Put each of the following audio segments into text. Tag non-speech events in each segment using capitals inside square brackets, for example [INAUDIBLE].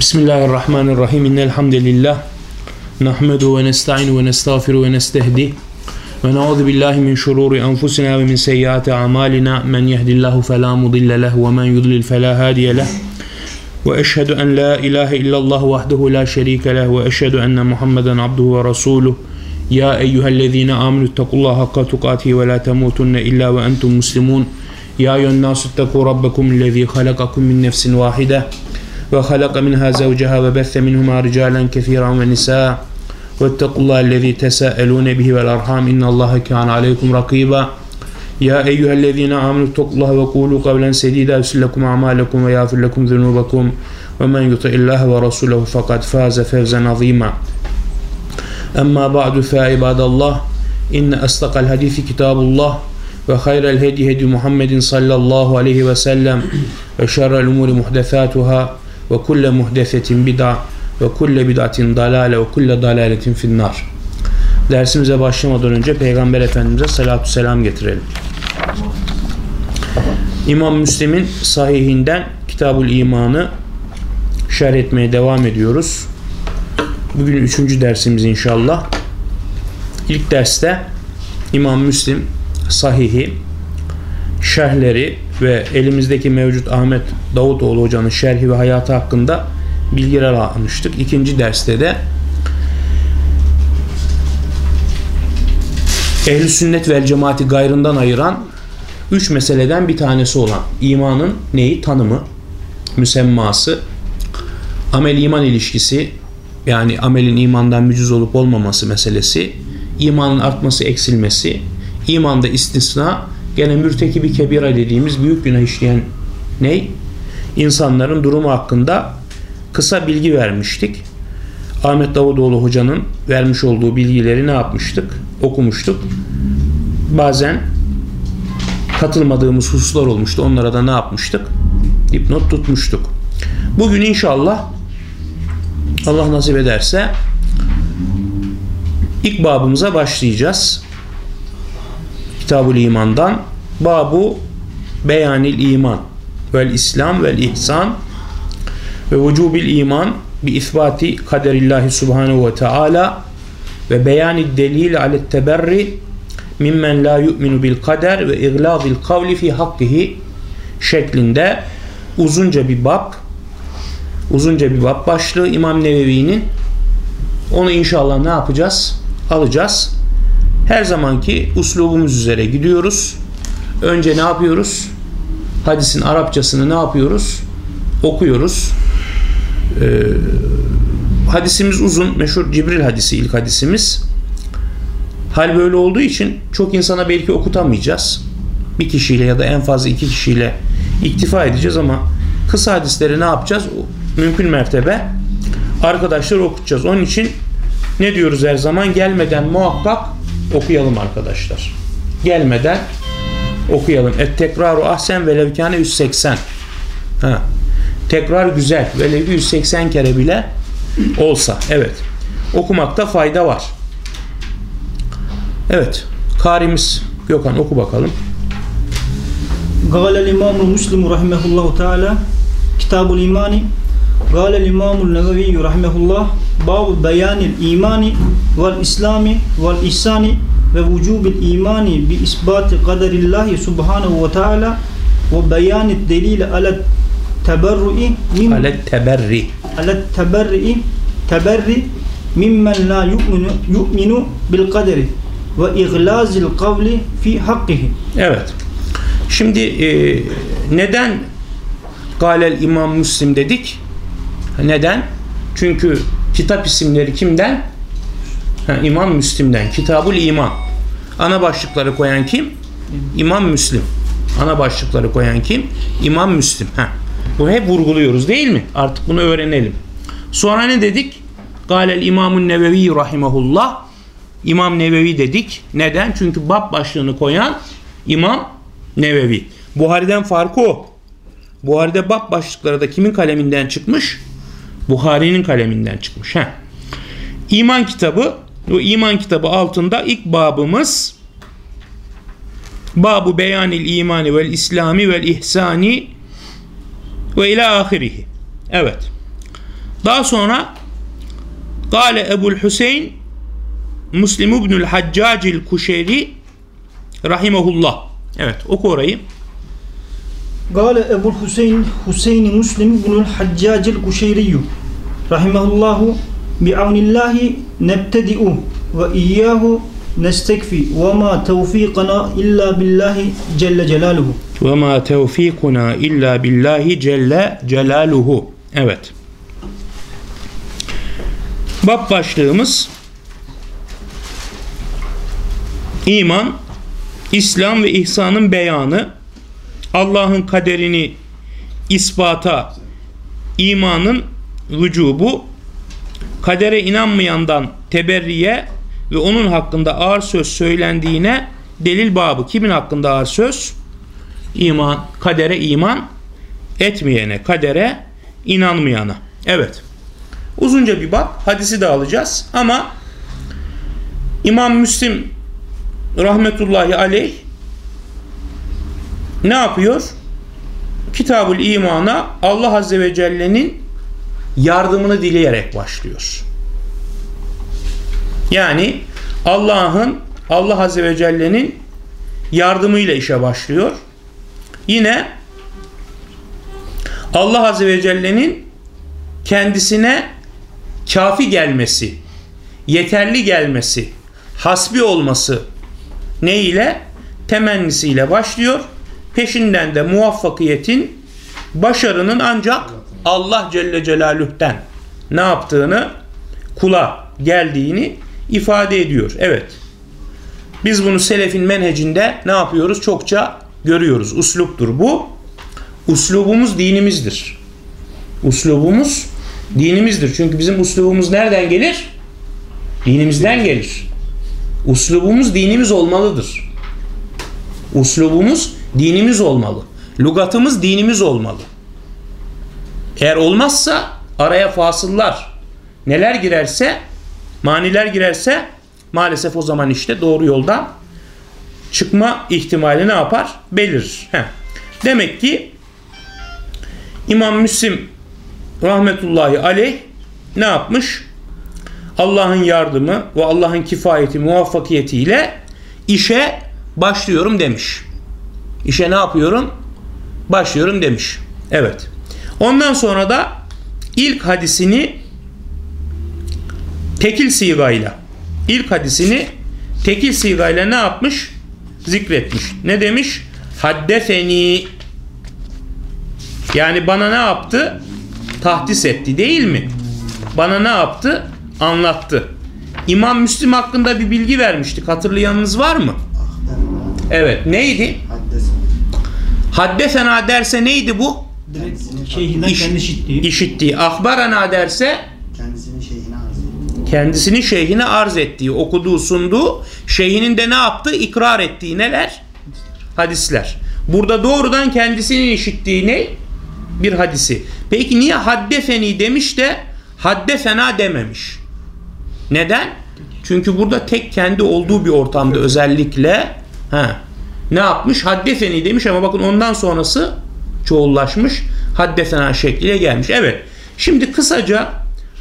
Bismillahirrahmanirrahim. İnnel hamdelellah nahmedu ve nestaînu ve nestağfiru ve nestehdi ve na'udzu billahi min şururi enfusina ve min seyyiati amalina. Men yehdihillahu fela mudille leh ve men yudlil fela hadiye leh. Ve eşhedü en la ilahe illallah vahdehu la şerike leh ve eşhedü enne Muhammeden abduhu ve resuluh. Ya eyyühellezine aminu ittakullaha hakka tukatihi ve la temutunne illa ve entum muslimun. Ya eyyühennâsü ittekû rabbekum lezî halakakum min nefsin vahide. وخلق منها زوجها وبث منهما رجالا كثيرا ونساء. واتقوا الله الذي تساءلون به والأرحام. إن الله كان عليكم رقيبا. يا أيها الذين آمنوا اتقوا الله وقولوا قولا سديدا. يغفر لكم أعمالكم ويغفر لكم ذنوبكم. ومن يطع الله ورسوله فقد فاز فوزا عظيما. أما بعد فعباد الله إن أصدق الحديث كتاب الله وخير الهدي هدي محمد صلى الله عليه وسلم وشر الأمور محدثاتها ve kulle muhdesetin bid'a ve kulle bid'atin dalale ve kulle dalaletin finnar. Dersimize başlamadan önce Peygamber Efendimiz'e salatu selam getirelim. İmam Müslim'in sahihinden Kitabul İman'ı şerh etmeye devam ediyoruz. Bugün üçüncü dersimiz inşallah. İlk derste İmam Müslim sahihi şerhleri ve elimizdeki mevcut Ahmet Davutoğlu hocanın şerhi ve hayatı hakkında bilgiler almıştık. İkinci derste de Ehl-i sünnet vel cemaati gayrından ayıran üç meseleden bir tanesi olan imanın neyi? Tanımı, müsemması, amel iman ilişkisi yani amelin imandan mücüz olup olmaması meselesi, imanın artması eksilmesi, imanda istisna gene mürtekibi kebira dediğimiz büyük günah işleyen ney? İnsanların durumu hakkında kısa bilgi vermiştik. Ahmet Davutoğlu hocanın vermiş olduğu bilgileri ne yapmıştık? Okumuştuk. Bazen katılmadığımız hususlar olmuştu. Onlara da ne yapmıştık? Dipnot tutmuştuk. Bugün inşallah Allah nasip ederse ilk babımıza başlayacağız. Kitabul İman'dan Babu Beyanil İman vel İslam vel İhsan ve vücubil iman bi isbati kaderillahi subhanehu ve teala ve beyani delil alet teberri mimmen la yu'minu bil kader ve iglazil kavli fi hakkihi şeklinde uzunca bir bab uzunca bir bab başlığı İmam Nevevi'nin onu inşallah ne yapacağız? Alacağız. Her zamanki uslubumuz üzere gidiyoruz. Önce ne yapıyoruz? Hadisin Arapçasını ne yapıyoruz? Okuyoruz. Ee, hadisimiz uzun. Meşhur Cibril hadisi ilk hadisimiz. Hal böyle olduğu için çok insana belki okutamayacağız. Bir kişiyle ya da en fazla iki kişiyle iktifa edeceğiz ama kısa hadisleri ne yapacağız? Mümkün mertebe arkadaşlar okutacağız. Onun için ne diyoruz her zaman? Gelmeden muhakkak okuyalım arkadaşlar. Gelmeden okuyalım. Et tekraru ahsen ve levkane 180. Ha. Tekrar güzel. Velev 180 kere bile olsa. Evet. Okumakta fayda var. Evet. Karimiz Gökhan oku bakalım. Gâlel İmam-ı Müslim rahimehullahu teala Kitabul İmani Gâle l'imâmul neveviyyü rahmetullah Bâbu beyanil imani vel islami vel ihsani ve vücubil imani bi isbati kaderillahi subhanehu ve teala ve beyanit delil alet teberrui min alet teberri alet teberri teberri mimmen la yu'minu, yu'minu bil kaderi ve iglazil kavli fi hakkihi evet. Şimdi e, neden galel imam müslim dedik? Neden? Çünkü kitap isimleri kimden? Ha, İmam Müslim'den. Kitabul İman. Ana başlıkları koyan kim? İmam Müslim. Ana başlıkları koyan kim? İmam Müslim. Ha. Bunu hep vurguluyoruz değil mi? Artık bunu öğrenelim. Sonra ne dedik? Galel İmamun Nevevi rahimahullah. İmam Nevevi dedik. Neden? Çünkü bab başlığını koyan İmam Nevevi. Buhari'den farkı o. Buhari'de bab başlıkları da kimin kaleminden çıkmış? Buhari'nin kaleminden çıkmış. Heh. İman kitabı bu iman kitabı altında ilk babımız Babu beyanil imani vel islami vel ihsani ve ila ahirihi. Evet. Daha sonra Gale Ebul Hüseyin Müslim İbnül Haccacil Kuşeyri Rahimehullah. Evet oku orayı. Gale Ebul Hüseyin Hüseyin Müslim bunul Haccacil Kuşeyriyyü Rahimahullahu bi'avnillahi nebtedi'u ve iyyahu nestekfi ve ma tevfikana illa billahi celle celaluhu ve ma tevfikuna illa billahi celle celaluhu evet. Bab başlığımız iman İslam ve ihsanın beyanı. Allah'ın kaderini ispata, imanın vücubu, kadere inanmayandan teberriye ve onun hakkında ağır söz söylendiğine delil babı. Kimin hakkında ağır söz? İman, kadere iman etmeyene, kadere inanmayana. Evet. Uzunca bir bab. Hadisi de alacağız. Ama İmam Müslim rahmetullahi aleyh ne yapıyor? Kitabul imana Allah Azze ve Celle'nin yardımını dileyerek başlıyor. Yani Allah'ın Allah Azze ve Celle'nin yardımıyla işe başlıyor. Yine Allah Azze ve Celle'nin kendisine kafi gelmesi, yeterli gelmesi, hasbi olması ne ile? Temennisiyle başlıyor. Peşinden de muvaffakiyetin, başarının ancak Allah Celle Celaluh'ten ne yaptığını, kula geldiğini ifade ediyor. Evet. Biz bunu selefin menhecinde ne yapıyoruz? Çokça görüyoruz. Usluptur bu. Uslubumuz dinimizdir. Uslubumuz dinimizdir. Çünkü bizim uslubumuz nereden gelir? Dinimizden gelir. Uslubumuz dinimiz olmalıdır. Uslubumuz dinimiz olmalı. Lugatımız dinimiz olmalı. Eğer olmazsa araya fasıllar neler girerse maniler girerse maalesef o zaman işte doğru yoldan çıkma ihtimali ne yapar? Belirir. Heh. Demek ki İmam Müslim rahmetullahi aleyh ne yapmış? Allah'ın yardımı ve Allah'ın kifayeti, muvaffakiyetiyle işe başlıyorum demiş. İşe ne yapıyorum? Başlıyorum demiş. Evet. Ondan sonra da ilk hadisini tekil sigayla ilk hadisini tekil sigayla ne yapmış? Zikretmiş. Ne demiş? Haddefeni yani bana ne yaptı? Tahdis etti değil mi? Bana ne yaptı? Anlattı. İmam Müslim hakkında bir bilgi vermiştik. Hatırlayanınız var mı? Evet. Neydi? Haddesena derse neydi bu? Şeyhinden İş- kendi işittiği. İşittiği. Ahbarana derse Kendisinin şeyhine arz ediyor. kendisini şeyhine arz ettiği, okuduğu, sunduğu, şeyhinin de ne yaptığı, ikrar ettiği neler? Hadisler. Burada doğrudan kendisinin işittiği ne? Bir hadisi. Peki niye haddefeni demiş de haddefena dememiş? Neden? Çünkü burada tek kendi olduğu bir ortamda özellikle ha, ne yapmış? Haddefeni demiş ama bakın ondan sonrası çoğullaşmış. Haddefena şekliyle gelmiş. Evet. Şimdi kısaca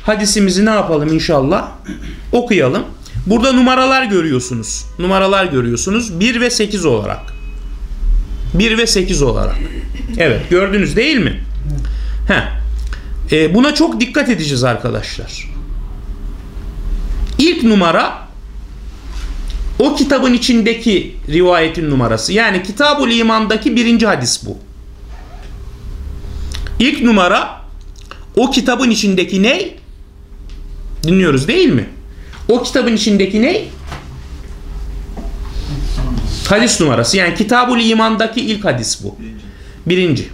hadisimizi ne yapalım inşallah? Okuyalım. Burada numaralar görüyorsunuz. Numaralar görüyorsunuz. 1 ve 8 olarak. 1 ve 8 olarak. Evet gördünüz değil mi? Heh. Ee, buna çok dikkat edeceğiz arkadaşlar. İlk numara o kitabın içindeki rivayetin numarası. Yani Kitabul İman'daki birinci hadis bu. İlk numara o kitabın içindeki ne? Dinliyoruz değil mi? O kitabın içindeki ne? Hadis numarası. Yani Kitabul İman'daki ilk hadis bu. Birinci.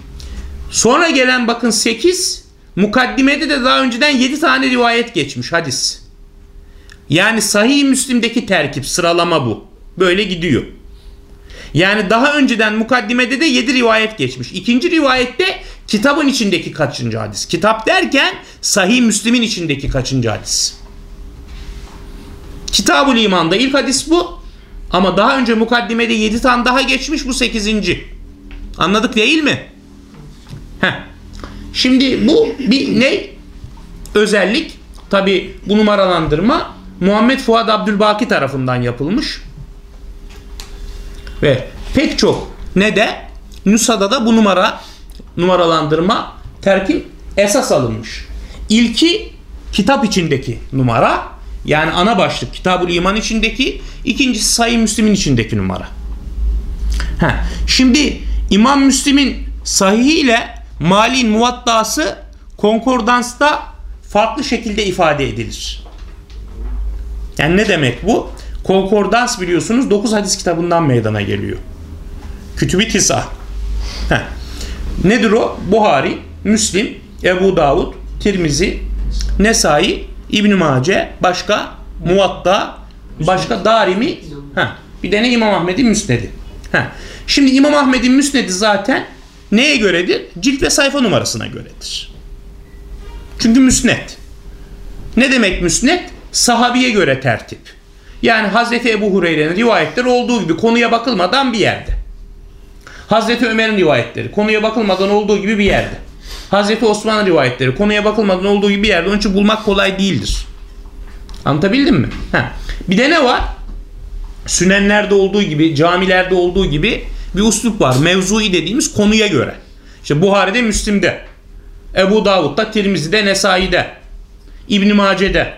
Sonra gelen bakın 8 mukaddimede de daha önceden 7 tane rivayet geçmiş hadis. Yani Sahih Müslim'deki terkip sıralama bu. Böyle gidiyor. Yani daha önceden mukaddimede de 7 rivayet geçmiş. İkinci rivayette kitabın içindeki kaçıncı hadis? Kitap derken Sahih Müslim'in içindeki kaçıncı hadis? Kitabul İman'da ilk hadis bu. Ama daha önce mukaddimede 7 tane daha geçmiş bu 8. Anladık değil mi? Heh. Şimdi bu bir ne? özellik tabi bu numaralandırma Muhammed Fuad Abdülbaki tarafından yapılmış. Ve pek çok ne de Nusa'da da bu numara numaralandırma terkip esas alınmış. İlki kitap içindeki numara yani ana başlık Kitabul İman içindeki ikincisi Sayı Müslim'in içindeki numara. Ha, şimdi İmam Müslim'in sahihi ile Mali'nin muvattası konkordansta farklı şekilde ifade edilir. Yani ne demek bu? Konkordans biliyorsunuz 9 hadis kitabından meydana geliyor. Kütüb-i Tisa. Heh. Nedir o? Buhari, Müslim, Ebu Davud, Tirmizi, Nesai, İbn Mace, başka Muvatta, başka Darimi, heh. bir de ne İmam Ahmed'in Müsnedi. Heh. Şimdi İmam Ahmed'in Müsnedi zaten neye göredir? Cilt ve sayfa numarasına göredir. Çünkü müsnet. Ne demek müsnet? Sahabiye göre tertip. Yani Hazreti Ebu Hureyre'nin rivayetleri olduğu gibi konuya bakılmadan bir yerde. Hazreti Ömer'in rivayetleri konuya bakılmadan olduğu gibi bir yerde. Hazreti Osman'ın rivayetleri konuya bakılmadan olduğu gibi bir yerde. Onun için bulmak kolay değildir. Anlatabildim mi? Heh. Bir de ne var? Sünenlerde olduğu gibi, camilerde olduğu gibi bir uslup var. Mevzui dediğimiz konuya göre. İşte Buhari'de, Müslim'de, Ebu Davud'da, Tirmizi'de, Nesai'de, İbn Mace'de,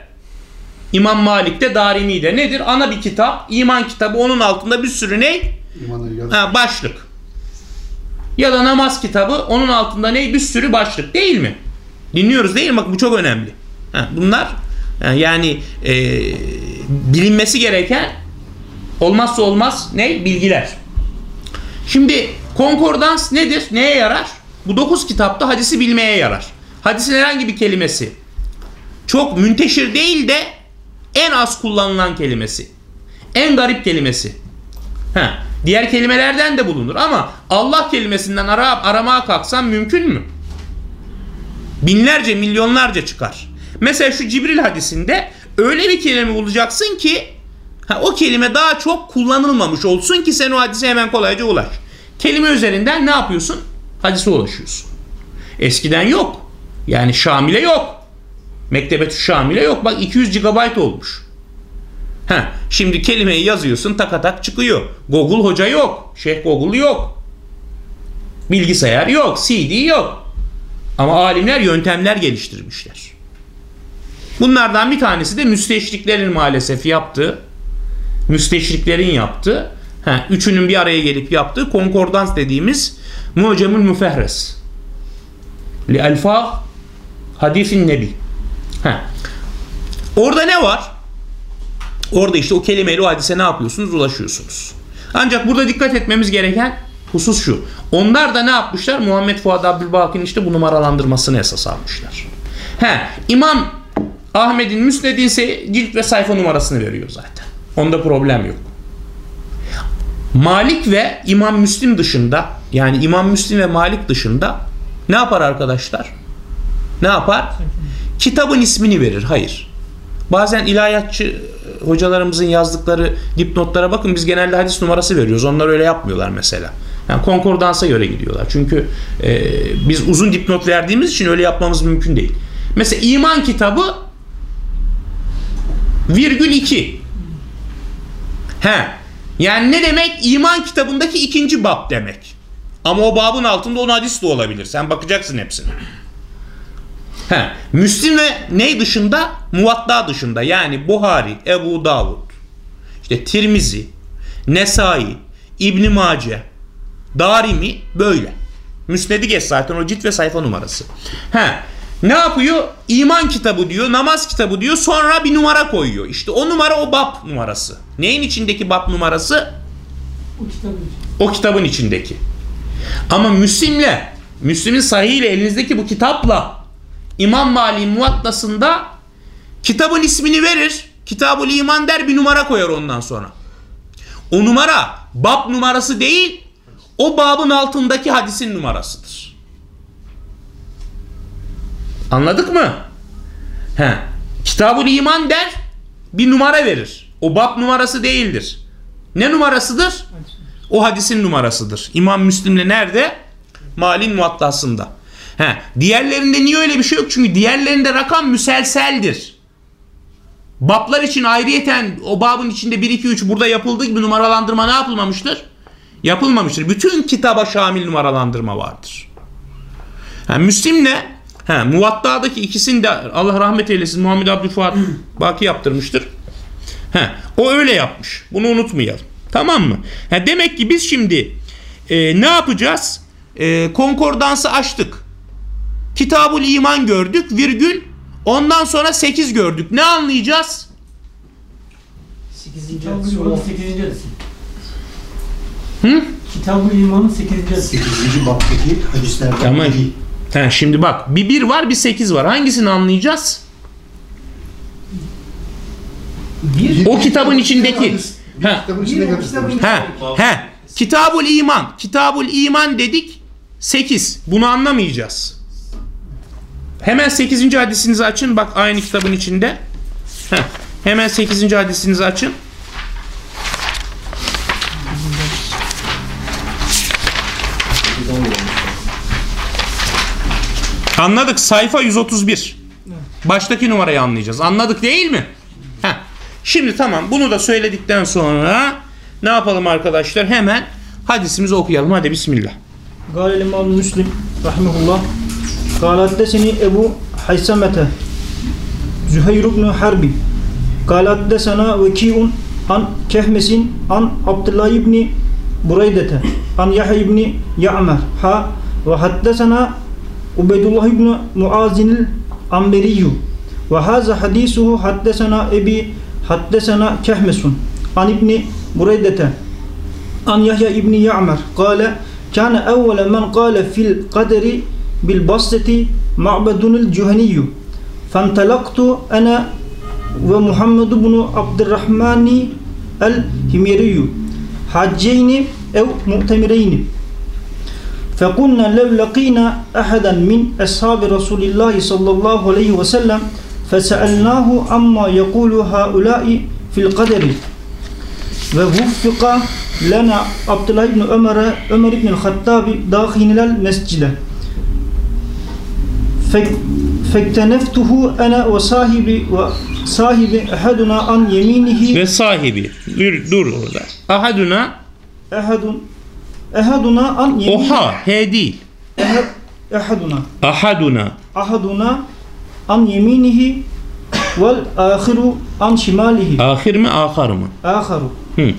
İmam Malik'te, Darimi'de nedir? Ana bir kitap, iman kitabı. Onun altında bir sürü ne? Ha, başlık. Ya da namaz kitabı. Onun altında ne? Bir sürü başlık. Değil mi? Dinliyoruz değil mi? Bak bu çok önemli. Ha, bunlar yani e, bilinmesi gereken olmazsa olmaz ne? Bilgiler. Şimdi konkordans nedir? Neye yarar? Bu dokuz kitapta hadisi bilmeye yarar. Hadisin herhangi bir kelimesi çok münteşir değil de en az kullanılan kelimesi. En garip kelimesi. Ha, diğer kelimelerden de bulunur ama Allah kelimesinden ara, aramaya kalksan mümkün mü? Binlerce, milyonlarca çıkar. Mesela şu Cibril hadisinde öyle bir kelime bulacaksın ki ha, o kelime daha çok kullanılmamış olsun ki sen o hadise hemen kolayca ulaş. Kelime üzerinden ne yapıyorsun? Hadise ulaşıyorsun. Eskiden yok. Yani Şamile yok. Mektebetü Şamile yok. Bak 200 GB olmuş. Heh, şimdi kelimeyi yazıyorsun takatak çıkıyor. Google hoca yok. Şeyh Google yok. Bilgisayar yok. CD yok. Ama alimler yöntemler geliştirmişler. Bunlardan bir tanesi de müsteşriklerin maalesef yaptığı, müsteşriklerin yaptığı, he, üçünün bir araya gelip yaptığı konkordans dediğimiz Mucemül Müfehres. Li elfâh hadisin nebi. He. Orada ne var? Orada işte o kelimeyle o hadise ne yapıyorsunuz? Ulaşıyorsunuz. Ancak burada dikkat etmemiz gereken husus şu. Onlar da ne yapmışlar? Muhammed Fuad Abdülbaki'nin işte bu numaralandırmasını esas almışlar. He, İmam Ahmet'in Müsned'in ise cilt ve sayfa numarasını veriyor zaten. Onda problem yok. Malik ve İmam Müslim dışında yani İmam Müslim ve Malik dışında ne yapar arkadaşlar? Ne yapar? Kitabın ismini verir. Hayır. Bazen ilahiyatçı hocalarımızın yazdıkları dipnotlara bakın biz genelde hadis numarası veriyoruz. Onlar öyle yapmıyorlar mesela. Yani konkordansa göre gidiyorlar. Çünkü e, biz uzun dipnot verdiğimiz için öyle yapmamız mümkün değil. Mesela iman kitabı virgül 2. He. Yani ne demek? İman kitabındaki ikinci bab demek. Ama o babın altında on hadis de olabilir. Sen bakacaksın hepsine. He. Müslim ve ne dışında? Muvatta dışında. Yani Buhari, Ebu Davud, işte Tirmizi, Nesai, İbn Mace, Darimi böyle. Müsnedi geç zaten o cilt ve sayfa numarası. He. Ne yapıyor? İman kitabı diyor, namaz kitabı diyor. Sonra bir numara koyuyor. İşte o numara o bab numarası. Neyin içindeki bab numarası? O kitabın O kitabın içindeki. Ama Müslim'le, Müslim'in sahihiyle elinizdeki bu kitapla İmam Mali muvattasında kitabın ismini verir. Kitabul İman der bir numara koyar ondan sonra. O numara bab numarası değil, o babın altındaki hadisin numarasıdır. Anladık mı? He. Kitabul İman der bir numara verir. O bab numarası değildir. Ne numarasıdır? O hadisin numarasıdır. İmam Müslim'le nerede? Malin muattasında. He, diğerlerinde niye öyle bir şey yok? Çünkü diğerlerinde rakam müselseldir. Bablar için ayrıyeten o babın içinde 1 2 3 burada yapıldığı gibi numaralandırma ne yapılmamıştır? Yapılmamıştır. Bütün kitaba şamil numaralandırma vardır. Ha, Müslim'le ha, Muvatta'daki ikisini de Allah rahmet eylesin Muhammed Abdülfuat Baki yaptırmıştır. Ha, o öyle yapmış. Bunu unutmayalım. Tamam mı? Ha, demek ki biz şimdi e, ne yapacağız? E, konkordansı açtık. Kitabul iman gördük virgül ondan sonra 8 gördük. Ne anlayacağız? 8. Kitab-ı hadis. İman'ın 8. hadis. Hı? Kitab-ı İman'ın 8. hadis. 8. baptaki hadislerden Ama biri. ha, şimdi bak bir 1 var bir 8 var. Hangisini anlayacağız? Bir, O kitabın içindeki. Ha, ha, ha. Kitabul iman. Kitabul iman dedik 8. Bunu anlamayacağız. Hemen 8. hadisinizi açın. Bak aynı kitabın içinde. Heh. Hemen 8. hadisinizi açın. Anladık. Sayfa 131. Baştaki numarayı anlayacağız. Anladık değil mi? Heh. Şimdi tamam. Bunu da söyledikten sonra ne yapalım arkadaşlar? Hemen hadisimizi okuyalım. Hadi bismillah. Galil İmam Müslim Rahimullah قال حدثني أبو حيثمة زهير بن حرب قال حدثنا وكيع عن كهمس عن عبد الله بن بريدة عن يحيى بن يعمر ها وحدثنا عبيد الله بن معاذ العنبري وهذا حديثه حدثنا أبي حدثنا كهمس عن ابن بريدة عن يحيى بن يعمر قال كان أول من قال في القدر بالبسطة معبد الجهني. فانطلقت أنا ومحمد بن عبد الرحمن الهميري حاجين أو مؤتمرين. فقلنا لو لقينا أحدا من أصحاب رسول الله صلى الله عليه وسلم فسألناه عما يقول هؤلاء في القدر. ووفق لنا عبد الله بن عمر عمر بن الخطاب داخل المسجد. fekteneftuhu ana ve sahibi ve sahibi ehaduna an yeminihi. Ve sahibi. Dur, dur orada. Ahaduna ehadun ehaduna an yeminihi. Oha he değil. Ehad, ehaduna. Ahaduna. Ahaduna an yeminihi vel ahiru an şimalihi. Ahir mi ahar mı? Aharu. Hı.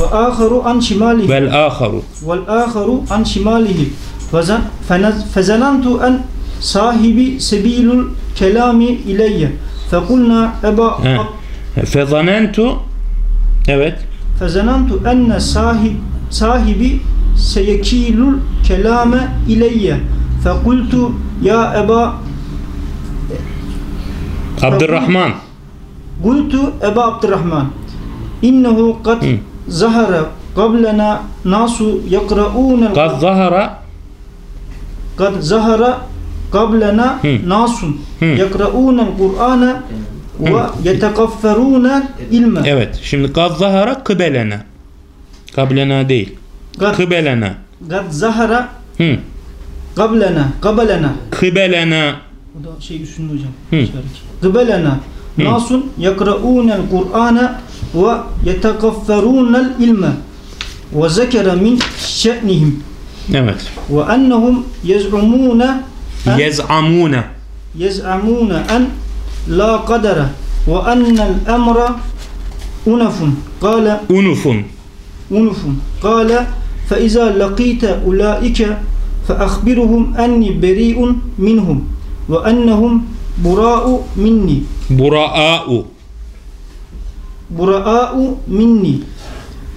ve aharu an şimalihi. Vel aharu. Vel aharu an şimalihi. Fezenantu en sahibi sebilul kelami ileyye. Fekulna eba Fezanentu Evet. Fezanentu enne sahib, sahibi seyekilul kelame ileyye. Fekultu ya eba Abdurrahman. Kultu eba Abdurrahman. İnnehu kad zahara qablena nasu yakra'un. Kad zahara kad zahara qablana nasun yakraunel Kur'ane ve yetekafferune ilme. Evet. Şimdi gaz zahara kıbelene. Kablena değil. Gad, kıbelene. Gad zahara Hı. Kablena, kabelena. Kıbelena. Bu da şey üstünde hocam. Hı. Kıbelena. Nasun yakraunel Kur'ane ve yetekafferunel ilme. Ve zekere min şe'nihim. Evet. Ve ennehum yez'umune Yez'amune. يزعمون أن لا قدر وأن الأمر أنف قال Unufun. أنف قال فإذا لقيت أولئك فأخبرهم أني بريء منهم وأنهم براء مني Bura'u. براء مني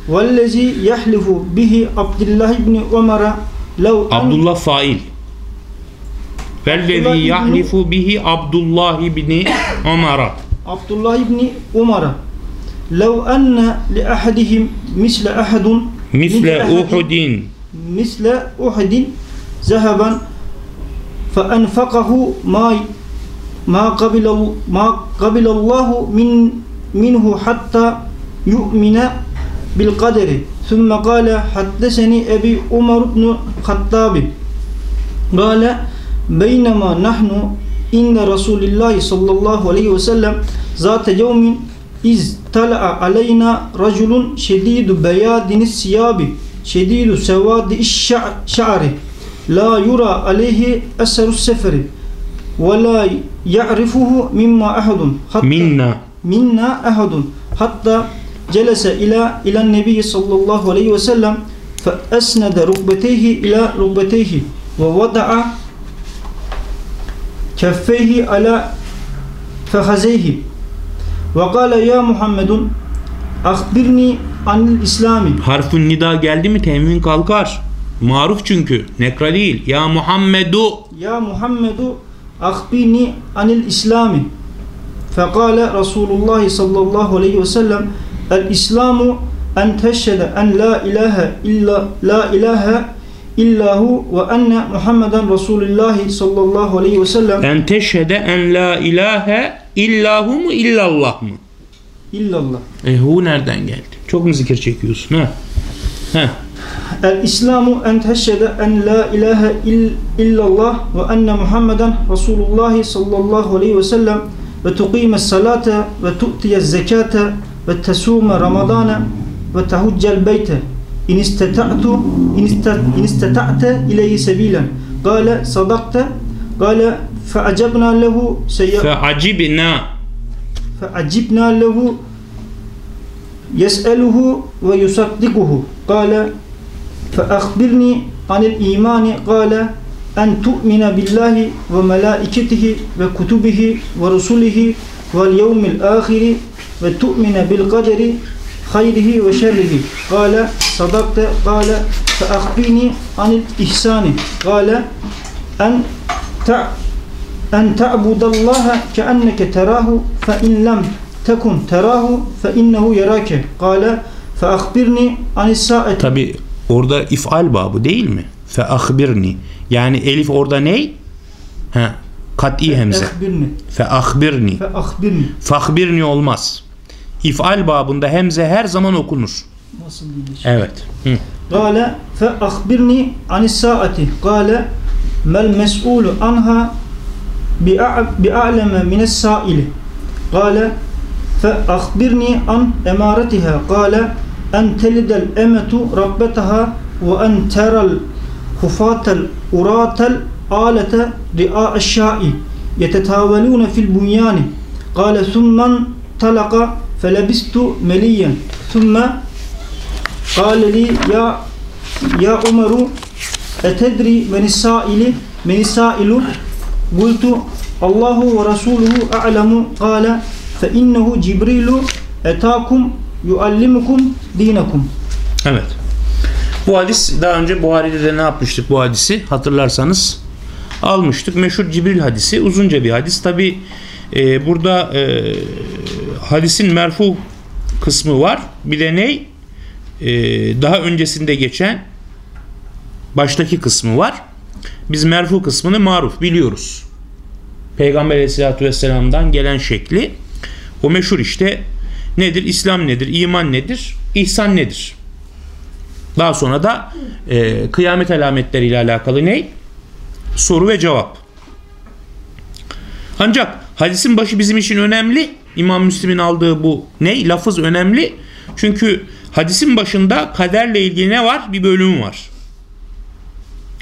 والذي يحلف به عبد الله بن عمر لو أن Abdullah fail. Vellezî yahlifu bihi Abdullah ibni Ömer'a. عبد الله بن عمر لو أن لأحدهم مثل أحد Misle أحد Uhudin. مثل أحد ذهبا فأنفقه ما ما قبل ما قبل الله من منه حتى يؤمن بالقدر ثم قال حدثني أبي عمر بن الخطاب قال beynema nahnu inde Resulillahi sallallahu aleyhi ve sellem zate yevmin iz tala'a aleyna raculun şedidu beyadini siyabi şedidu sevadi iş şa'ri la yura aleyhi eseru seferi ve la ya'rifuhu mimma ahadun hatta minna minna ahadun hatta celese ila ila nebi sallallahu aleyhi ve sellem fe esnede rukbetehi ila rukbetehi ve vada'a keffeyhi ala fehazeyhi. Ve kâle ya Muhammedun akbirni anil islami harfun nida geldi mi temvin kalkar. Maruf çünkü nekra değil. Ya Muhammedu. Ya Muhammedu akbirni anil islami fekale Resulullah sallallahu aleyhi ve sellem el islamu en teşhede en la ilahe illa la ilahe illahu ve enne Muhammeden Resulullah sallallahu aleyhi ve sellem en teşhede en la ilahe illahu mu illallah mı? İllallah. E hu nereden geldi? Çok mu zikir çekiyorsun ha? Ha. El İslamu en teşhede en la ilahe illallah ve enne Muhammeden Resulullah sallallahu aleyhi ve sellem ve tuqime salate ve tu'tiye zekate ve tesume ramadane ve tehuccel beyte إن است- إن استطعت إليه سبيلا. قال صدقت. قال فأجبنا له سي... Acibna. فعجبنا له يسأله ويصدقه. قال فأخبرني عن الإيمان. قال أن تؤمن بالله وملائكته وكتبه ورسله واليوم الآخر وتؤمن بالقدر hayrihi ve şerrihi. Gale sadakte gale feakbini anil ihsani. Gale en ta en ta'budallaha keenneke terahu fe in lem tekun terahu fe innehu yerake. Gale feakbirni anis saati. Tabi orada ifal babı değil mi? Feakbirni. Yani elif orada ney? Ha, kat'i hemze. Feakbirni. Feakbirni. Feakbirni. Feakbirni olmaz. İfal babında hemze her zaman okunur. Nasıl bilir? Şey? Evet. Gale fe akbirni anis saati. Gale mel mes'ulu anha bi'a'leme mines saili. Gale fe akbirni an emaretiha. Gale en telidel emetu rabbetaha ve en teral hufatel uratel alete ri'a eşşai yetetavvelune fil bunyani. Gale summen telaka felebistu meliyen thumme kâle ya ya Umeru etedri menisaili menisailu gultu Allahu ve Resuluhu a'lemu kâle fe innehu Cibrilu etâkum yuallimukum dinakum Evet. Bu hadis daha önce Buhari'de de ne yapmıştık bu hadisi hatırlarsanız almıştık. Meşhur Cibril hadisi uzunca bir hadis. Tabi e, burada e, hadisin merfu kısmı var. Bir de ne? E, daha öncesinde geçen baştaki kısmı var. Biz merfu kısmını maruf biliyoruz. Peygamber aleyhissalatü vesselam'dan gelen şekli. O meşhur işte nedir? İslam nedir? İman nedir? İhsan nedir? Daha sonra da e, kıyamet alametleriyle alakalı ne? Soru ve cevap. Ancak hadisin başı bizim için önemli. İmam Müslim'in aldığı bu ne? Lafız önemli. Çünkü hadisin başında kaderle ilgili ne var? Bir bölüm var.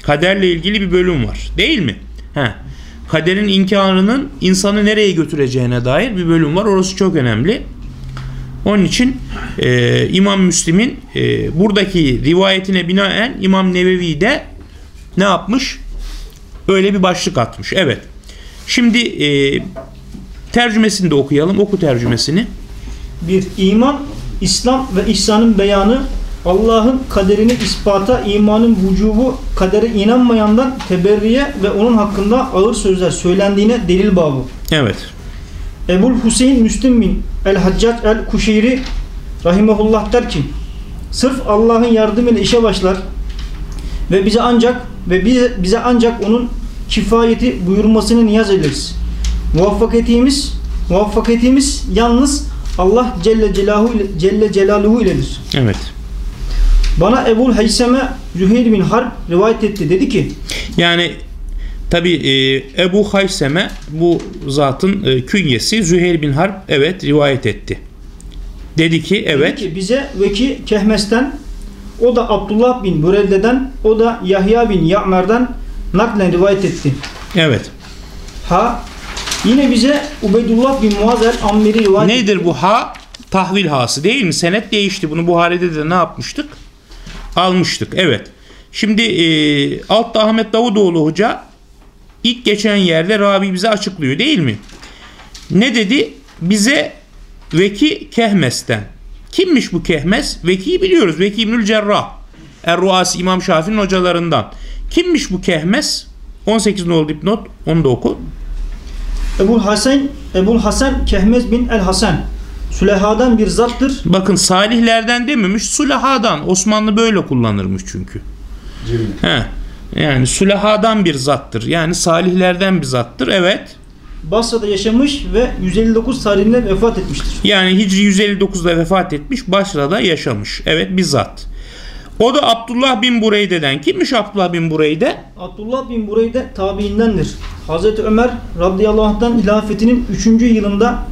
Kaderle ilgili bir bölüm var. Değil mi? He. Kaderin inkarının insanı nereye götüreceğine dair bir bölüm var. Orası çok önemli. Onun için e, İmam Müslim'in e, buradaki rivayetine binaen İmam Nevevi de ne yapmış? Öyle bir başlık atmış. Evet. Şimdi e, tercümesini de okuyalım. Oku tercümesini. Bir iman, İslam ve ihsanın beyanı Allah'ın kaderini ispata, imanın vücubu, kadere inanmayandan teberriye ve onun hakkında ağır sözler söylendiğine delil babı. Evet. Ebul Hüseyin Müslim bin El-Haccac El-Kuşeyri Rahimahullah der ki sırf Allah'ın yardımıyla işe başlar ve bize ancak ve bize, bize ancak onun kifayeti buyurmasını niyaz ederiz. Muvaffakiyetimiz muvaffakiyetimiz yalnız Allah Celle Celaluhu ile, Celle Celaluhu iledir. Evet. Bana Ebul Heyseme Züheyr bin Harb rivayet etti. Dedi ki Yani Tabi Ebu Hayseme bu zatın e, künyesi Züheyr bin Harp evet rivayet etti. Dedi ki evet Dedi ki bize Veki Kehmes'ten o da Abdullah bin Bureyde'den o da Yahya bin Ya'mer'den naklen rivayet etti. evet. Ha yine bize Ubeydullah bin Muaz el-Ammeri rivayet. Nedir bu ha? Tahvil hası değil mi? Senet değişti. Bunu Buhari'de de ne yapmıştık? Almıştık. Evet. Şimdi e, altta Ahmet Davutoğlu Hoca ilk geçen yerde Rabi bize açıklıyor değil mi? Ne dedi? Bize Veki Kehmes'ten. Kimmiş bu Kehmes? Veki'yi biliyoruz. Veki İbnül Cerrah. Er-Ruas İmam Şafii'nin hocalarından. Kimmiş bu Kehmes? 18 nolu dipnot. Onu da oku. Ebul Hasan Ebul Hasan Kehmez bin el Hasan Süleyha'dan bir zattır. Bakın salihlerden dememiş Sulahadan. Osmanlı böyle kullanırmış çünkü. He. Yani Sulahadan bir zattır. Yani salihlerden bir zattır. Evet. Basra'da yaşamış ve 159 tarihinde vefat etmiştir. Yani Hicri 159'da vefat etmiş. Basra'da yaşamış. Evet bir zat. O da Abdullah bin Bureyde'den. Kimmiş Abdullah bin Bureyde? Abdullah bin Bureyde tabiindendir. Hazreti Ömer radıyallahu anh'tan hilafetinin 3. yılında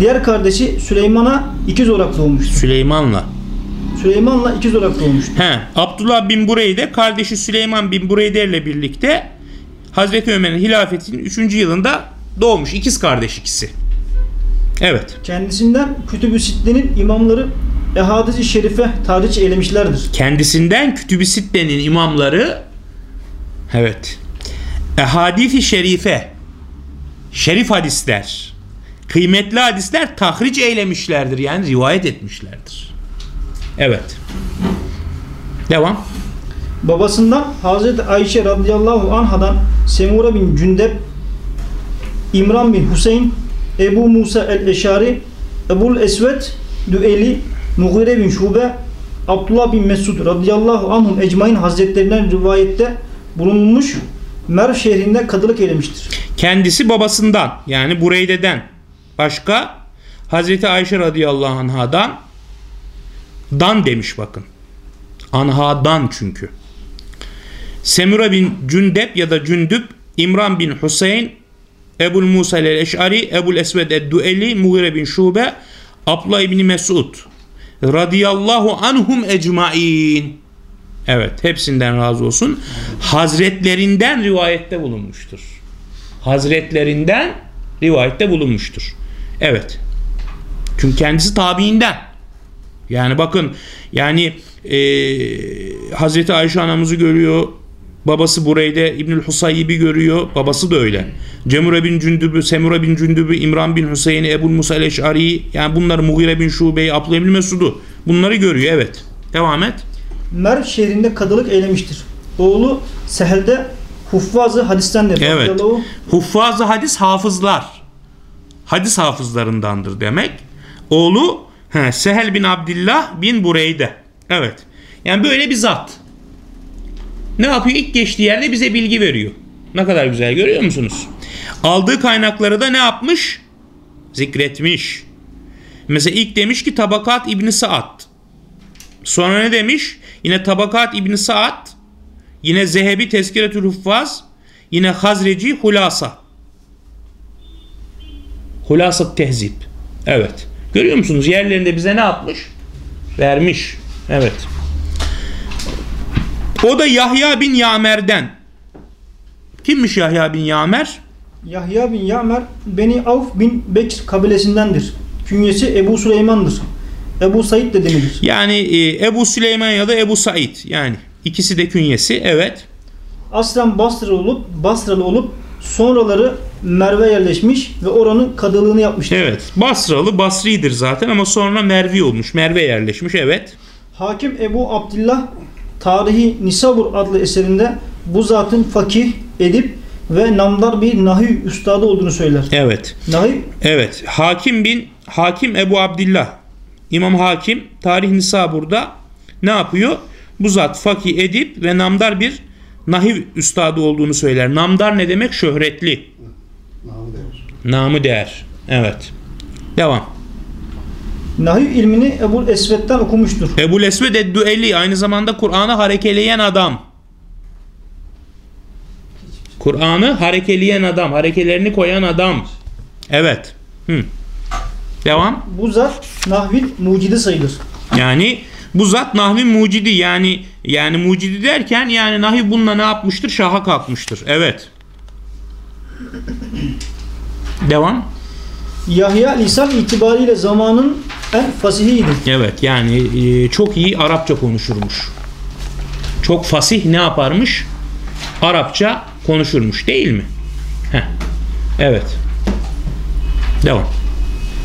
diğer kardeşi Süleyman'a ikiz olarak doğmuştur. Süleyman'la. Süleyman'la ikiz olarak doğmuştur. He. Abdullah bin Bureyde kardeşi Süleyman bin Bureyde ile birlikte Hazreti Ömer'in hilafetinin 3. yılında doğmuş. İkiz kardeş ikisi. Evet. Kendisinden Kütüb-ü Sitte'nin imamları Ehadis-i Şerife tarih eylemişlerdir. kendisinden Kütüb-i Sitte'nin imamları evet ehadisi şerife şerif hadisler kıymetli hadisler tahric eylemişlerdir yani rivayet etmişlerdir. Evet. Devam. Babasından Hazreti Ayşe radıyallahu anhadan Semura bin Cündep, İmran bin Hüseyin, Ebu Musa el-Eşari, Ebul Esved, Düeli, Mughire bin Şube, Abdullah bin Mesud radıyallahu anhum ecmain hazretlerinden rivayette bulunmuş Merv şehrinde kadılık eylemiştir. Kendisi babasından yani Bureyde'den başka Hazreti Ayşe radıyallahu anhadan dan demiş bakın. Anhadan çünkü. Semura bin Cündep ya da Cündüp, İmran bin Hüseyin, Ebul Musa el-Eş'ari, Ebul Esved Mughire bin Şube, Abdullah ibn Mesud radıyallahu anhum ecmain. Evet, hepsinden razı olsun. Hazretlerinden rivayette bulunmuştur. Hazretlerinden rivayette bulunmuştur. Evet. Çünkü kendisi tabiinden. Yani bakın yani eee Hazreti Ayşe anamızı görüyor. Babası Bureyde İbnül Husayyib'i görüyor. Babası da öyle. Cemure bin Cündüb'ü, Semure bin Cündüb'ü, İmran bin Hüseyin'i, Ebul Musa el-Eş'ari'yi yani bunları Mughire bin Şube'yi, Abdullah bin Mesud'u bunları görüyor. Evet. Devam et. Merv şehrinde kadılık eylemiştir. Oğlu Sehel'de huffazı hadistendir. Evet. Huffaz-ı hadis hafızlar. Hadis hafızlarındandır demek. Oğlu he, Sehel bin Abdillah bin Bureyde. Evet. Yani böyle bir zat. Ne yapıyor? İlk geçtiği yerde bize bilgi veriyor. Ne kadar güzel görüyor musunuz? Aldığı kaynakları da ne yapmış? Zikretmiş. Mesela ilk demiş ki Tabakat İbni Saad. Sonra ne demiş? Yine Tabakat İbni Saad. Yine Zehebi Tezkiretül Huffaz. Yine Hazreci Hulasa. Hulasa Tehzip. Evet. Görüyor musunuz? Yerlerinde bize ne yapmış? Vermiş. Evet. O da Yahya bin Yamer'den. Kimmiş Yahya bin Yamer? Yahya bin Ya'mer Beni Avf bin Bekr kabilesindendir. Künyesi Ebu Süleyman'dır. Ebu Said de denilir. Yani e, Ebu Süleyman ya da Ebu Said. Yani ikisi de künyesi. Evet. Aslen Basralı olup Basralı olup sonraları Merve yerleşmiş ve oranın kadılığını yapmıştır. Evet. Basralı Basri'dir zaten ama sonra Mervi olmuş. Merve yerleşmiş. Evet. Hakim Ebu Abdillah Tarihi Nisabur adlı eserinde bu zatın fakih, edip ve namdar bir nahi üstadı olduğunu söyler. Evet. Nahi Evet. Hakim bin Hakim Ebu Abdillah İmam Hakim Tarih Nisa burada ne yapıyor? Bu zat fakih edip ve namdar bir nahiv üstadı olduğunu söyler. Namdar ne demek? Şöhretli. Namı değer. Namı değer. Evet. Devam. Nahi ilmini Ebu Esved'den okumuştur. Ebu Esved Eddüeli aynı zamanda Kur'an'ı harekeleyen adam. Kur'an'ı harekeleyen adam, harekelerini koyan adam. Evet. Hı. Devam. Bu zat nahvin mucidi sayılır. Yani bu zat nahvin mucidi yani yani mucidi derken yani nahiv bununla ne yapmıştır? Şaha kalkmıştır. Evet. Devam. Yahya lisan itibariyle zamanın en fasihiydi. Evet yani e, çok iyi Arapça konuşurmuş. Çok fasih ne yaparmış? Arapça konuşurmuş değil mi? Heh. Evet. Devam.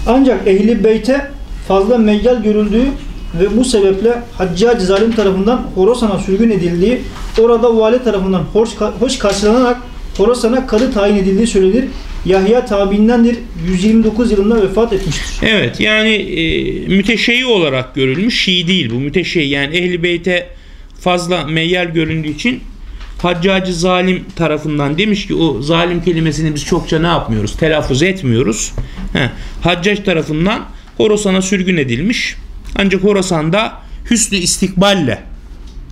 Ancak ehli beyte fazla meyyal görüldüğü ve bu sebeple Haccac zalim tarafından Horasan'a sürgün edildiği, orada vali tarafından hoş, hoş karşılanarak Horasan'a kadı tayin edildiği söylenir. Yahya tabiindendir. 129 yılında vefat etmiştir. Evet yani e, müteşeyyi olarak görülmüş. Şii değil bu müteşeyyi yani ehli beyte fazla meyyal göründüğü için Haccacı zalim tarafından demiş ki o zalim kelimesini biz çokça ne yapmıyoruz? Telaffuz etmiyoruz. He, Haccac tarafından Horasan'a sürgün edilmiş. Ancak Horasan'da hüsnü istikballe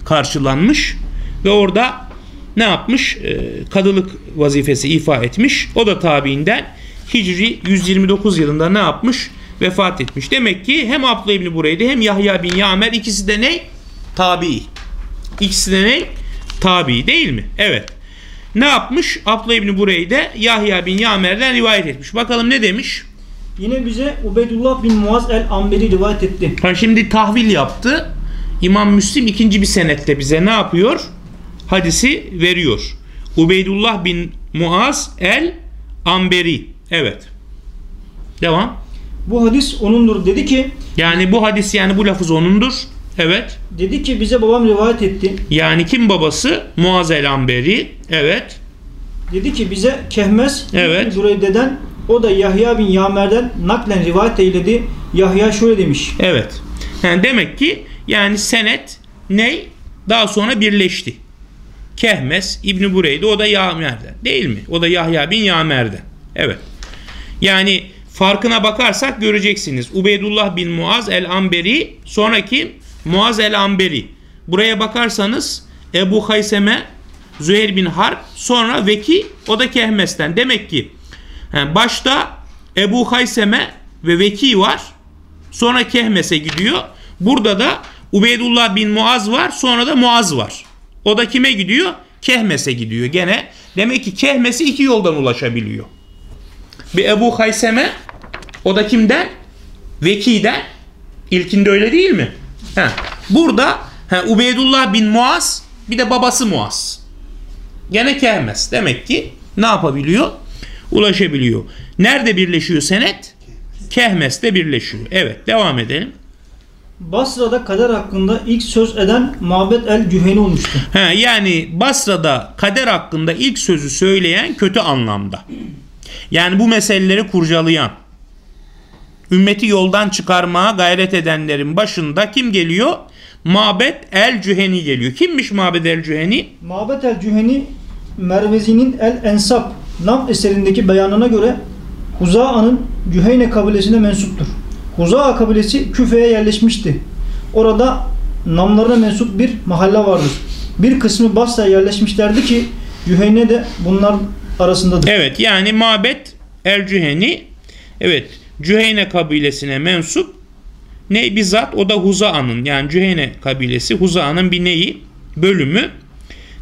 karşılanmış ve orada ne yapmış? Ee, kadılık vazifesi ifa etmiş. O da tabiinden Hicri 129 yılında ne yapmış? Vefat etmiş. Demek ki hem Abdullah İbni Bureyde hem Yahya bin Yamer ikisi de ne? Tabi. İkisi de ne? Tabi değil mi? Evet. Ne yapmış? Abdullah İbni Bureyde Yahya bin Yamer'den rivayet etmiş. Bakalım ne demiş? Yine bize Ubeydullah bin Muaz el-Amberi rivayet etti. Ha şimdi tahvil yaptı. İmam Müslim ikinci bir senette bize ne yapıyor? Hadisi veriyor. Ubeydullah bin Muaz el Amberi. Evet. Devam. Bu hadis onundur. Dedi ki Yani bu hadis yani bu lafız onundur. Evet. dedi ki bize babam rivayet etti. Yani kim babası? Muaz el Amberi. Evet. Dedi ki bize Kehmes Evet. Dureyde'den o da Yahya bin Yamer'den naklen rivayet eyledi. Yahya şöyle demiş. Evet. Yani demek ki yani senet ne? Daha sonra birleşti. Kehmes İbni Bureyde o da Yamer'den değil mi? O da Yahya bin Yamer'den. Evet. Yani farkına bakarsak göreceksiniz. Ubeydullah bin Muaz el-Amberi sonraki Muaz el-Amberi. Buraya bakarsanız Ebu Hayseme Züheyr bin Harp sonra Veki o da Kehmes'ten. Demek ki yani başta Ebu Hayseme ve Veki var. Sonra Kehmes'e gidiyor. Burada da Ubeydullah bin Muaz var. Sonra da Muaz var. O da kime gidiyor? Kehmes'e gidiyor gene. Demek ki Kehmes'e iki yoldan ulaşabiliyor. Bir Ebu Hayseme o da kimden? Veki'den. İlkinde öyle değil mi? Ha. Burada ha, Ubeydullah bin Muaz bir de babası Muaz. Gene Kehmes. Demek ki ne yapabiliyor? Ulaşabiliyor. Nerede birleşiyor senet? Kehmes'te birleşiyor. Evet devam edelim. Basra'da kader hakkında ilk söz eden Mabed el-Cüheni olmuştu. He, yani Basra'da kader hakkında ilk sözü söyleyen kötü anlamda. Yani bu meseleleri kurcalayan, ümmeti yoldan çıkarmaya gayret edenlerin başında kim geliyor? Mabed el-Cüheni geliyor. Kimmiş Mabed el-Cüheni? Mabed el-Cüheni Mervezi'nin El-Ensab nam eserindeki beyanına göre Huza'nın Cüheyne kabilesine mensuptur. Huza'a kabilesi Küfe'ye yerleşmişti. Orada namlarına mensup bir mahalle vardır. Bir kısmı Basra'ya yerleşmişlerdi ki Cüheyne de bunlar arasındadır. Evet yani Mabed el-Cüheni evet Cüheyne kabilesine mensup ne bizzat o da Huza'nın yani Cüheyne kabilesi Huza'nın bir neyi bölümü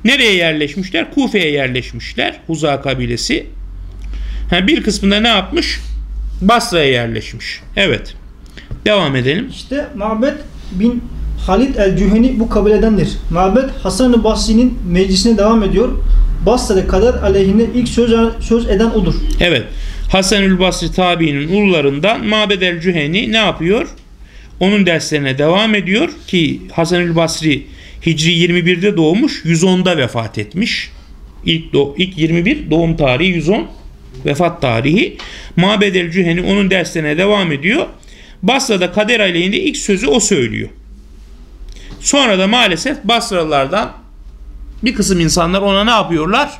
nereye yerleşmişler? Kufe'ye yerleşmişler Huza kabilesi. Ha, bir kısmında ne yapmış? Basra'ya yerleşmiş. Evet. Devam edelim. İşte Mabed bin Halid el-Cüheni bu kabiledendir. Mabed Hasan-ı Basri'nin meclisine devam ediyor. Basra'da kader aleyhine ilk söz, söz eden odur. Evet. Hasanül Basri tabiinin ulularından Mabed el Cüheni ne yapıyor? Onun derslerine devam ediyor ki Hasanül Basri Hicri 21'de doğmuş, 110'da vefat etmiş. İlk, do ilk 21 doğum tarihi 110, vefat tarihi. Mabed el Cüheni onun derslerine devam ediyor. Basra'da kader aleyhinde ilk sözü o söylüyor. Sonra da maalesef Basralılardan bir kısım insanlar ona ne yapıyorlar?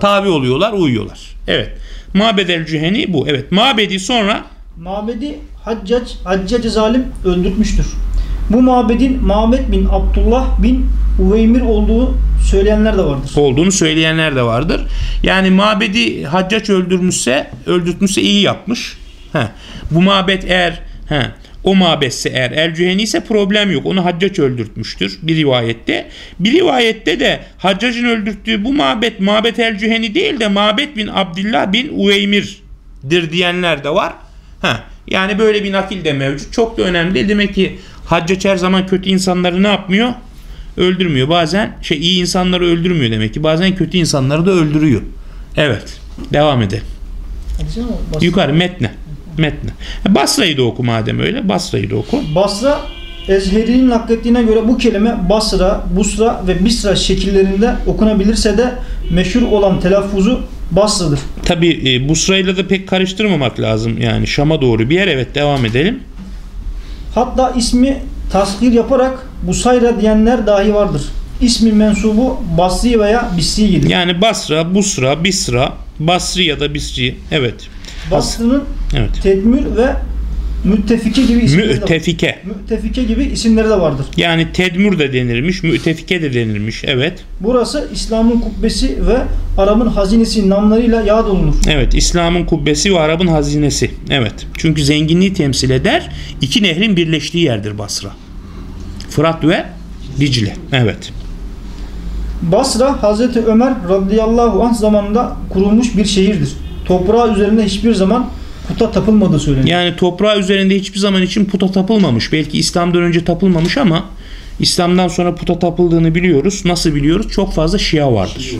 Tabi oluyorlar, uyuyorlar. Evet. Mabed el Cüheni bu. Evet. Mabedi sonra Mabedi Haccac, Haccac zalim öldürtmüştür. Bu mabedin Mabed bin Abdullah bin Uveymir olduğu söyleyenler de vardır. olduğunu söyleyenler de vardır. Yani mabedi haccaç öldürmüşse, öldürtmüşse iyi yapmış. Ha. Bu mabet eğer ha, o mabetse eğer El Cüheni ise problem yok. Onu haccaç öldürtmüştür bir rivayette. Bir rivayette de haccacın öldürttüğü bu mabet mabet El Cüheni değil de mabet bin Abdullah bin Uveymir'dir diyenler de var. Ha. Yani böyle bir nakil de mevcut. Çok da önemli değil. Demek ki haccaç her zaman kötü insanları ne yapmıyor? öldürmüyor. Bazen şey iyi insanları öldürmüyor demek ki. Bazen kötü insanları da öldürüyor. Evet. Devam edelim. Yukarı metne. Metne. Basra'yı da oku madem öyle. Basra'yı da oku. Basra Ezheri'nin naklettiğine göre bu kelime Basra, Busra ve Bisra şekillerinde okunabilirse de meşhur olan telaffuzu Basra'dır. Tabi e, Busra'yla da pek karıştırmamak lazım. Yani Şam'a doğru bir yer. Evet devam edelim. Hatta ismi tasgir yaparak Busayra diyenler dahi vardır. İsmi mensubu Basri veya Bisri'dir. Yani Basra, Busra, Bisra, Basri ya da Bisri. Evet. Basra'nın Evet. Tedmür ve Müttefike gibi isimleri de Mü'tefike. Müttefike gibi isimleri de vardır. Yani Tedmür de denirmiş, Mü'tefike de denirmiş. Evet. Burası İslam'ın kubbesi ve Arap'ın hazinesi namlarıyla yad olunur. Evet, İslam'ın kubbesi ve Arap'ın hazinesi. Evet. Çünkü zenginliği temsil eder. İki nehrin birleştiği yerdir Basra. Fırat ve Dicle. Evet. Basra Hazreti Ömer radıyallahu anh zamanında kurulmuş bir şehirdir. Toprağı üzerinde hiçbir zaman puta tapılmadığı söyleniyor. Yani toprağı üzerinde hiçbir zaman için puta tapılmamış. Belki İslam'dan önce tapılmamış ama İslam'dan sonra puta tapıldığını biliyoruz. Nasıl biliyoruz? Çok fazla Şia vardır.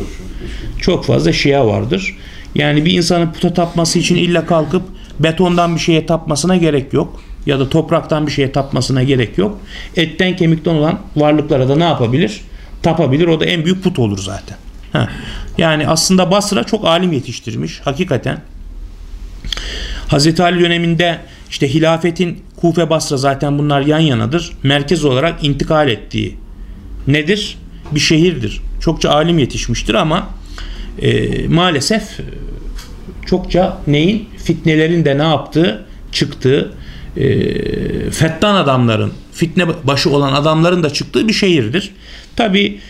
Çok fazla Şia vardır. Yani bir insanın puta tapması için illa kalkıp betondan bir şeye tapmasına gerek yok. Ya da topraktan bir şeye tapmasına gerek yok. Etten kemikten olan varlıklara da ne yapabilir? Tapabilir. O da en büyük put olur zaten. Yani aslında Basra çok alim yetiştirmiş. Hakikaten. Hazreti Ali döneminde işte hilafetin Kufe Basra zaten bunlar yan yanadır. Merkez olarak intikal ettiği nedir? Bir şehirdir. Çokça alim yetişmiştir ama e, maalesef e, çokça neyin? Fitnelerin de ne yaptığı, çıktığı, e, fettan adamların, fitne başı olan adamların da çıktığı bir şehirdir. Tabi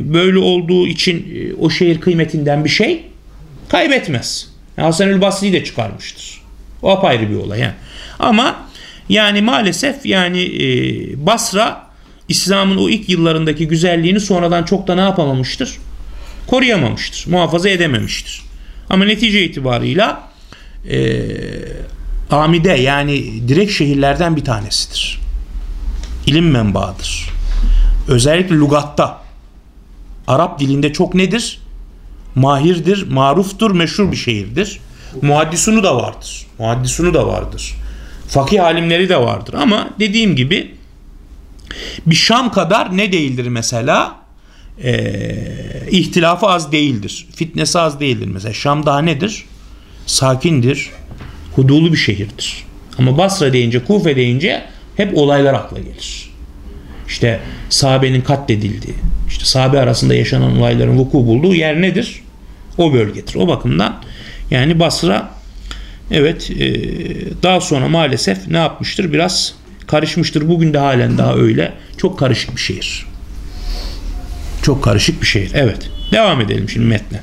böyle olduğu için e, o şehir kıymetinden bir şey kaybetmez. Hasan-ül Basri'yi de çıkarmıştır. O apayrı bir olay yani. Ama yani maalesef yani e, Basra İslam'ın o ilk yıllarındaki güzelliğini sonradan çok da ne yapamamıştır? Koruyamamıştır. Muhafaza edememiştir. Ama netice itibarıyla e, amide yani direkt şehirlerden bir tanesidir. İlim menbaıdır. Özellikle lugatta Arap dilinde çok nedir? Mahirdir, maruftur, meşhur bir şehirdir. Muhaddisunu da vardır. Muhaddisunu da vardır. Fakih alimleri de vardır. Ama dediğim gibi bir Şam kadar ne değildir mesela? Ee, ihtilafı az değildir. Fitnesi az değildir. Mesela Şam daha nedir? Sakindir. Hudulu bir şehirdir. Ama Basra deyince, Kufe deyince hep olaylar akla gelir. İşte sahabenin katledildiği, işte sahabe arasında yaşanan olayların vuku bulduğu yer nedir? O bölgedir. O bakımdan yani Basra evet e, daha sonra maalesef ne yapmıştır? Biraz karışmıştır. Bugün de halen daha öyle. Çok karışık bir şehir. Çok karışık bir şehir. Evet. Devam edelim şimdi metne.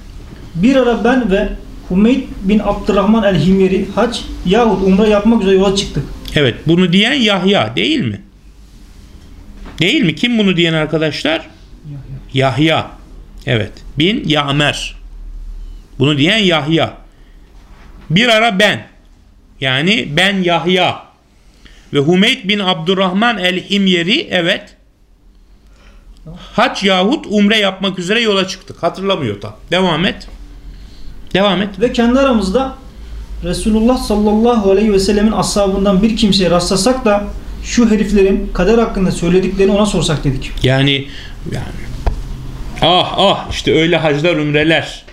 Bir ara ben ve Hümeyd bin Abdurrahman el-Himyeri hac yahut umre yapmak üzere yola çıktık. Evet bunu diyen Yahya değil mi? Değil mi? Kim bunu diyen arkadaşlar? Yahya. Evet. Bin Ya'mer. Bunu diyen Yahya. Bir ara ben. Yani ben Yahya. Ve Humeyd bin Abdurrahman el-Himyeri evet. Hac yahut umre yapmak üzere yola çıktık. Hatırlamıyor tam. Devam et. Devam et. Ve kendi aramızda Resulullah sallallahu aleyhi ve sellemin ashabından bir kimseye rastlasak da şu heriflerin kader hakkında söylediklerini ona sorsak dedik. Yani yani ah ah işte öyle haclar ümreler.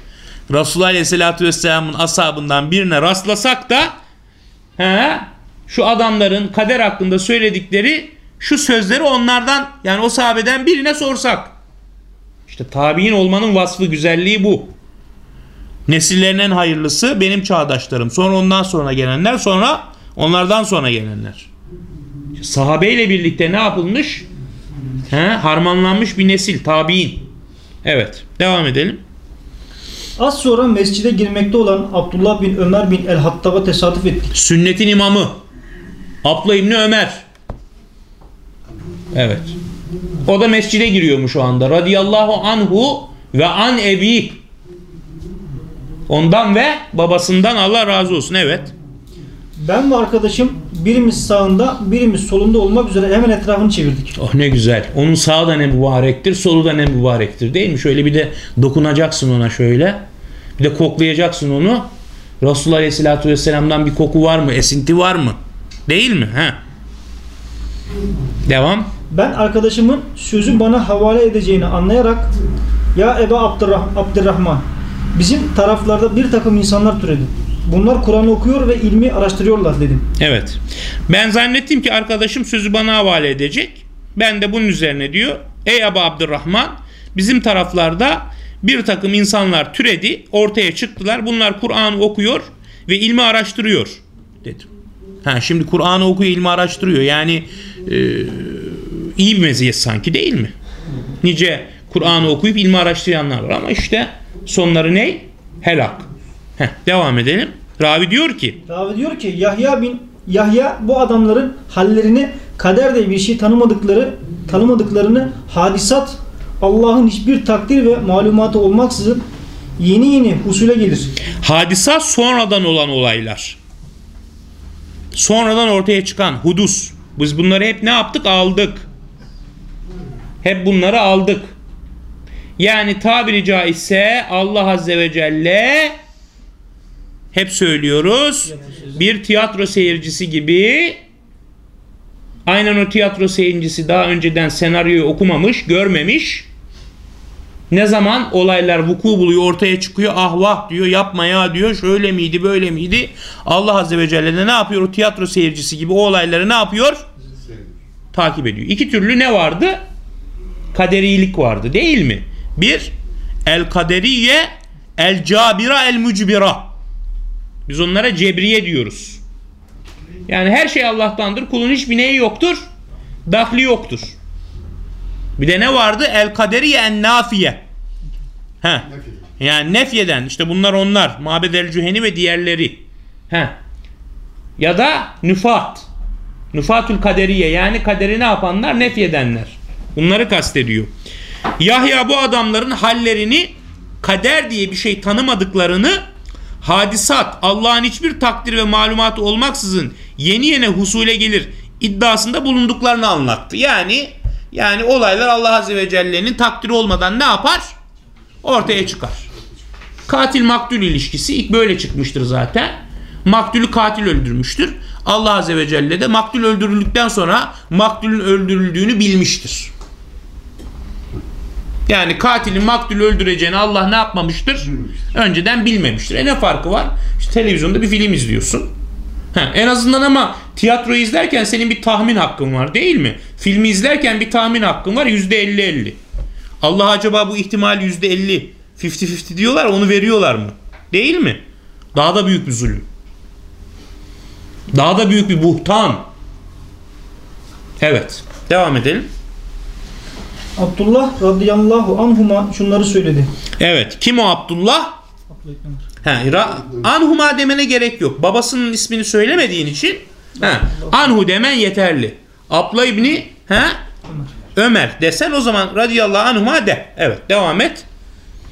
Resulullah Aleyhisselatü Vesselam'ın ashabından birine rastlasak da he, şu adamların kader hakkında söyledikleri şu sözleri onlardan yani o sahabeden birine sorsak. İşte tabi'in olmanın vasfı güzelliği bu. Nesillerin en hayırlısı benim çağdaşlarım. Sonra ondan sonra gelenler sonra onlardan sonra gelenler. Sahabeyle birlikte ne yapılmış? He, harmanlanmış bir nesil tabi'in. Evet. Devam edelim. Az sonra mescide girmekte olan Abdullah bin Ömer bin el-Hattab'a tesadüf ettik. Sünnetin imamı. Abla İbni Ömer. Evet. O da mescide giriyormuş şu anda. Radiyallahu anhu ve an ebi. Ondan ve babasından Allah razı olsun. Evet. Ben ve arkadaşım birimiz sağında birimiz solunda olmak üzere hemen etrafını çevirdik. Oh ne güzel. Onun sağı da ne mübarektir, solu da ne mübarektir değil mi? Şöyle bir de dokunacaksın ona şöyle. Bir de koklayacaksın onu. Resulullah Aleyhisselatü Vesselam'dan bir koku var mı? Esinti var mı? Değil mi? He. Devam. Ben arkadaşımın sözü bana havale edeceğini anlayarak Ya Eba Abdurrah- Abdurrahman bizim taraflarda bir takım insanlar türedi. Bunlar Kur'an'ı okuyor ve ilmi araştırıyorlar dedim. Evet. Ben zannettim ki arkadaşım sözü bana havale edecek. Ben de bunun üzerine diyor. Ey Ebu Abdurrahman bizim taraflarda bir takım insanlar türedi. Ortaya çıktılar. Bunlar Kur'an'ı okuyor ve ilmi araştırıyor dedim. Ha, şimdi Kur'an'ı okuyor, ilmi araştırıyor. Yani e, iyi bir meziyet sanki değil mi? Nice Kur'an'ı okuyup ilmi araştıranlar var ama işte sonları ne? Helak. Heh, devam edelim. Ravi diyor ki Ravi diyor ki Yahya bin Yahya bu adamların hallerini kader diye bir şey tanımadıkları tanımadıklarını hadisat Allah'ın hiçbir takdir ve malumatı olmaksızın yeni yeni husule gelir. Hadisa sonradan olan olaylar. Sonradan ortaya çıkan hudus. Biz bunları hep ne yaptık? Aldık. Hep bunları aldık. Yani tabiri caizse Allah Azze ve Celle hep söylüyoruz bir tiyatro seyircisi gibi aynen o tiyatro seyircisi daha önceden senaryoyu okumamış, görmemiş. Ne zaman olaylar vuku buluyor, ortaya çıkıyor, ah vah diyor, yapma ya diyor, şöyle miydi, böyle miydi? Allah Azze ve Celle de ne yapıyor? O tiyatro seyircisi gibi o olayları ne yapıyor? Takip ediyor. İki türlü ne vardı? Kaderilik vardı değil mi? Bir, el kaderiye, el cabira, el mücbira. Biz onlara cebriye diyoruz. Yani her şey Allah'tandır. Kulun hiçbir neyi yoktur? Dahli yoktur. Bir de ne vardı? El kaderiye en nafiye. He. Yani nefyeden işte bunlar onlar. Mabed el Cüheni ve diğerleri. He. Ya da nüfat. Nüfatül kaderiye yani kaderi ne yapanlar? Nefyedenler. Bunları kastediyor. Yahya bu adamların hallerini kader diye bir şey tanımadıklarını hadisat Allah'ın hiçbir takdir ve malumatı olmaksızın yeni yeni husule gelir iddiasında bulunduklarını anlattı. Yani yani olaylar Allah Azze ve Celle'nin takdiri olmadan ne yapar? Ortaya çıkar. Katil maktul ilişkisi ilk böyle çıkmıştır zaten. Maktulü katil öldürmüştür. Allah Azze ve Celle de maktul öldürüldükten sonra maktulün öldürüldüğünü bilmiştir. Yani katilin maktulü öldüreceğini Allah ne yapmamıştır? Önceden bilmemiştir. E ne farkı var? İşte televizyonda bir film izliyorsun. Ha, en azından ama tiyatroyu izlerken senin bir tahmin hakkın var değil mi? Filmi izlerken bir tahmin hakkın var yüzde elli elli. Allah acaba bu ihtimal yüzde elli 50-50 diyorlar onu veriyorlar mı? Değil mi? Daha da büyük bir zulüm. Daha da büyük bir buhtan. Evet. Devam edelim. Abdullah radıyallahu anhuma şunları söyledi. Evet. Kim o Abdullah? Abdullah Anhuma demene gerek yok. Babasının ismini söylemediğin için he, Anhu demen yeterli. Abla İbni he, Ömer desen o zaman radıyallahu anhuma de. Evet devam et.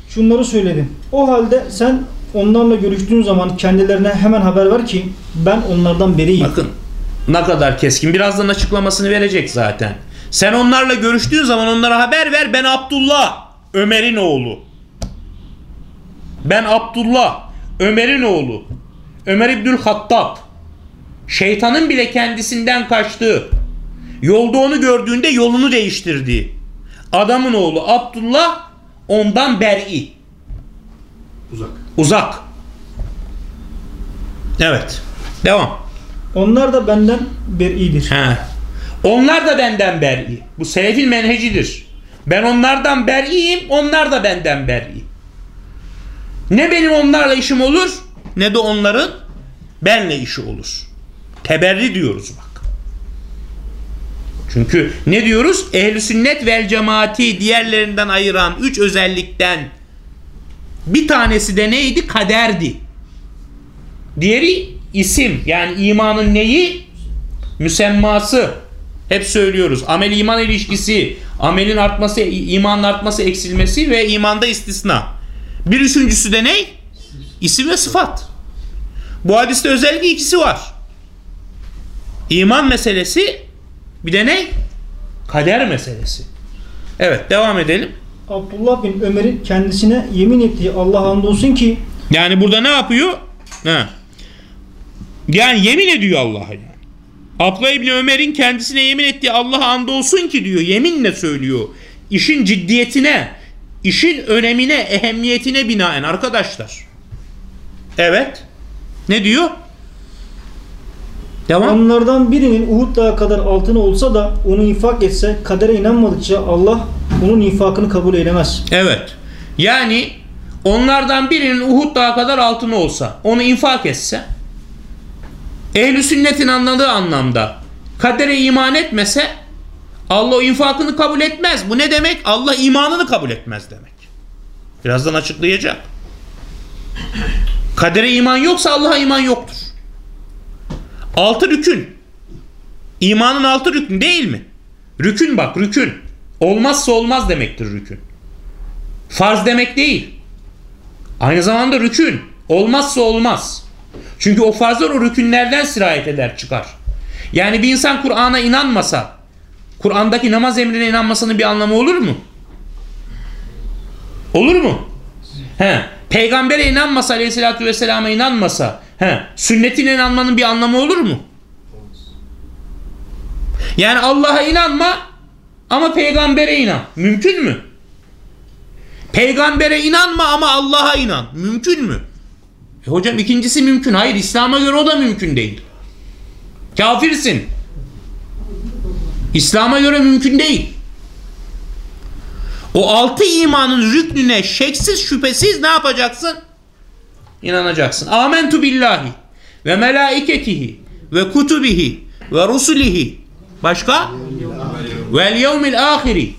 Şunları söyledi. O halde sen onlarla görüştüğün zaman kendilerine hemen haber ver ki ben onlardan beriyim. Bakın ne kadar keskin. Birazdan açıklamasını verecek zaten. Sen onlarla görüştüğün zaman onlara haber ver. Ben Abdullah, Ömer'in oğlu. Ben Abdullah, Ömer'in oğlu. Ömer İbnül Hattab. Şeytanın bile kendisinden kaçtığı. Yolda onu gördüğünde yolunu değiştirdiği. Adamın oğlu Abdullah ondan ber'i. Uzak. Uzak. Evet. Devam. Onlar da benden beridir. He. Onlar da benden ber'i. Bu selefin menhecidir. Ben onlardan ber'iyim, onlar da benden ber'i. Ne benim onlarla işim olur, ne de onların benle işi olur. Teberri diyoruz bak. Çünkü ne diyoruz? Ehl-i sünnet vel cemaati diğerlerinden ayıran üç özellikten bir tanesi de neydi? Kaderdi. Diğeri isim. Yani imanın neyi? Müsemması. Hep söylüyoruz. Amel iman ilişkisi, amelin artması, imanın artması, eksilmesi ve imanda istisna. Bir üçüncüsü de ne? İsim ve sıfat. Bu hadiste özellikle ikisi var. İman meselesi bir de ne? Kader meselesi. Evet devam edelim. Abdullah bin Ömer'in kendisine yemin ettiği Allah andolsun ki Yani burada ne yapıyor? Ha. Yani yemin ediyor Allah'a yani. Abdullah İbni Ömer'in kendisine yemin ettiği Allah'a andolsun ki diyor. Yeminle söylüyor. İşin ciddiyetine, işin önemine, ehemmiyetine binaen arkadaşlar. Evet. Ne diyor? Devam. onlardan birinin Uhud dağı kadar altını olsa da onu infak etse kadere inanmadıkça Allah onun infakını kabul eylemez. Evet. Yani onlardan birinin Uhud dağı kadar altını olsa, onu infak etse, ehl sünnetin anladığı anlamda kadere iman etmese Allah o infakını kabul etmez. Bu ne demek? Allah imanını kabul etmez demek. Birazdan açıklayacak. Kadere iman yoksa Allah'a iman yoktur. Altı rükün. İmanın altı rükün değil mi? Rükün bak rükün. Olmazsa olmaz demektir rükün. Farz demek değil. Aynı zamanda rükün. Olmazsa olmaz. Çünkü o farzlar o rükünlerden sirayet eder çıkar. Yani bir insan Kur'an'a inanmasa, Kur'an'daki namaz emrine inanmasının bir anlamı olur mu? Olur mu? He. Peygambere inanmasa, aleyhissalatü vesselama inanmasa, he. sünnetine inanmanın bir anlamı olur mu? Yani Allah'a inanma ama peygambere inan. Mümkün mü? Peygambere inanma ama Allah'a inan. Mümkün mü? E hocam ikincisi mümkün. Hayır İslam'a göre o da mümkün değil. Kafirsin. İslam'a göre mümkün değil. O altı imanın rüknüne şeksiz şüphesiz ne yapacaksın? İnanacaksın. Amentu billahi ve melaiketihi ve kutubihi ve rusulihi. Başka? Vel yevmil ahiri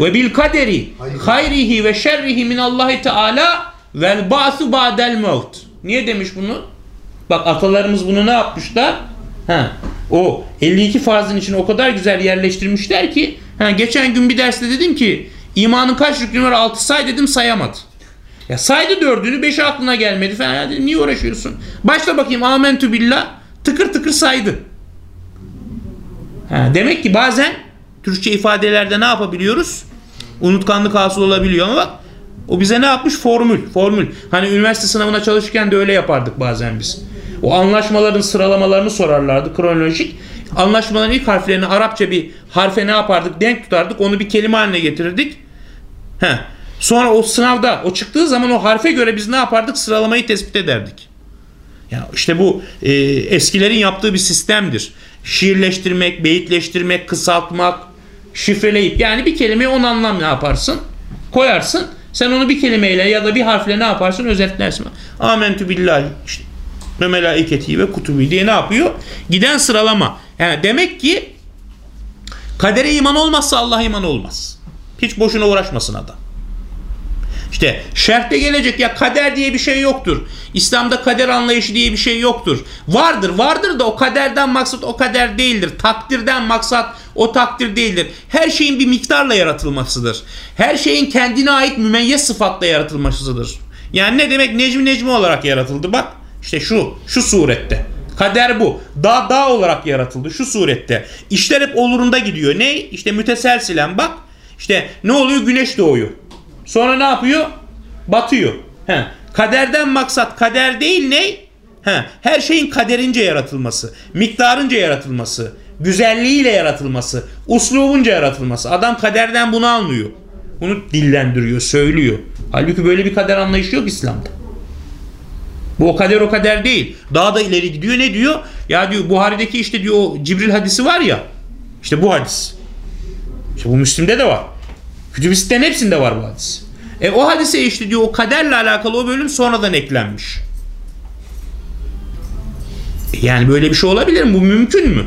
ve bil kaderi hayrihi ve şerrihi min Allahi Teala vel ba'su ba'del mevt. Niye demiş bunu? Bak atalarımız bunu ne yapmışlar? Ha, o 52 farzın için o kadar güzel yerleştirmişler ki ha, geçen gün bir derste dedim ki imanın kaç rüknü var 6 say dedim sayamadı. Ya saydı dördünü beşi aklına gelmedi falan. Ya dedim, niye uğraşıyorsun? Başla bakayım amentü billah tıkır tıkır saydı. Ha, demek ki bazen Türkçe ifadelerde ne yapabiliyoruz? Unutkanlık hasıl olabiliyor ama bak o bize ne yapmış? Formül. Formül. Hani üniversite sınavına çalışırken de öyle yapardık bazen biz. O anlaşmaların sıralamalarını sorarlardı kronolojik. Anlaşmaların ilk harflerini Arapça bir harfe ne yapardık? Denk tutardık. Onu bir kelime haline getirirdik. Heh. Sonra o sınavda o çıktığı zaman o harfe göre biz ne yapardık? Sıralamayı tespit ederdik. Ya işte bu e, eskilerin yaptığı bir sistemdir. Şiirleştirmek, beyitleştirmek, kısaltmak, şifreleyip yani bir kelimeyi on anlam ne yaparsın? Koyarsın. Sen onu bir kelimeyle ya da bir harfle ne yaparsın? Özetlersin. Amentü billahi işte ve melaiketi ve kutubi diye ne yapıyor? Giden sıralama. Yani demek ki kadere iman olmazsa Allah iman olmaz. Hiç boşuna uğraşmasın adam. İşte şerhte gelecek ya kader diye bir şey yoktur. İslam'da kader anlayışı diye bir şey yoktur. Vardır vardır da o kaderden maksat o kader değildir. Takdirden maksat o takdir değildir. Her şeyin bir miktarla yaratılmasıdır. Her şeyin kendine ait mümeyyez sıfatla yaratılmasıdır. Yani ne demek necmi necmi olarak yaratıldı bak. İşte şu şu surette. Kader bu. Dağ dağ olarak yaratıldı şu surette. İşler hep olurunda gidiyor. Ne? İşte müteselsilen bak. İşte ne oluyor? Güneş doğuyor. Sonra ne yapıyor? Batıyor. He. Kaderden maksat kader değil ne? He. Her şeyin kaderince yaratılması, miktarınca yaratılması, güzelliğiyle yaratılması, uslubunca yaratılması. Adam kaderden bunu anlıyor. Bunu dillendiriyor, söylüyor. Halbuki böyle bir kader anlayışı yok İslam'da. Bu o kader o kader değil. Daha da ileri gidiyor ne diyor? Ya diyor Buhari'deki işte diyor o Cibril hadisi var ya. İşte bu hadis. İşte bu Müslim'de de var. Kütüb-i hepsinde var bu hadis. E o hadise işte diyor o kaderle alakalı o bölüm sonradan eklenmiş. E yani böyle bir şey olabilir mi? Bu mümkün mü?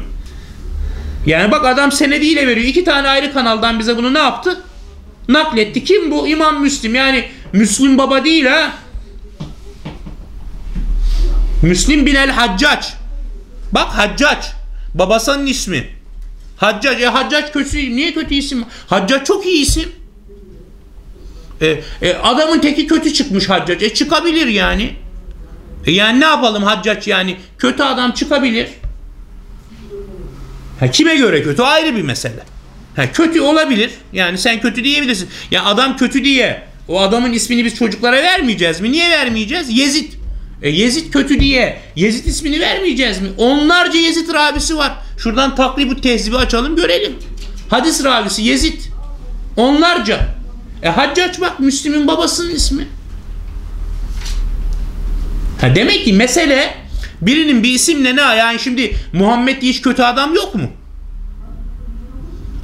Yani bak adam senediyle veriyor. İki tane ayrı kanaldan bize bunu ne yaptı? Nakletti. Kim bu? İmam Müslim. Yani Müslüm baba değil ha. Müslim bin el Haccac. Bak Haccac. Babasının ismi. Haccac. E Haccac kötü. Niye kötü isim? Haccac çok iyi isim. E, e, adamın teki kötü çıkmış Haccac. E çıkabilir yani. E, yani ne yapalım Haccac yani? Kötü adam çıkabilir. Ha, kime göre kötü ayrı bir mesele. Ha, kötü olabilir. Yani sen kötü diyebilirsin. Ya adam kötü diye o adamın ismini biz çocuklara vermeyeceğiz mi? Niye vermeyeceğiz? Yezid. E, Yezid kötü diye Yezid ismini vermeyeceğiz mi? Onlarca Yezid rabisi var. Şuradan takribu tehzibi açalım görelim. Hadis rabisi Yezid. Onlarca. E Haccac bak Müslim'in babasının ismi. Ha demek ki mesele birinin bir isimle ne yani şimdi Muhammed diye hiç kötü adam yok mu?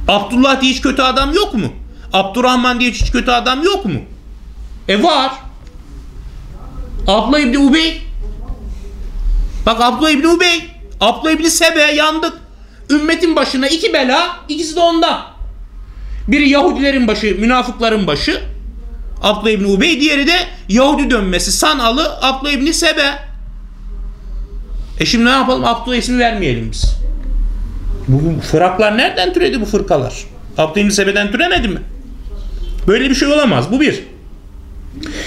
Abdullah diye hiç kötü adam yok mu? Abdurrahman diye hiç kötü adam yok mu? E var. Abla İbni Ubey. Bak Abla İbni Ubey. Abla İbni Sebe yandık. Ümmetin başına iki bela ikisi de ondan. Biri Yahudilerin başı, münafıkların başı. Abla İbni Ubey. Diğeri de Yahudi dönmesi. Sanalı Abla İbni Sebe. E şimdi ne yapalım? Abdullah ismi vermeyelim biz. Bu fıraklar nereden türedi bu fırkalar? Abdullah İbni Sebe'den türemedi mi? Böyle bir şey olamaz. Bu bir.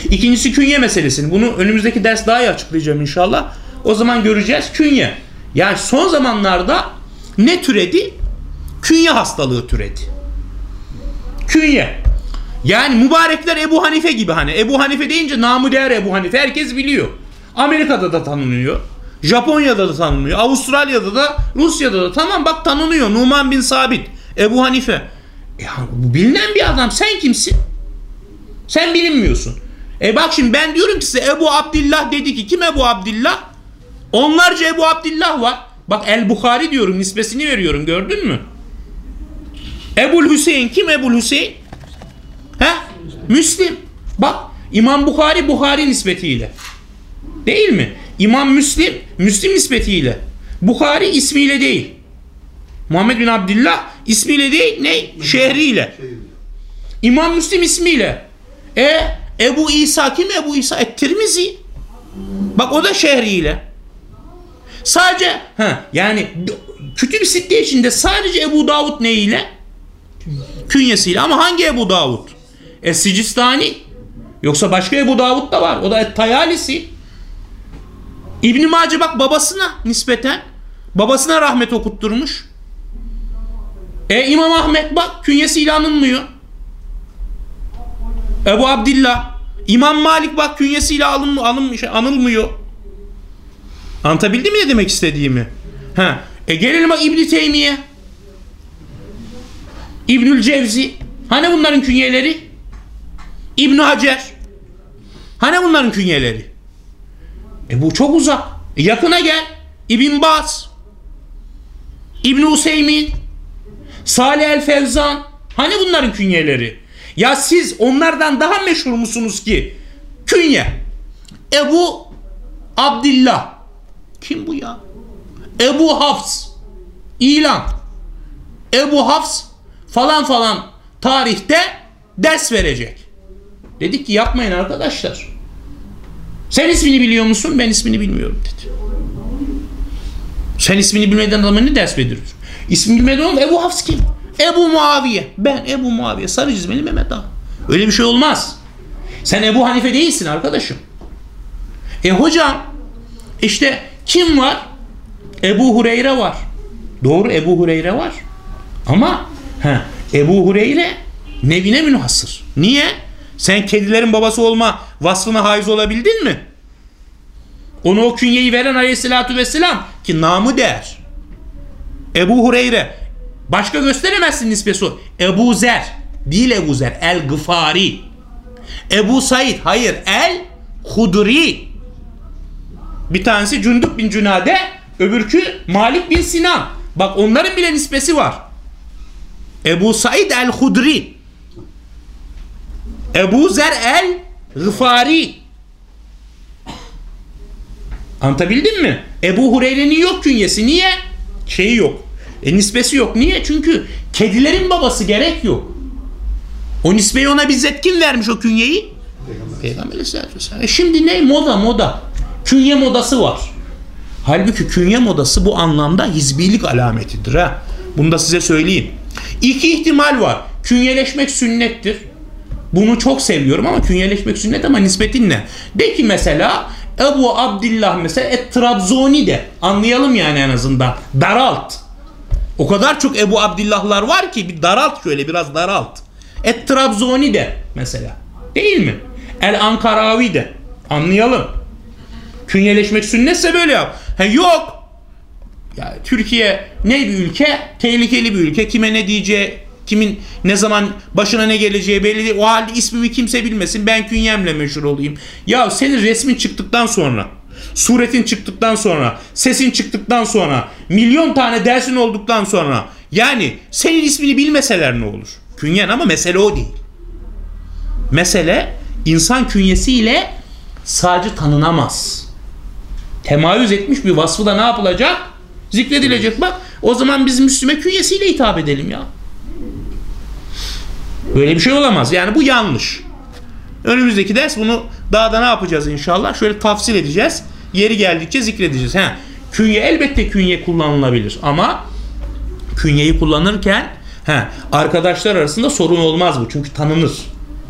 İkincisi künye meselesini. Bunu önümüzdeki ders daha iyi açıklayacağım inşallah. O zaman göreceğiz künye. Yani son zamanlarda ne türedi? Künye hastalığı türedi. Künye. Yani mübarekler Ebu Hanife gibi hani. Ebu Hanife deyince namı değer Ebu Hanife. Herkes biliyor. Amerika'da da tanınıyor. Japonya'da da tanınıyor. Avustralya'da da Rusya'da da. Tamam bak tanınıyor. Numan bin Sabit. Ebu Hanife. Ya bu bilinen bir adam. Sen kimsin? Sen bilinmiyorsun. E bak şimdi ben diyorum ki size Ebu Abdillah dedi ki kim Ebu Abdillah? Onlarca Ebu Abdillah var. Bak El Bukhari diyorum nispesini veriyorum gördün mü? Ebul Hüseyin kim Ebul Hüseyin? He? Müslim. Bak İmam Bukhari Bukhari nispetiyle. Değil mi? İmam Müslim Müslim nispetiyle. Bukhari ismiyle değil. Muhammed bin Abdillah ismiyle değil ne? Şehriyle. İmam Müslim ismiyle. E Ebu İsa kim Ebu İsa? Et-Tirmizi. Bak o da şehriyle. Sadece ha yani Kütüb-i Sitte içinde sadece Ebu Davud neyiyle? Künyesiyle. Ama hangi Ebu Davud? E Sicistani. Yoksa başka Ebu Davud da var. O da Et-Tayalisi. İbn Mace bak babasına nispeten babasına rahmet okutturmuş. E İmam Ahmet bak künyesiyle anılmıyor. Ebu Abdillah. İmam Malik bak künyesiyle alın, alınmış, anılmıyor. Anlatabildim mi ne demek istediğimi? Ha. E gelelim bak İbn Teymiye. İbnül Cevzi. Hani bunların künyeleri? İbn Hacer. Hani bunların künyeleri? E bu çok uzak. E yakına gel. İbn Baz. İbn Useymin. Salih el Fevzan. Hani bunların künyeleri? Ya siz onlardan daha meşhur musunuz ki? Künye. Ebu Abdillah. Kim bu ya? Ebu Hafs. İlan. Ebu Hafs falan falan tarihte ders verecek. Dedik ki yapmayın arkadaşlar. Sen ismini biliyor musun? Ben ismini bilmiyorum dedi. Sen ismini bilmeden adama ne ders veriyorsun? İsmini bilmeden oğlum Ebu Hafs kim? Ebu Muaviye. Ben Ebu Muaviye. Sarı çizmeli Mehmet Ağa. Öyle bir şey olmaz. Sen Ebu Hanife değilsin arkadaşım. E hocam işte kim var? Ebu Hureyre var. Doğru Ebu Hureyre var. Ama he, Ebu Hureyre nevine münhasır. Niye? Sen kedilerin babası olma vasfına haiz olabildin mi? Onu o künyeyi veren aleyhissalatü vesselam ki namı değer. Ebu Hureyre. Başka gösteremezsin nispesi o. Ebu Zer. Değil Ebu Zer. El Gıfari. Ebu Said. Hayır. El Hudri. Bir tanesi Cündük bin Cünade. Öbürkü Malik bin Sinan. Bak onların bile nispesi var. Ebu Said el Hudri. Ebu Zer el Gıfari. Anlatabildim mi? Ebu Hureyre'nin yok künyesi. Niye? Şeyi yok. E nispesi yok. Niye? Çünkü kedilerin babası gerek yok. O nisbeyi ona bizzat kim vermiş o künyeyi? Peygamber Aleyhisselatü Vesselam. E şimdi ne? Moda moda. Künye modası var. Halbuki künye modası bu anlamda hizbilik alametidir ha. Bunu da size söyleyeyim. İki ihtimal var. Künyeleşmek sünnettir. Bunu çok seviyorum ama künyeleşmek sünnet ama nispetin ne? De ki mesela Ebu Abdillah mesela Et Trabzoni de anlayalım yani en azından. Daralt. O kadar çok Ebu Abdillahlar var ki bir daralt şöyle biraz daralt. Et Trabzoni de mesela. Değil mi? El Ankaravi de. Anlayalım. Künyeleşmek sünnetse böyle yap. Ha, yok. Ya Türkiye ne bir ülke? Tehlikeli bir ülke. Kime ne diyeceği, kimin ne zaman başına ne geleceği belli değil. O halde ismimi kimse bilmesin. Ben künyemle meşhur olayım. Ya senin resmin çıktıktan sonra, suretin çıktıktan sonra, sesin çıktıktan sonra, milyon tane dersin olduktan sonra yani senin ismini bilmeseler ne olur? Künyen ama mesele o değil. Mesele insan künyesiyle sadece tanınamaz. Temayüz etmiş bir vasfı da ne yapılacak? Zikredilecek. Bak o zaman biz Müslüme künyesiyle hitap edelim ya. Böyle bir şey olamaz. Yani bu yanlış. Önümüzdeki ders bunu daha da ne yapacağız inşallah? Şöyle tafsil edeceğiz. Yeri geldikçe zikredeceğiz. He, künye elbette künye kullanılabilir ama künyeyi kullanırken he, arkadaşlar arasında sorun olmaz bu. Çünkü tanınır,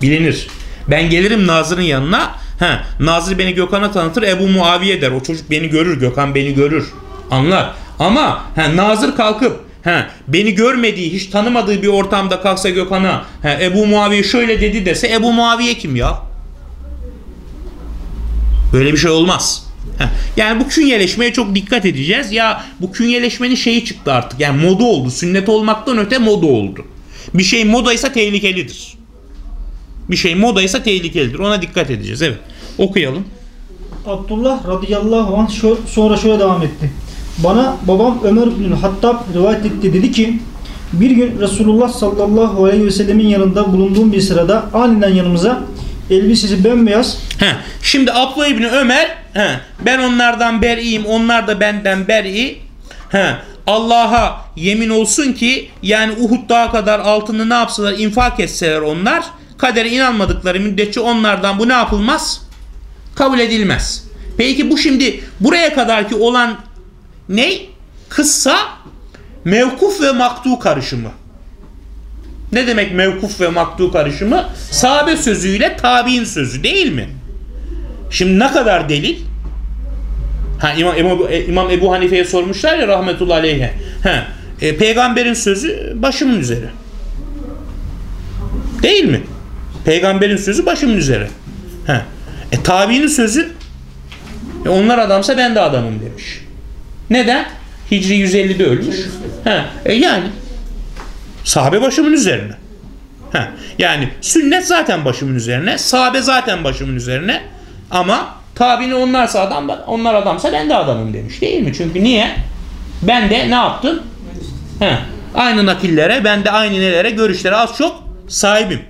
bilinir. Ben gelirim Nazır'ın yanına. He, Nazır beni Gökhan'a tanıtır. Ebu Muaviye der. O çocuk beni görür. Gökhan beni görür. Anlar. Ama he, Nazır kalkıp he, beni görmediği, hiç tanımadığı bir ortamda kalksa Gökhan'a he, Ebu Muaviye şöyle dedi dese Ebu Muaviye kim ya? Böyle bir şey olmaz. Yani bu künyeleşmeye çok dikkat edeceğiz. Ya bu künyeleşmenin şeyi çıktı artık. Yani moda oldu. Sünnet olmaktan öte moda oldu. Bir şey modaysa tehlikelidir. Bir şey modaysa tehlikelidir. Ona dikkat edeceğiz. Evet. Okuyalım. Abdullah radıyallahu anh sonra şöyle devam etti. Bana babam Ömer bin Hattab rivayet etti dedi ki bir gün Resulullah sallallahu aleyhi ve sellemin yanında bulunduğum bir sırada aniden yanımıza elbisesi bembeyaz He. Şimdi Abdullah İbni Ömer he, ben onlardan beriyim onlar da benden beri. He. Allah'a yemin olsun ki yani Uhud dağı kadar altını ne yapsalar infak etseler onlar kadere inanmadıkları müddetçe onlardan bu ne yapılmaz? Kabul edilmez. Peki bu şimdi buraya kadarki olan ne? Kıssa mevkuf ve maktu karışımı. Ne demek mevkuf ve maktu karışımı? Sahabe sözüyle tabi'in sözü değil mi? Şimdi ne kadar delil? Ha İmam, İmam, İmam Ebu Hanife'ye sormuşlar ya rahmetullahi aleyhe. Ha, e, peygamberin sözü başımın üzeri. Değil mi? Peygamberin sözü başımın üzeri. Ha. E tabiinin sözü e, onlar adamsa ben de adamım demiş. Neden? Hicri 150'de ölmüş. Ha, e yani sahabe başımın üzerine. Ha, yani sünnet zaten başımın üzerine, sahabe zaten başımın üzerine ama tabini onlarsa adam onlar adamsa ben de adamım demiş değil mi? Çünkü niye? Ben de ne yaptım? Ha, aynı nakillere, ben de aynı nelere, görüşlere az çok sahibim.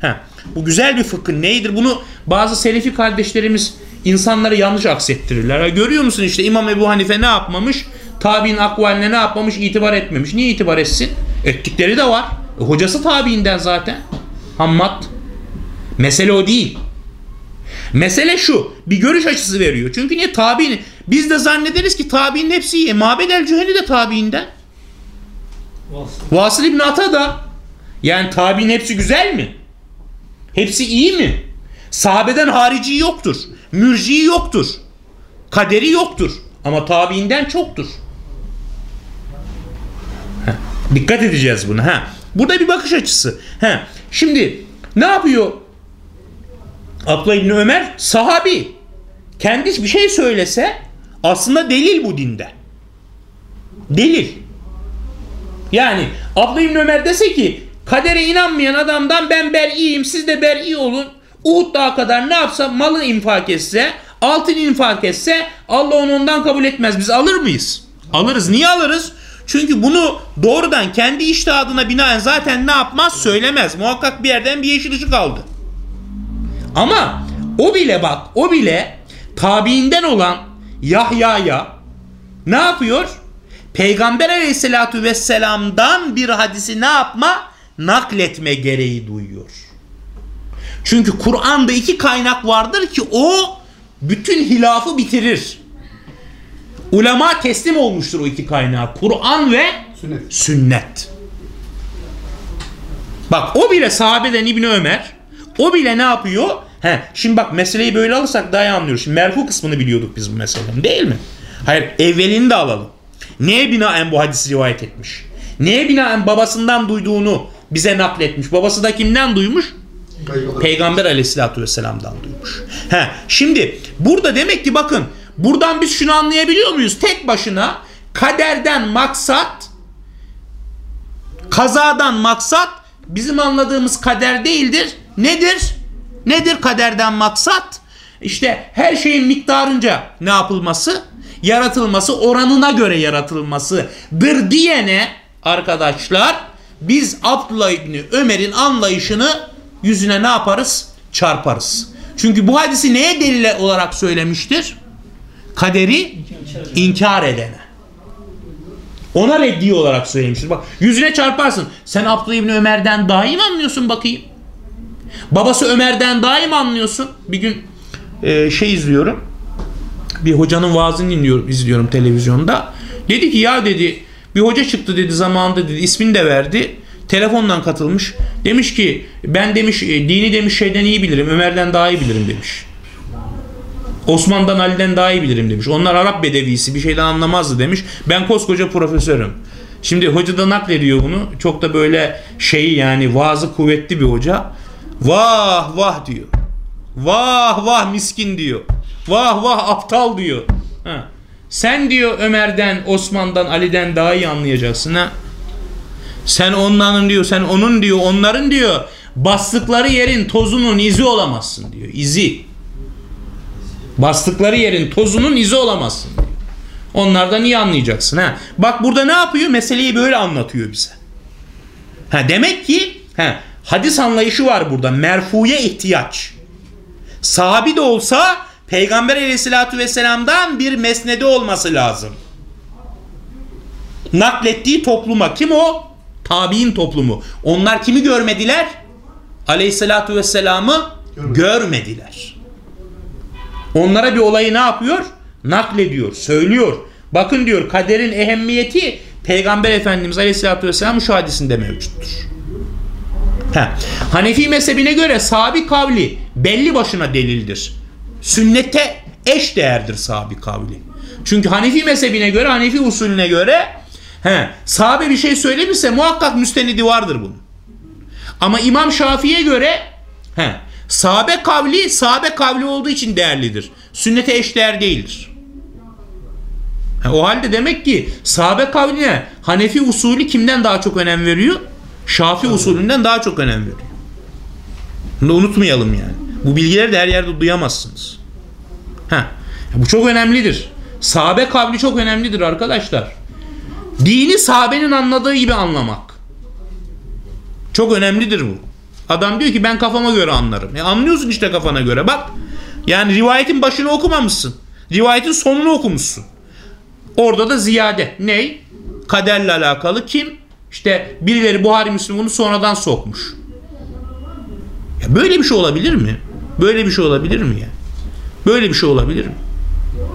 Ha, bu güzel bir fıkıh. Neydir? Bunu bazı selefi kardeşlerimiz insanları yanlış aksettirirler. Görüyor musun işte İmam Ebu Hanife ne yapmamış? Tabi'nin akvaline ne yapmamış? İtibar etmemiş. Niye itibar etsin? Ettikleri de var. E, hocası tabiinden zaten. Hammad. Mesele o değil. Mesele şu. Bir görüş açısı veriyor. Çünkü niye tabiin? Biz de zannederiz ki tabiinin hepsi iyi. E, Mabed el Cüheni de tabiinden. Vasıl İbn Ata da. Yani tabiinin hepsi güzel mi? Hepsi iyi mi? Sahabeden harici yoktur. Mürci yoktur. Kaderi yoktur. Ama tabiinden çoktur. Dikkat edeceğiz buna. Ha. Burada bir bakış açısı. Ha. Şimdi ne yapıyor Abdullah İbni Ömer? Sahabi. Kendisi bir şey söylese aslında delil bu dinde. Delil. Yani Abdullah İbni Ömer dese ki kadere inanmayan adamdan ben ber'iyim siz de ber'i olun. Uhud dağı kadar ne yapsa malı infak etse altın infak etse Allah onu ondan kabul etmez. Biz alır mıyız? Alırız. Niye alırız? Çünkü bunu doğrudan kendi iştihadına binaen zaten ne yapmaz söylemez. Muhakkak bir yerden bir yeşil ışık aldı. Ama o bile bak o bile tabiinden olan Yahya'ya ne yapıyor? Peygamber aleyhissalatü vesselam'dan bir hadisi ne yapma? Nakletme gereği duyuyor. Çünkü Kur'an'da iki kaynak vardır ki o bütün hilafı bitirir. Ulema teslim olmuştur o iki kaynağa. Kur'an ve Sünnet. sünnet. Bak o bile sahabeden İbni Ömer o bile ne yapıyor? He, şimdi bak meseleyi böyle alırsak daha iyi anlıyoruz. Şimdi merfu kısmını biliyorduk biz bu meselenin değil mi? Hayır evvelini de alalım. Neye binaen bu hadisi rivayet etmiş? Neye binaen babasından duyduğunu bize nakletmiş? Babası da kimden duymuş? Peygamber. Peygamber aleyhissalatü vesselam'dan duymuş. He, şimdi burada demek ki bakın buradan biz şunu anlayabiliyor muyuz? Tek başına kaderden maksat kazadan maksat bizim anladığımız kader değildir. Nedir? Nedir kaderden maksat? İşte her şeyin miktarınca ne yapılması? Yaratılması, oranına göre yaratılmasıdır diyene arkadaşlar biz Abdullah İbni Ömer'in anlayışını yüzüne ne yaparız? Çarparız. Çünkü bu hadisi neye delil olarak söylemiştir? Kaderi inkar edene. Ona reddi olarak söylemiştir. Bak yüzüne çarparsın. Sen Abdullah İbni Ömer'den daha iyi mi anlıyorsun bakayım? Babası Ömer'den daha iyi mi anlıyorsun? Bir gün e, şey izliyorum. Bir hocanın vaazını dinliyorum, izliyorum televizyonda. Dedi ki ya dedi bir hoca çıktı dedi zamanında dedi ismini de verdi. Telefondan katılmış. Demiş ki ben demiş e, dini demiş şeyden iyi bilirim. Ömer'den daha iyi bilirim demiş. Osman'dan Ali'den daha iyi bilirim demiş. Onlar Arap bedevisi bir şeyden anlamazdı demiş. Ben koskoca profesörüm. Şimdi hoca da naklediyor bunu. Çok da böyle şey yani vaazı kuvvetli bir hoca. Vah vah diyor. Vah vah miskin diyor. Vah vah aptal diyor. Ha. Sen diyor Ömer'den, Osman'dan, Ali'den daha iyi anlayacaksın ha. Sen onların diyor, sen onun diyor, onların diyor bastıkları yerin tozunun izi olamazsın diyor. İzi. Bastıkları yerin tozunun izi olamazsın diyor. Onlardan iyi anlayacaksın ha. Bak burada ne yapıyor? Meseleyi böyle anlatıyor bize. Ha demek ki ha, hadis anlayışı var burada. Merfuye ihtiyaç. Sahabi de olsa Peygamber aleyhissalatü vesselam'dan bir mesnedi olması lazım. Naklettiği topluma kim o? Tabi'in toplumu. Onlar kimi görmediler? Aleyhissalatü vesselam'ı görmediler. Onlara bir olayı ne yapıyor? Naklediyor, söylüyor. Bakın diyor kaderin ehemmiyeti Peygamber Efendimiz Aleyhisselatü Vesselam şu hadisinde mevcuttur. Heh. Hanefi mezhebine göre sabi kavli belli başına delildir. Sünnete eş değerdir sabi kavli. Çünkü Hanefi mezhebine göre, Hanefi usulüne göre he, sahabe bir şey söylemişse muhakkak müstenidi vardır bunun. Ama İmam Şafii'ye göre he, sahabe kavli sahabe kavli olduğu için değerlidir. Sünnete eş değer değildir. Ha, o halde demek ki sahabe kavline Hanefi usulü kimden daha çok önem veriyor? Şafi usulünden daha çok önem veriyor. Bunu unutmayalım yani. Bu bilgileri de her yerde duyamazsınız. Ha, bu çok önemlidir. Sahabe kavli çok önemlidir arkadaşlar. Dini sahabenin anladığı gibi anlamak. Çok önemlidir bu. Adam diyor ki ben kafama göre anlarım. E anlıyorsun işte kafana göre. Bak yani rivayetin başını okumamışsın. Rivayetin sonunu okumuşsun. Orada da ziyade. Ney? Kaderle alakalı kim? İşte birileri Buhari Müslim bunu sonradan sokmuş. Ya böyle bir şey olabilir mi? Böyle bir şey olabilir mi ya? Böyle bir şey olabilir mi?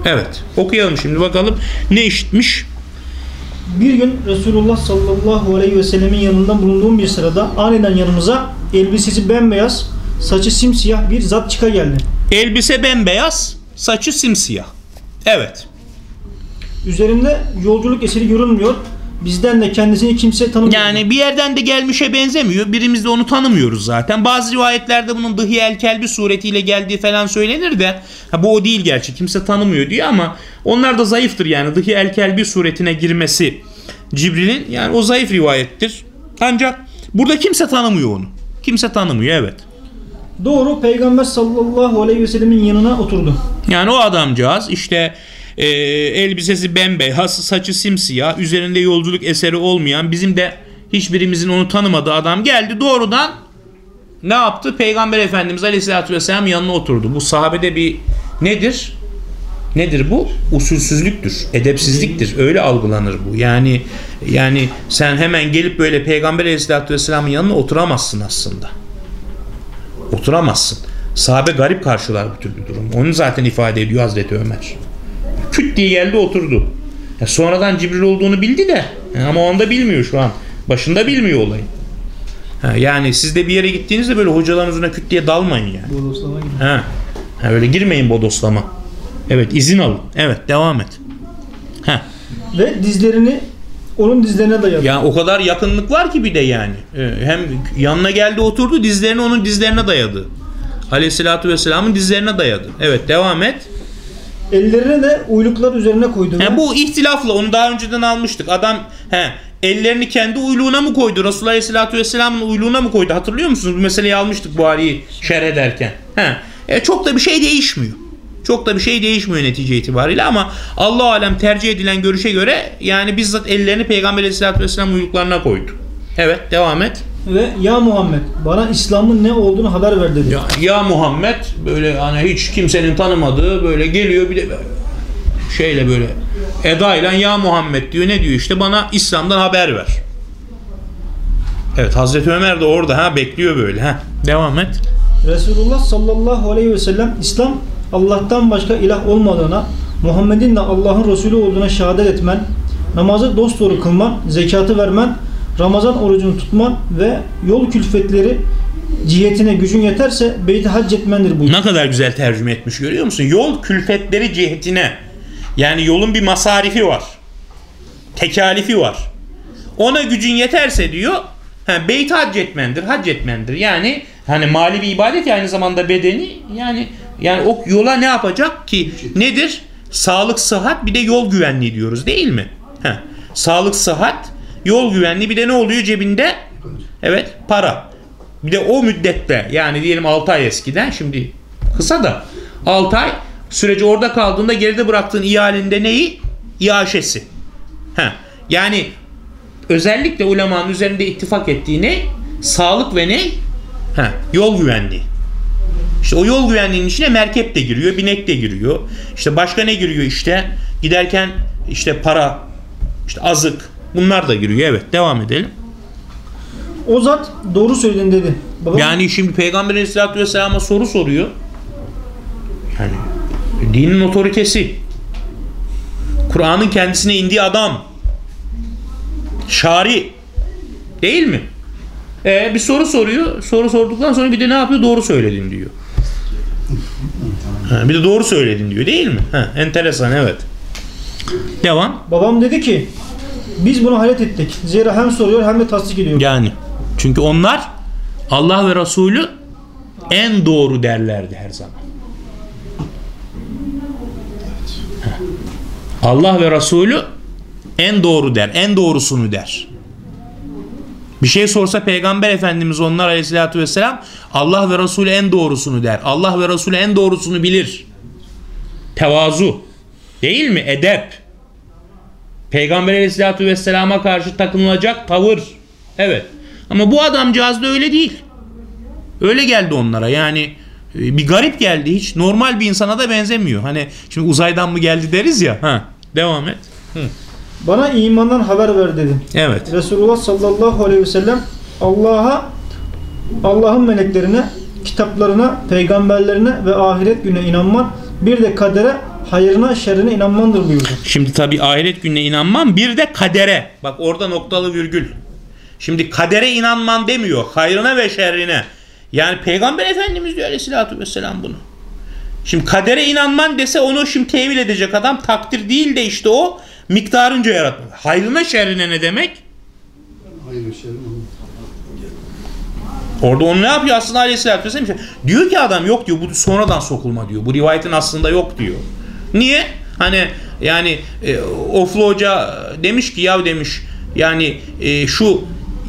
Evet. Okuyalım şimdi bakalım ne işitmiş? Bir gün Resulullah sallallahu aleyhi ve sellemin yanında bulunduğum bir sırada aniden yanımıza elbisesi bembeyaz, saçı simsiyah bir zat çıka geldi. Elbise bembeyaz, saçı simsiyah. Evet. Üzerinde yolculuk eseri görünmüyor. Bizden de kendisini kimse tanımıyor. Yani bir yerden de gelmişe benzemiyor. Birimiz de onu tanımıyoruz zaten. Bazı rivayetlerde bunun Dıhi el Kelbi suretiyle geldiği falan söylenir de ha, bu o değil gerçi. Kimse tanımıyor diyor ama onlar da zayıftır yani. Dıhi el Kelbi suretine girmesi Cibril'in yani o zayıf rivayettir. Ancak burada kimse tanımıyor onu. Kimse tanımıyor evet. Doğru Peygamber sallallahu aleyhi ve sellemin yanına oturdu. Yani o adamcağız işte e, elbisesi bembeyaz, saçı simsiyah, üzerinde yolculuk eseri olmayan, bizim de hiçbirimizin onu tanımadığı adam geldi doğrudan ne yaptı? Peygamber Efendimiz Aleyhisselatü Vesselam yanına oturdu. Bu sahabede bir nedir? Nedir bu? Usulsüzlüktür, edepsizliktir. Öyle algılanır bu. Yani yani sen hemen gelip böyle Peygamber Aleyhisselatü Vesselam'ın yanına oturamazsın aslında. Oturamazsın. Sahabe garip karşılar bu türlü durum. Onu zaten ifade ediyor Hazreti Ömer. Küt diye geldi oturdu. Ya sonradan Cibril olduğunu bildi de ama o anda bilmiyor şu an. Başında bilmiyor olayı. Ha, yani siz de bir yere gittiğinizde böyle hocaların üzerine küt diye dalmayın yani. Bodoslama gibi. Ha. ha öyle girmeyin bodoslama. Evet izin alın. Evet devam et. Ha. Ve dizlerini onun dizlerine dayadı. Ya o kadar yakınlık var ki bir de yani. Ee, Hem yanına geldi oturdu dizlerini onun dizlerine dayadı. Aleyhissalatü vesselamın dizlerine dayadı. Evet devam et. Ellerine de uyluklar üzerine koydu. He, bu ihtilafla onu daha önceden almıştık. Adam he, ellerini kendi uyluğuna mı koydu? Resulullah Aleyhisselatü Vesselam'ın uyluğuna mı koydu? Hatırlıyor musunuz? Bu meseleyi almıştık Buhari'yi şerh ederken. He. E, çok da bir şey değişmiyor. Çok da bir şey değişmiyor netice itibariyle ama Allah alem tercih edilen görüşe göre yani bizzat ellerini Peygamber Aleyhisselatü Vesselam uyluklarına koydu. Evet devam et. Ve ya Muhammed bana İslam'ın ne olduğunu haber ver dedi. Ya, ya Muhammed böyle hani hiç kimsenin tanımadığı böyle geliyor bir de şeyle böyle edayla ya Muhammed diyor ne diyor işte bana İslam'dan haber ver. Evet Hazreti Ömer de orada ha bekliyor böyle ha. Devam et. Resulullah sallallahu aleyhi ve sellem İslam Allah'tan başka ilah olmadığına, Muhammed'in de Allah'ın Resulü olduğuna şehadet etmen, namazı dosdoğru kılman, zekatı vermen, Ramazan orucunu tutman ve yol külfetleri cihetine gücün yeterse beyti hac etmendir buyuruyor. Ne kadar güzel tercüme etmiş görüyor musun? Yol külfetleri cihetine. Yani yolun bir masarifi var. Tekalifi var. Ona gücün yeterse diyor ha, beyt hac etmendir, hac etmendir. Yani hani mali bir ibadet ya aynı zamanda bedeni yani yani o yola ne yapacak ki nedir? Sağlık, sıhhat bir de yol güvenliği diyoruz değil mi? Ha. Sağlık, sıhhat, yol güvenliği bir de ne oluyor cebinde? Evet para. Bir de o müddette yani diyelim 6 ay eskiden şimdi kısa da 6 ay süreci orada kaldığında geride bıraktığın ihalinde neyi? İaşesi. Ha. Yani özellikle ulemanın üzerinde ittifak ettiği ne? Sağlık ve ne? Ha. Yol güvenliği. İşte o yol güvenliğinin içine merkep de giriyor, binek de giriyor. İşte başka ne giriyor işte? Giderken işte para, işte azık bunlar da giriyor. Evet devam edelim. O zat doğru söyledin dedi. Babam, Yani şimdi Peygamber Aleyhisselatü Vesselam'a soru soruyor. Yani dinin otoritesi. Kur'an'ın kendisine indiği adam. Şari. Değil mi? E, bir soru soruyor. Soru sorduktan sonra bir de ne yapıyor? Doğru söyledin diyor. Ha, bir de doğru söyledin diyor değil mi? Ha, enteresan evet. Devam. babam dedi ki biz bunu hayret ettik. Zira hem soruyor hem de tasdik ediyor. Yani. Çünkü onlar Allah ve Resulü en doğru derlerdi her zaman. Allah ve Resulü en doğru der, en doğrusunu der. Bir şey sorsa Peygamber Efendimiz onlar aleyhissalatü vesselam Allah ve Resulü en doğrusunu der. Allah ve Resulü en doğrusunu bilir. Tevazu. Değil mi? Edep. Peygamber aleyhissalatü vesselama karşı takınılacak tavır. Evet. Ama bu adamcağız da öyle değil. Öyle geldi onlara yani e, bir garip geldi hiç normal bir insana da benzemiyor. Hani şimdi uzaydan mı geldi deriz ya. Ha, devam et. Bana imandan haber ver dedi. Evet. Resulullah sallallahu aleyhi ve sellem Allah'a Allah'ın meleklerine, kitaplarına, peygamberlerine ve ahiret gününe inanman, bir de kadere, hayırına, şerrine inanmandır buyurdu. Şimdi tabi ahiret gününe inanmam bir de kadere. Bak orada noktalı virgül. Şimdi kadere inanman demiyor. Hayrına ve şerrine. Yani Peygamber Efendimiz diyor aleyhissalatü vesselam bunu. Şimdi kadere inanman dese onu şimdi tevil edecek adam takdir değil de işte o miktarınca yaratmak. Hayrına şerrine ne demek? Hayır şey? Orada onu ne yapıyor aslında aleyhissalatü vesselam? işte Diyor ki adam yok diyor bu sonradan sokulma diyor. Bu rivayetin aslında yok diyor. Niye? Hani yani e, Oflu Hoca demiş ki ya demiş yani e, şu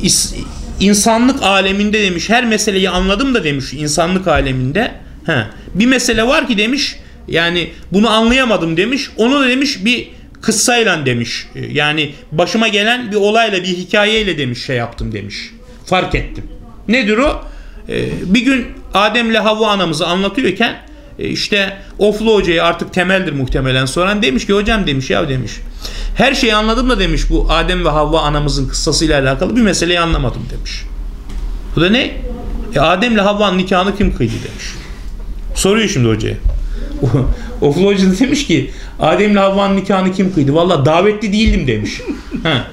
is- insanlık aleminde demiş her meseleyi anladım da demiş insanlık aleminde. He, bir mesele var ki demiş yani bunu anlayamadım demiş. Onu da demiş bir kıssayla demiş. E, Yani başıma gelen bir olayla bir hikayeyle demiş şey yaptım demiş. Fark ettim. Nedir o? Ee, bir gün Adem'le Havva anamızı anlatıyorken e, işte Oflu hocayı artık temeldir muhtemelen soran demiş ki hocam demiş ya demiş. Her şeyi anladım da demiş bu Adem ve Havva anamızın kıssasıyla alakalı bir meseleyi anlamadım demiş. Bu da ne? E, Adem ile Havva'nın nikahını kim kıydı demiş. Soruyor şimdi hocaya. [LAUGHS] Oflu hoca demiş ki Adem ile Havva'nın nikahını kim kıydı? Valla davetli değildim demiş. [LAUGHS] Ha.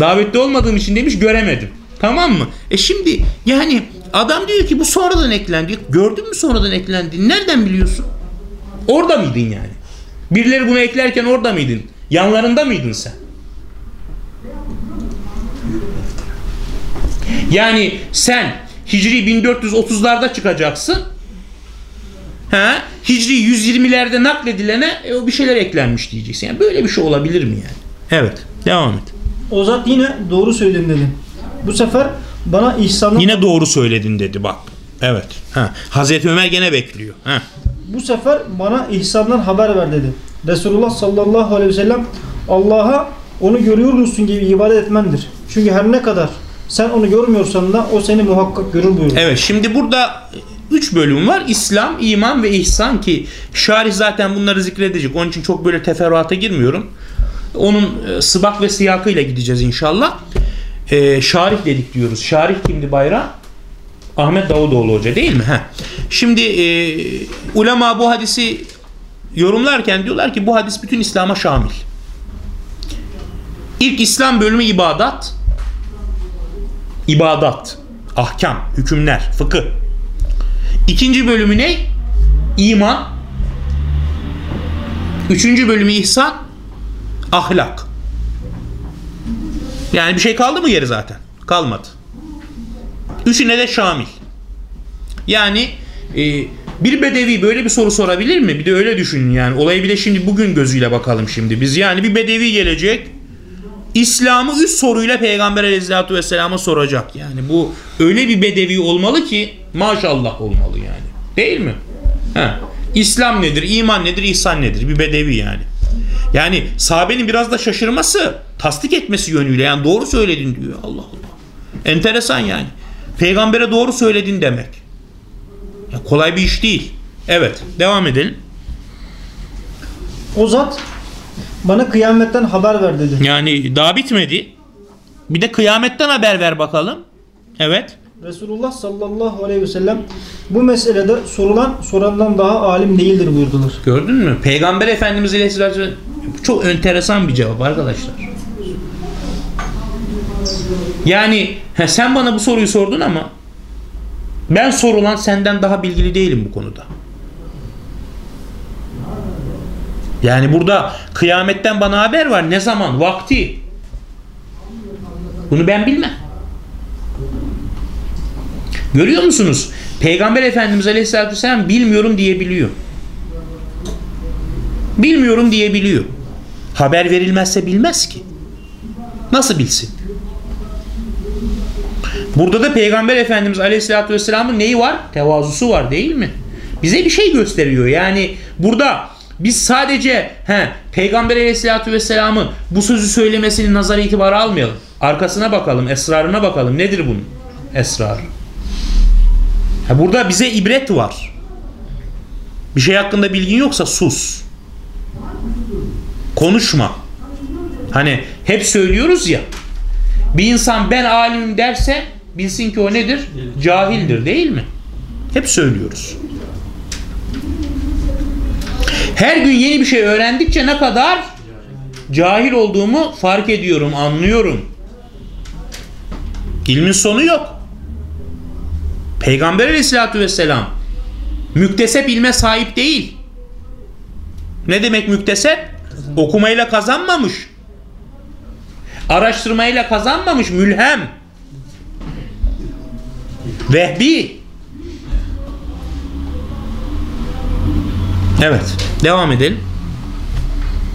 Davetli olmadığım için demiş göremedim. Tamam mı? E şimdi yani adam diyor ki bu sonradan eklendi. Gördün mü sonradan eklendi? Nereden biliyorsun? Orada mıydın yani? Birileri bunu eklerken orada mıydın? Yanlarında mıydın sen? Yani sen Hicri 1430'larda çıkacaksın. Ha? Hicri 120'lerde nakledilene e, o bir şeyler eklenmiş diyeceksin. Yani böyle bir şey olabilir mi yani? Evet. Devam et. O zat yine doğru söyledin dedi. Bu sefer bana ihsandan Yine doğru söyledin dedi bak. Evet. Ha. Hazreti Ömer gene bekliyor. Ha. bu sefer bana ihsandan haber ver dedi. Resulullah sallallahu aleyhi ve sellem Allah'a onu görüyor musun gibi ibadet etmendir. Çünkü her ne kadar sen onu görmüyorsan da o seni muhakkak görür buyurdu. Evet şimdi burada 3 bölüm var. İslam, iman ve ihsan ki şarih zaten bunları zikredecek. Onun için çok böyle teferruata girmiyorum. Onun e, sıbak ve siyakıyla gideceğiz inşallah. E, şarih dedik diyoruz. Şarih kimdi bayram? Ahmet Davutoğlu Hoca değil mi? Heh. Şimdi e, ulema bu hadisi yorumlarken diyorlar ki bu hadis bütün İslam'a şamil. İlk İslam bölümü ibadat. İbadat, ahkam, hükümler, fıkıh. İkinci bölümü ne? İman. Üçüncü bölümü ihsan, ahlak. Yani bir şey kaldı mı geri zaten? Kalmadı. Üçüne de şamil. Yani e, bir bedevi böyle bir soru sorabilir mi? Bir de öyle düşünün yani. Olayı bir de şimdi bugün gözüyle bakalım şimdi. Biz yani bir bedevi gelecek. İslam'ı üç soruyla Peygamber Aleyhisselatü Vesselam'a soracak. Yani bu öyle bir bedevi olmalı ki maşallah olmalı yani. Değil mi? Ha. İslam nedir? iman nedir? ihsan nedir? Bir bedevi yani. Yani sahabenin biraz da şaşırması, tasdik etmesi yönüyle yani doğru söyledin diyor. Allah Allah. Enteresan yani. Peygambere doğru söyledin demek. Ya kolay bir iş değil. Evet, devam edelim. O zat bana kıyametten haber ver dedi. Yani daha bitmedi. Bir de kıyametten haber ver bakalım. Evet. Resulullah sallallahu aleyhi ve sellem bu meselede sorulan sorandan daha alim değildir buyurdular. Gördün mü? Peygamber Efendimiz Aleyhisselatü çok enteresan bir cevap arkadaşlar. Yani he, sen bana bu soruyu sordun ama ben sorulan senden daha bilgili değilim bu konuda. Yani burada kıyametten bana haber var. Ne zaman? Vakti. Bunu ben bilmem. Görüyor musunuz? Peygamber Efendimiz Aleyhisselatü Vesselam bilmiyorum diyebiliyor. Bilmiyorum diyebiliyor. Haber verilmezse bilmez ki. Nasıl bilsin? Burada da Peygamber Efendimiz Aleyhisselatü Vesselam'ın neyi var? Tevazusu var değil mi? Bize bir şey gösteriyor. Yani burada biz sadece he, Peygamber Aleyhisselatü Vesselam'ın bu sözü söylemesini nazar itibarı almayalım. Arkasına bakalım, esrarına bakalım. Nedir bunun esrarı? Burada bize ibret var. Bir şey hakkında bilgin yoksa sus. Konuşma. Hani hep söylüyoruz ya. Bir insan ben alimim derse bilsin ki o nedir? Cahildir değil mi? Hep söylüyoruz. Her gün yeni bir şey öğrendikçe ne kadar cahil olduğumu fark ediyorum, anlıyorum. İlmin sonu yok. Peygamber aleyhissalatü vesselam müktesep ilme sahip değil. Ne demek müktesep? Okumayla kazanmamış. Araştırmayla kazanmamış. Mülhem. Vehbi. Evet. Devam edelim.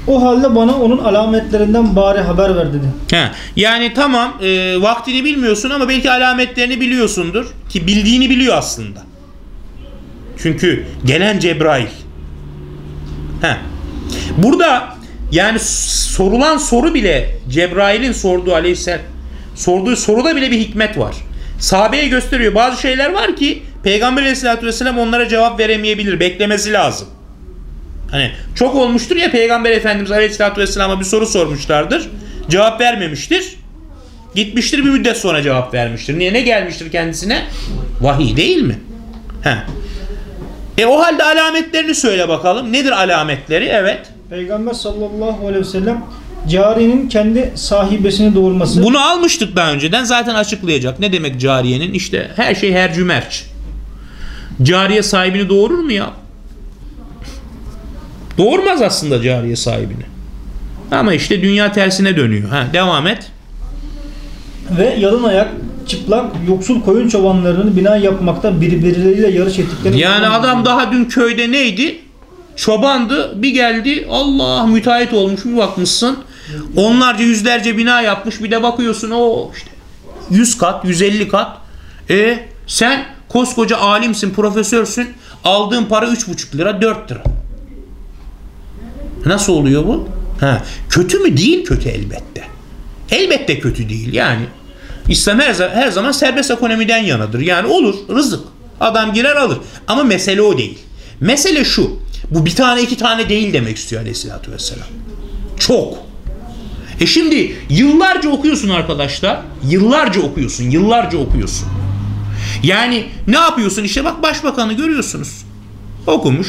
O halde bana onun alametlerinden bari haber ver dedi. He, yani tamam e, vaktini bilmiyorsun ama belki alametlerini biliyorsundur. Ki bildiğini biliyor aslında. Çünkü gelen Cebrail. He. Burada yani sorulan soru bile Cebrail'in sorduğu aleyhisselam sorduğu soruda bile bir hikmet var. Sahabeye gösteriyor. Bazı şeyler var ki Peygamber aleyhissalatü vesselam onlara cevap veremeyebilir. Beklemesi lazım. Hani çok olmuştur ya Peygamber Efendimiz aleyhissalatü vesselama bir soru sormuşlardır. Cevap vermemiştir. Gitmiştir bir müddet sonra cevap vermiştir. Niye? Ne gelmiştir kendisine? Vahiy değil mi? He. E o halde alametlerini söyle bakalım. Nedir alametleri? Evet. Peygamber sallallahu aleyhi ve sellem carinin kendi sahibesini doğurması. Bunu almıştık daha önceden zaten açıklayacak. Ne demek cariyenin? İşte her şey her cümerç. Cariye sahibini doğurur mu ya? Doğurmaz aslında cariye sahibini. Ama işte dünya tersine dönüyor. Ha, devam et. ve yalın ayak, çıplak, yoksul koyun çobanlarını bina yapmakta birbirleriyle yarış ettiklerini Yani adam daha dün köyde neydi? Çobandı. Bir geldi. Allah müteahhit olmuş. Bir bakmışsın. Onlarca yüzlerce bina yapmış. Bir de bakıyorsun o işte 100 kat, 150 kat. E sen koskoca alimsin, profesörsün. Aldığın para 3,5 lira, 4 lira. Nasıl oluyor bu? Ha, kötü mü? Değil kötü elbette. Elbette kötü değil yani. İslam her, her zaman serbest ekonomiden yanadır. Yani olur rızık. Adam girer alır. Ama mesele o değil. Mesele şu. Bu bir tane iki tane değil demek istiyor aleyhissalatü vesselam. Çok. E şimdi yıllarca okuyorsun arkadaşlar. Yıllarca okuyorsun. Yıllarca okuyorsun. Yani ne yapıyorsun? İşte bak başbakanı görüyorsunuz. Okumuş.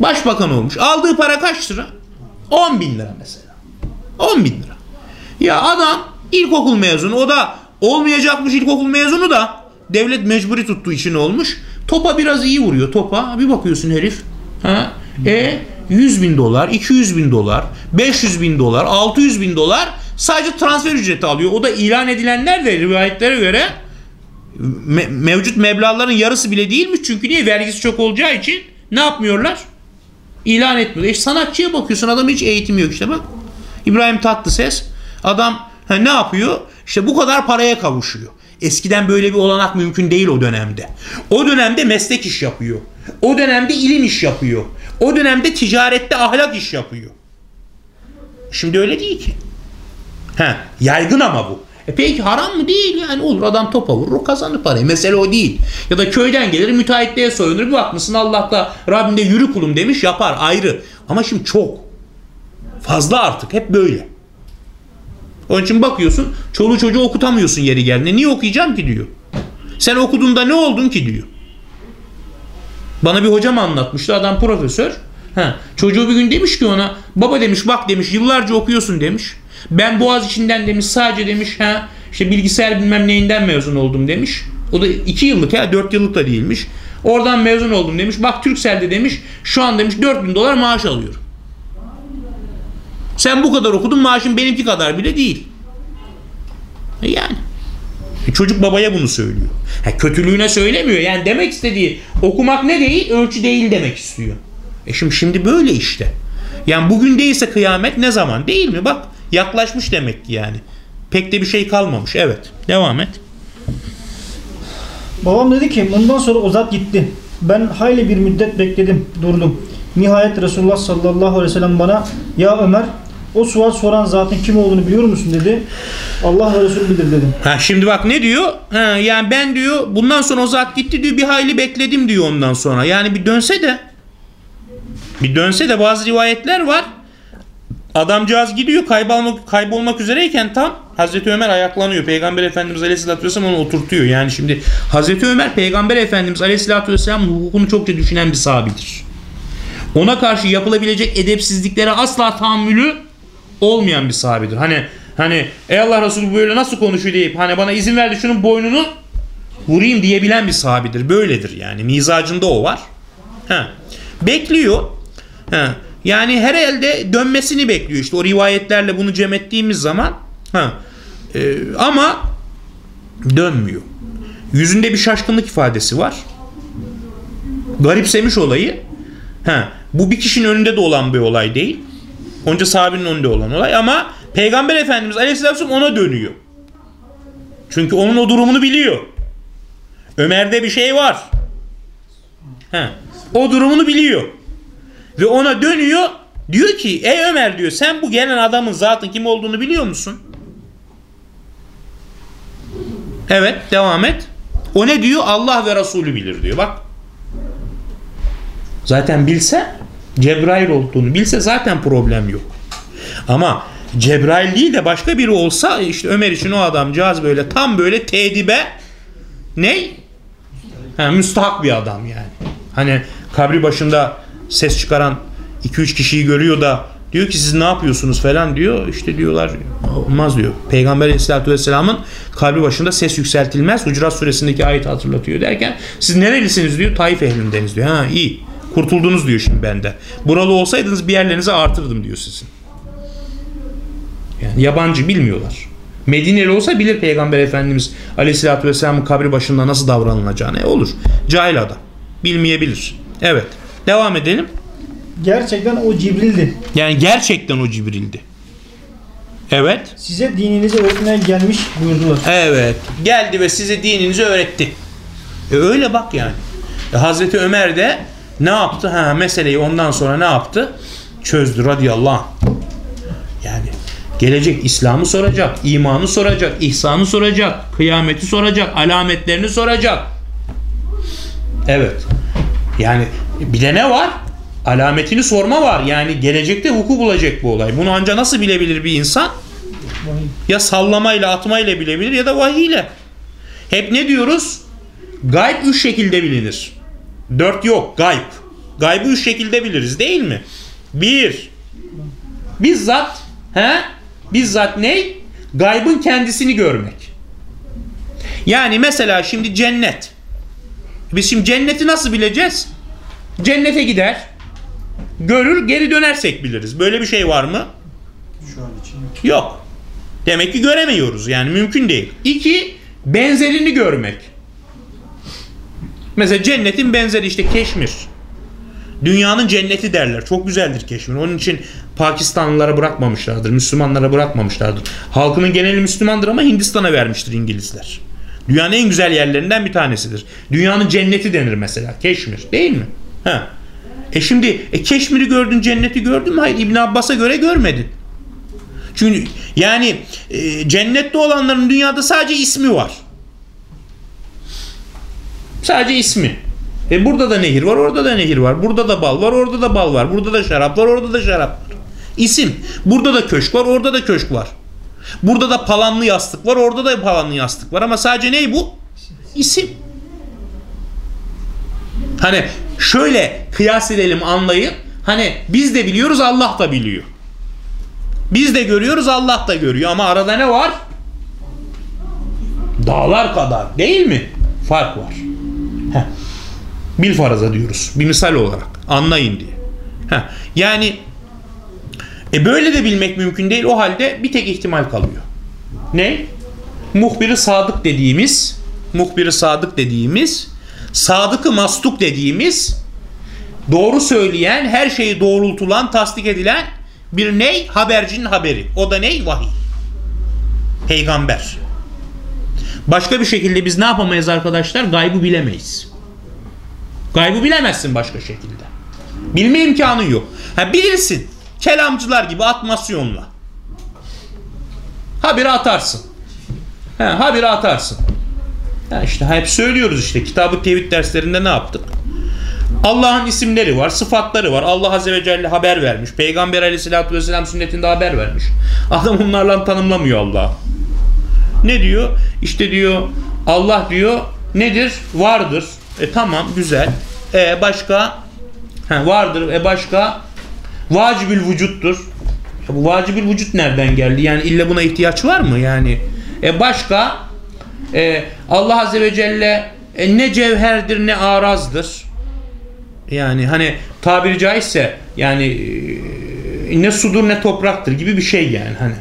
Başbakan olmuş. Aldığı para kaç lira? 10 bin lira mesela. 10 bin lira. Ya adam ilkokul mezunu. O da olmayacakmış ilkokul mezunu da devlet mecburi tuttuğu için olmuş. Topa biraz iyi vuruyor. Topa bir bakıyorsun herif. Ha? E 100 bin dolar, 200 bin dolar, 500 bin dolar, 600 bin dolar sadece transfer ücreti alıyor. O da ilan edilenler de rivayetlere göre me- mevcut meblağların yarısı bile değilmiş. Çünkü niye? Vergisi çok olacağı için ne yapmıyorlar? İlan etmiyor. E sanatçıya bakıyorsun adam hiç eğitimi yok işte bak. İbrahim Tatlıses adam ha, ne yapıyor? İşte bu kadar paraya kavuşuyor. Eskiden böyle bir olanak mümkün değil o dönemde. O dönemde meslek iş yapıyor. O dönemde ilim iş yapıyor. O dönemde ticarette ahlak iş yapıyor. Şimdi öyle değil ki. He, yaygın ama bu. E peki haram mı? Değil yani olur adam topa vurur kazanır parayı. Mesele o değil. Ya da köyden gelir müteahhitliğe soyunur bir bakmışsın Allah da Rabbim de yürü kulum demiş yapar ayrı. Ama şimdi çok. Fazla artık hep böyle. Onun için bakıyorsun çoluğu çocuğu okutamıyorsun yeri geldiğinde. Niye okuyacağım ki diyor. Sen okuduğunda ne oldun ki diyor. Bana bir hocam anlatmıştı adam profesör. Ha, çocuğu bir gün demiş ki ona baba demiş bak demiş yıllarca okuyorsun demiş. Ben Boğaz içinden demiş sadece demiş ha işte bilgisayar bilmem neyinden mezun oldum demiş. O da 2 yıllık ya 4 yıllık da değilmiş. Oradan mezun oldum demiş. Bak Türkcell'de demiş şu an demiş 4000 dolar maaş alıyorum. Sen bu kadar okudun maaşın benimki kadar bile değil. E Yani. E Çocuk babaya bunu söylüyor. Ha, kötülüğüne söylemiyor. Yani demek istediği okumak ne değil? Ölçü değil demek istiyor. E şimdi, şimdi böyle işte. Yani bugün değilse kıyamet ne zaman? Değil mi? Bak yaklaşmış demek ki yani. Pek de bir şey kalmamış. Evet. Devam et. Babam dedi ki bundan sonra o zat gitti. Ben hayli bir müddet bekledim, durdum. Nihayet Resulullah sallallahu aleyhi ve sellem bana ya Ömer o sual soran zatın kim olduğunu biliyor musun dedi. Allah ve Resulü bilir dedim. Ha şimdi bak ne diyor? Ha, yani ben diyor bundan sonra o zat gitti diyor bir hayli bekledim diyor ondan sonra. Yani bir dönse de bir dönse de bazı rivayetler var. Adamcağız gidiyor kaybolmak, kaybolmak üzereyken tam Hazreti Ömer ayaklanıyor. Peygamber Efendimiz Aleyhisselatü Vesselam onu oturtuyor. Yani şimdi Hazreti Ömer Peygamber Efendimiz Aleyhisselatü Vesselam hukukunu çokça düşünen bir sahabidir. Ona karşı yapılabilecek edepsizliklere asla tahammülü olmayan bir sahabedir. Hani hani ey Allah Resulü böyle nasıl konuşuyor deyip hani bana izin verdi şunun boynunu vurayım diyebilen bir sahabedir. Böyledir yani. Mizacında o var. Ha. Bekliyor. Ha. Yani her elde dönmesini bekliyor. İşte o rivayetlerle bunu cem ettiğimiz zaman ha. Ee, ama dönmüyor. Yüzünde bir şaşkınlık ifadesi var. Garipsemiş olayı. Ha. Bu bir kişinin önünde de olan bir olay değil. Onca sahabenin önünde olan olay ama Peygamber Efendimiz Aleyhisselam ona dönüyor. Çünkü onun o durumunu biliyor. Ömer'de bir şey var. Ha. O durumunu biliyor. Ve ona dönüyor. Diyor ki ey Ömer diyor sen bu gelen adamın zatın kim olduğunu biliyor musun? Evet devam et. O ne diyor? Allah ve Resulü bilir diyor. Bak. Zaten bilse Cebrail olduğunu bilse zaten problem yok. Ama Cebrail değil de başka biri olsa işte Ömer için o adamcağız böyle tam böyle tedibe ne? Ha, müstahak bir adam yani. Hani kabri başında ses çıkaran 2-3 kişiyi görüyor da diyor ki siz ne yapıyorsunuz falan diyor. İşte diyorlar olmaz diyor. Peygamber aleyhissalatü vesselamın kabri başında ses yükseltilmez. Hucurat suresindeki ayet hatırlatıyor derken siz nerelisiniz diyor. Taif ehlindeniz diyor. Ha iyi. Kurtuldunuz diyor şimdi bende. Buralı olsaydınız bir yerlerinizi artırdım diyor sizin. Yani yabancı bilmiyorlar. Medineli olsa bilir Peygamber Efendimiz Aleyhisselatü Vesselam'ın kabri başında nasıl davranılacağını. E olur. Cahil adam. Bilmeyebilir. Evet. Devam edelim. Gerçekten o Cibril'di. Yani gerçekten o Cibril'di. Evet. Size dininizi öğretmeye gelmiş buyurdular. Evet. Geldi ve size dininizi öğretti. E öyle bak yani. E Hazreti Ömer de ne yaptı? Ha meseleyi ondan sonra ne yaptı? Çözdü radıyallahu anh. Yani gelecek İslam'ı soracak, imanı soracak, ihsanı soracak, kıyameti soracak, alametlerini soracak. Evet. Yani bir de ne var? Alametini sorma var. Yani gelecekte vuku bulacak bu olay. Bunu anca nasıl bilebilir bir insan? Ya sallamayla atmayla bilebilir ya da vahiy ile. Hep ne diyoruz? Gayb üç şekilde bilinir. Dört yok. Gayb. Gaybı üç şekilde biliriz değil mi? Bir. Bizzat he? Bizzat ne? Gaybın kendisini görmek. Yani mesela şimdi cennet. Biz şimdi cenneti nasıl bileceğiz? Cennete gider. Görür geri dönersek biliriz. Böyle bir şey var mı? Şu an için yok. Yok. Demek ki göremiyoruz. Yani mümkün değil. İki, benzerini görmek. Mesela cennetin benzeri işte Keşmir. Dünyanın cenneti derler. Çok güzeldir Keşmir. Onun için Pakistanlılara bırakmamışlardır. Müslümanlara bırakmamışlardır. Halkının geneli Müslümandır ama Hindistan'a vermiştir İngilizler. Dünyanın en güzel yerlerinden bir tanesidir. Dünyanın cenneti denir mesela. Keşmir. Değil mi? Ha. E şimdi e Keşmir'i gördün, cenneti gördün mü? Hayır İbn Abbas'a göre görmedin. Çünkü yani e, cennette olanların dünyada sadece ismi var. Sadece ismi. E burada da nehir var, orada da nehir var. Burada da bal var, orada da bal var. Burada da şarap var, orada da şarap var. İsim. Burada da köşk var, orada da köşk var. Burada da palanlı yastık var, orada da palanlı yastık var. Ama sadece ney bu? İsim. Hani şöyle kıyas edelim anlayın. Hani biz de biliyoruz Allah da biliyor. Biz de görüyoruz Allah da görüyor ama arada ne var? Dağlar kadar değil mi? Fark var. Heh. Bil faraza diyoruz. Bir misal olarak. Anlayın diye. Heh. Yani e böyle de bilmek mümkün değil. O halde bir tek ihtimal kalıyor. Ne? Muhbiri sadık dediğimiz muhbiri sadık dediğimiz sadıkı mastuk dediğimiz doğru söyleyen, her şeyi doğrultulan, tasdik edilen bir ney? Habercinin haberi. O da ney? Vahiy. Peygamber. Başka bir şekilde biz ne yapamayız arkadaşlar? Gaybı bilemeyiz. Gaybı bilemezsin başka şekilde. Bilme imkanın yok. Ha bilirsin. Kelamcılar gibi atmasyonla. Habire atarsın. Ha, habire atarsın. Ya işte hep söylüyoruz işte kitabı tevhid derslerinde ne yaptık? Allah'ın isimleri var, sıfatları var. Allah Azze ve Celle haber vermiş. Peygamber Aleyhisselatü Vesselam sünnetinde haber vermiş. Adam onlarla tanımlamıyor Allah. Ne diyor? İşte diyor Allah diyor nedir? Vardır. E tamam güzel. E başka? He, vardır. E başka? Vacibül vücuttur. Ya bu vacibül vücut nereden geldi? Yani illa buna ihtiyaç var mı? Yani e başka? E, Allah Azze ve Celle e, ne cevherdir ne arazdır. Yani hani tabiri caizse yani e, ne sudur ne topraktır gibi bir şey yani hani.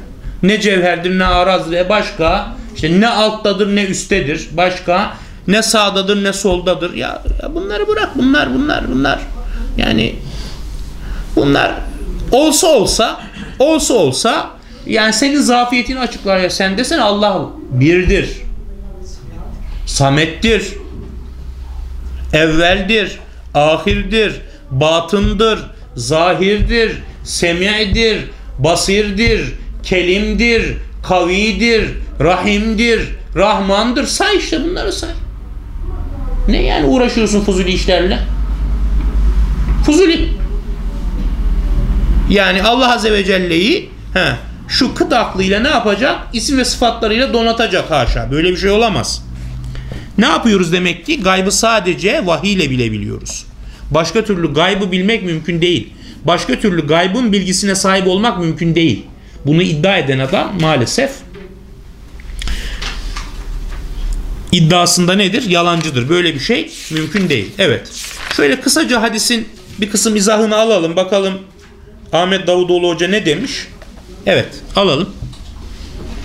Ne cevherdir ne arazdır e başka işte ne alttadır ne üsttedir başka ne sağdadır ne soldadır ya, ya bunları bırak bunlar bunlar bunlar yani bunlar olsa olsa olsa olsa yani senin zafiyetini açıklar ya sen desene Allah birdir samettir evveldir ahirdir, batındır, zahirdir, semi'dir, basirdir, kelimdir, kavidir, rahimdir, rahmandır. Say işte bunları say. Ne yani uğraşıyorsun fuzuli işlerle? Fuzuli. Yani Allah Azze ve Celle'yi şu kıt aklıyla ne yapacak? İsim ve sıfatlarıyla donatacak haşa. Böyle bir şey olamaz. Ne yapıyoruz demek ki? Gaybı sadece vahiy ile bilebiliyoruz. Başka türlü gaybı bilmek mümkün değil. Başka türlü gaybın bilgisine sahip olmak mümkün değil. Bunu iddia eden adam maalesef iddiasında nedir? Yalancıdır. Böyle bir şey mümkün değil. Evet. Şöyle kısaca hadisin bir kısım izahını alalım. Bakalım Ahmet Davutoğlu Hoca ne demiş? Evet. Alalım.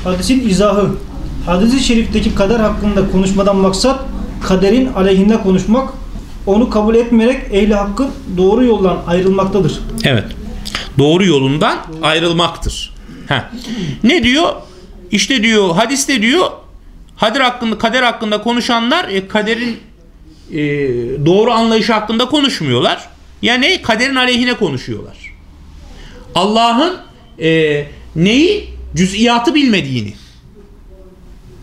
Hadisin izahı. Hadis-i şerifteki kader hakkında konuşmadan maksat kaderin aleyhinde konuşmak, onu kabul etmeyerek ehli hakkın doğru yoldan ayrılmaktadır. Evet. Doğru yolundan ayrılmaktır. Ha. Ne diyor? İşte diyor hadiste diyor kader hakkında kader hakkında konuşanlar e, kaderin e, doğru anlayışı hakkında konuşmuyorlar. Yani kaderin aleyhine konuşuyorlar. Allah'ın e, neyi? Cüz'iyatı bilmediğini.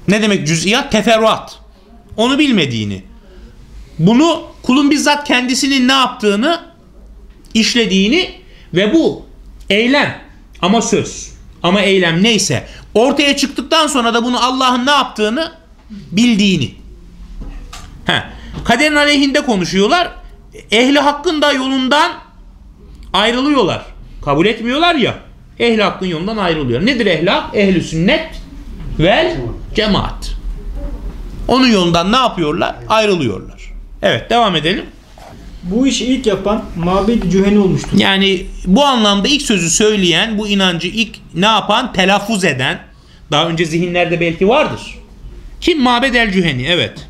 Ne demek cüz'iyat? Teferruat. Onu bilmediğini. Bunu kulun bizzat kendisinin ne yaptığını işlediğini ve bu eylem ama söz ama eylem neyse ortaya çıktıktan sonra da bunu Allah'ın ne yaptığını bildiğini. He. Kaderin aleyhinde konuşuyorlar. Ehli hakkın da yolundan ayrılıyorlar. Kabul etmiyorlar ya. Ehli hakkın yolundan ayrılıyor. Nedir ehli hak? Ehli sünnet vel cemaat. Onun yolundan ne yapıyorlar? Ayrılıyorlar. Evet devam edelim. Bu işi ilk yapan Mabed Cüheni olmuştur. Yani bu anlamda ilk sözü söyleyen, bu inancı ilk ne yapan? Telaffuz eden. Daha önce zihinlerde belki vardır. Kim? Mabed el Cüheni. Evet.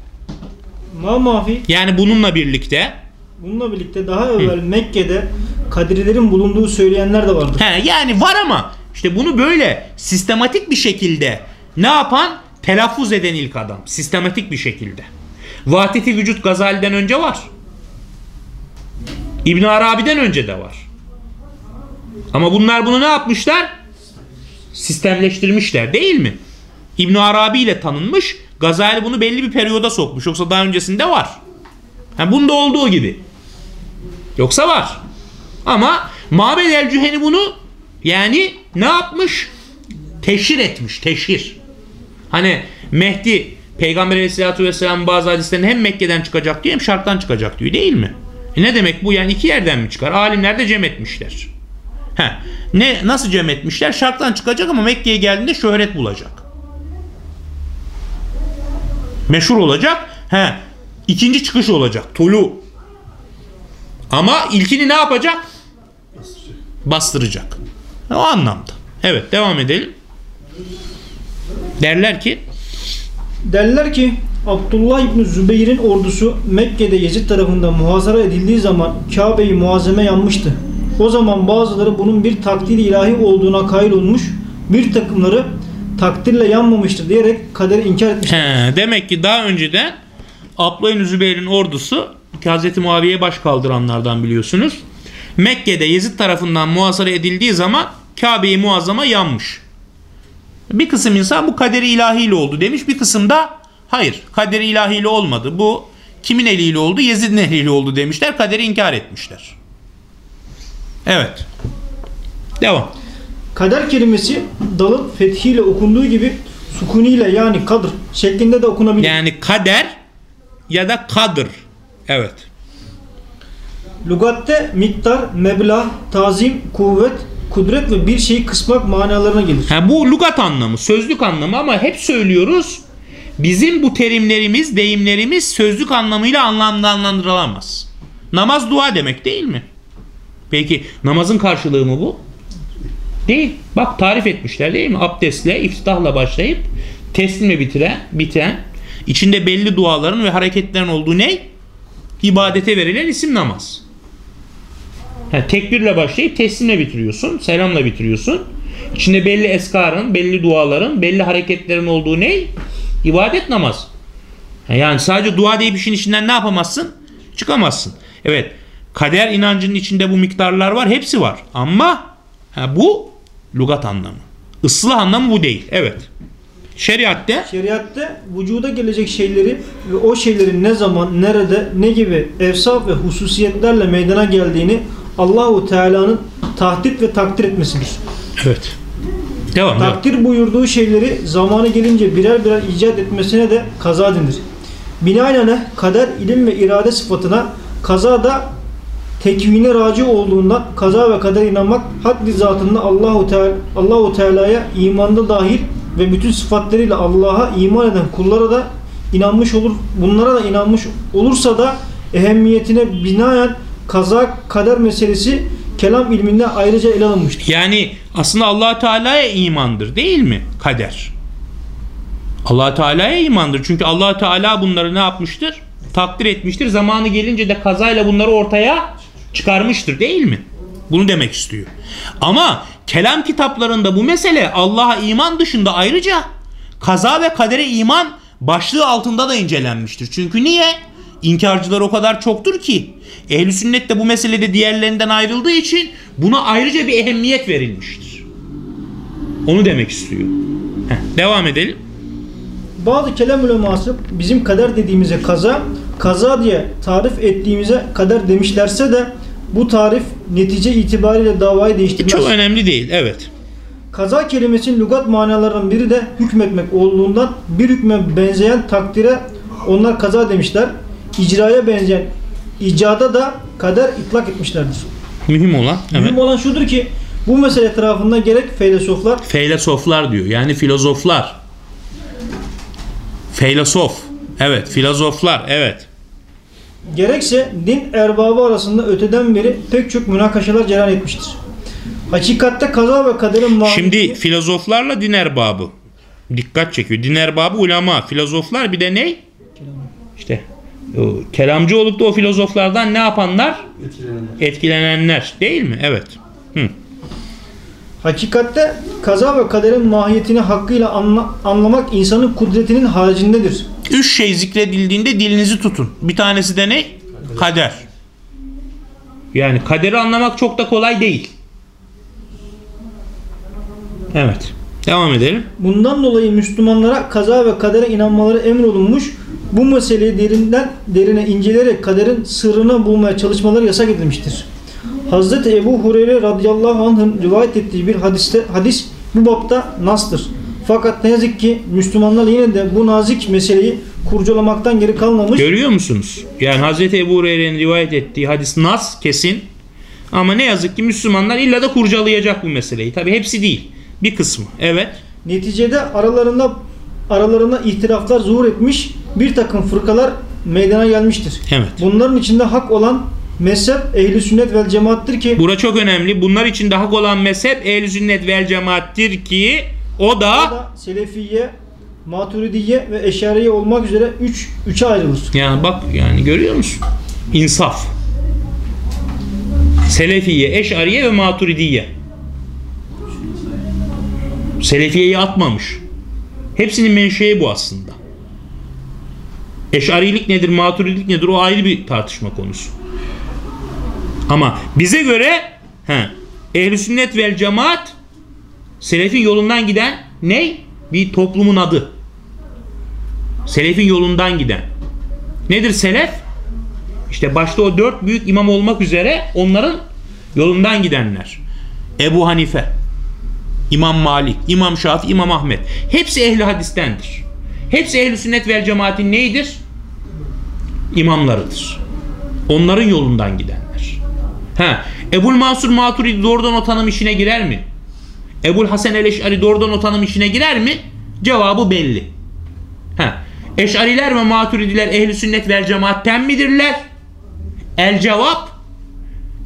Ma mafi Yani bununla birlikte bununla birlikte daha evvel Mekke'de Kadirilerin bulunduğu söyleyenler de vardır. he, yani var ama işte bunu böyle sistematik bir şekilde ne yapan? Telaffuz eden ilk adam. Sistematik bir şekilde. Vatiti vücut Gazali'den önce var. İbn Arabi'den önce de var. Ama bunlar bunu ne yapmışlar? Sistemleştirmişler değil mi? İbn Arabi ile tanınmış. Gazali bunu belli bir periyoda sokmuş. Yoksa daha öncesinde var. Ha, bunda olduğu gibi. Yoksa var. Ama Mabed el Cüheni bunu yani ne yapmış? Teşhir etmiş. Teşhir. Hani Mehdi Peygamber Aleyhisselatü Vesselam bazı hadislerinde hem Mekke'den çıkacak diyor hem şarktan çıkacak diyor değil mi? E ne demek bu yani iki yerden mi çıkar? Alimler de cem etmişler. He. Ne, nasıl cem etmişler? Şarktan çıkacak ama Mekke'ye geldiğinde şöhret bulacak. Meşhur olacak. He. İkinci çıkış olacak. Tulu. Ama ilkini ne yapacak? Bastıracak. O anlamda. Evet devam edelim. Derler ki Derler ki Abdullah İbni Zübeyir'in ordusu Mekke'de Yezid tarafından muhasara edildiği zaman Kabe'yi muazzeme yanmıştı. O zaman bazıları bunun bir takdir ilahi olduğuna kail olmuş, bir takımları takdirle yanmamıştır diyerek kaderi inkar etmişler. He, demek ki daha önceden Abdullah İbni Zübeyir'in ordusu Hz. Muaviye'ye baş kaldıranlardan biliyorsunuz. Mekke'de Yezid tarafından muhasara edildiği zaman Kabe'yi muazzama yanmış. Bir kısım insan bu kaderi ilahiyle oldu demiş. Bir kısım da hayır kaderi ilahiyle olmadı. Bu kimin eliyle oldu? Yezid'in eliyle oldu demişler. Kaderi inkar etmişler. Evet. Devam. Kader kelimesi dalın fethiyle okunduğu gibi sukuniyle yani kadr şeklinde de okunabilir. Yani kader ya da kadır. Evet. Lugatte miktar, meblağ, tazim, kuvvet, kudret ve bir şeyi kısmak manalarına gelir. Ha, bu lugat anlamı, sözlük anlamı ama hep söylüyoruz. Bizim bu terimlerimiz, deyimlerimiz sözlük anlamıyla anlamlandırılamaz. Namaz dua demek değil mi? Peki namazın karşılığı mı bu? Değil. Bak tarif etmişler değil mi? Abdestle, iftitahla başlayıp teslimle bitiren, biten, içinde belli duaların ve hareketlerin olduğu ne? İbadete verilen isim namaz. Ha, tekbirle başlayıp teslimle bitiriyorsun, selamla bitiriyorsun. İçinde belli eskarın, belli duaların, belli hareketlerin olduğu ne? İbadet namaz. Yani sadece dua deyip işin içinden ne yapamazsın? Çıkamazsın. Evet. Kader inancının içinde bu miktarlar var. Hepsi var. Ama ha, bu lugat anlamı. Islah anlamı bu değil. Evet. Şeriatte Şeriatte vücuda gelecek şeyleri ve o şeylerin ne zaman, nerede, ne gibi evsaf ve hususiyetlerle meydana geldiğini Allahu Teala'nın tahdit ve takdir etmesidir. evet. Devam. devam. Takdir buyurduğu şeyleri zamanı gelince birer birer icat etmesine de kaza denir. Binaenaleyh kader, ilim ve irade sıfatına kaza da tekvine raci olduğundan kaza ve kadere inanmak haddi zatında Allahu Teala Allahu Teala'ya imanda dahil ve bütün sıfatlarıyla Allah'a iman eden kullara da inanmış olur. Bunlara da inanmış olursa da ehemmiyetine binaen kaza kader meselesi kelam ilminde ayrıca ele alınmıştır. Yani aslında allah Teala'ya imandır değil mi kader? allah Teala'ya imandır. Çünkü allah Teala bunları ne yapmıştır? Takdir etmiştir. Zamanı gelince de kazayla bunları ortaya çıkarmıştır değil mi? Bunu demek istiyor. Ama kelam kitaplarında bu mesele Allah'a iman dışında ayrıca kaza ve kadere iman başlığı altında da incelenmiştir. Çünkü niye? İnkarcılar o kadar çoktur ki ehl sünnet de bu meselede diğerlerinden ayrıldığı için buna ayrıca bir ehemmiyet verilmiştir. Onu demek istiyor. Heh, devam edelim. Bazı kelam uleması bizim kader dediğimize kaza, kaza diye tarif ettiğimize kader demişlerse de bu tarif netice itibariyle davayı değiştirmez. Çok önemli değil. Evet. Kaza kelimesinin lügat manalarından biri de hükmetmek olduğundan bir hükme benzeyen takdire onlar kaza demişler. İcraya benzeyen icada da kader itlak etmişlerdir. Mühim olan. Evet. Mühim olan şudur ki bu mesele etrafında gerek filozoflar Filozoflar diyor. Yani filozoflar. Filozof. Evet. Filozoflar. Evet. gerekse din erbabı arasında öteden beri pek çok münakaşalar cereyan etmiştir. Hakikatte kaza ve kaderin mahiyeti Şimdi filozoflarla din erbabı. Dikkat çekiyor. Din erbabı ulema. Filozoflar bir de ne? İşte kelamcı olup da o filozoflardan ne yapanlar? Etkilenenler. Değil mi? Evet. Hı. Hakikatte kaza ve kaderin mahiyetini hakkıyla anla- anlamak insanın kudretinin haricindedir. Üç şey zikredildiğinde dilinizi tutun. Bir tanesi de ne? Kader. Yani kaderi anlamak çok da kolay değil. Evet. Devam edelim. Bundan dolayı Müslümanlara kaza ve kadere inanmaları emrolunmuş. Bu meseleyi derinden derine inceleyerek kaderin sırrını bulmaya çalışmaları yasak edilmiştir. Hazreti Ebu Hureyre radıyallahu anh'ın rivayet ettiği bir hadiste hadis bu bapta nastır. Fakat ne yazık ki Müslümanlar yine de bu nazik meseleyi kurcalamaktan geri kalmamış. Görüyor musunuz? Yani Hazreti Ebu Hureyre'nin rivayet ettiği hadis nas kesin. Ama ne yazık ki Müslümanlar illa da kurcalayacak bu meseleyi. Tabi hepsi değil. Bir kısmı. Evet. Neticede aralarında aralarında ihtilaflar zuhur etmiş bir takım fırkalar meydana gelmiştir. Evet. Bunların içinde hak olan mezhep ehli sünnet vel cemaattir ki Bura çok önemli. Bunlar için de hak olan mezhep ehl sünnet vel cemaattir ki o o da da Selefiye, Maturidiye ve Eşariye olmak üzere 3 üç, 3'e ayrılır. yani bak yani görüyor musun? İnsaf. Selefiye, Eşariye ve Maturidiye. Selefiye'yi atmamış. Hepsinin menşei bu aslında. Eşarilik nedir, maturidilik nedir o ayrı bir tartışma konusu. Ama bize göre he, ehl sünnet vel cemaat selefin yolundan giden ne? Bir toplumun adı. Selefin yolundan giden. Nedir selef? İşte başta o dört büyük imam olmak üzere onların yolundan gidenler. Ebu Hanife, İmam Malik, İmam Şafi, İmam Ahmet. Hepsi ehli hadistendir. Hepsi ehli sünnet vel cemaatin neydir? İmamlarıdır. Onların yolundan gidenler. Ha, Ebul Mansur Maturidi doğrudan o tanım işine girer mi? Ebul Hasan el-Eş'ari doğrudan o tanım işine girer mi? Cevabı belli. Ha, Eş'ariler ve Maturidiler ehli sünnet vel cemaatten midirler? El cevap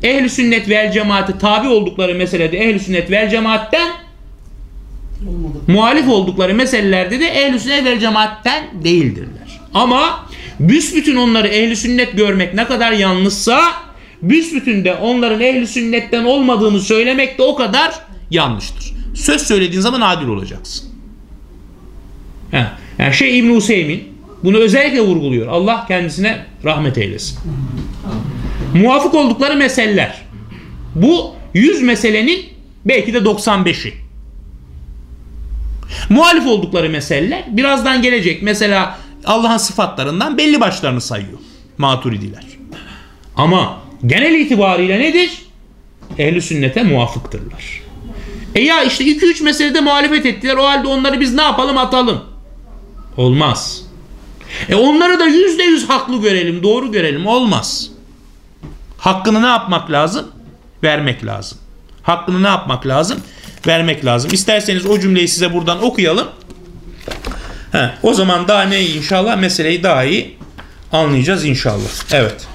ehli sünnet vel cemaati tabi oldukları meselede ehli sünnet vel cemaatten muhalif oldukları meselelerde de ehli sünnet vel cemaatten değildirler. Ama büsbütün onları ehli sünnet görmek ne kadar yanlışsa büsbütün de onların ehli sünnetten olmadığını söylemek de o kadar yanlıştır. Söz söylediğin zaman adil olacaksın. Yani şey İbn Hüseyin bunu özellikle vurguluyor. Allah kendisine rahmet eylesin. Muvafık oldukları meseleler. Bu 100 meselenin belki de 95'i. Muhalif oldukları meseleler birazdan gelecek. Mesela Allah'ın sıfatlarından belli başlarını sayıyor maturidiler. Ama genel itibariyle nedir? Ehli sünnete muvafıktırlar. E ya işte 2-3 meselede muhalefet ettiler. O halde onları biz ne yapalım atalım. Olmaz. E onları da yüzde yüz haklı görelim, doğru görelim. Olmaz. Hakkını ne yapmak lazım? Vermek lazım. Hakkını ne yapmak lazım? Vermek lazım. İsterseniz o cümleyi size buradan okuyalım. He, o zaman daha ne inşallah meseleyi daha iyi anlayacağız inşallah. Evet.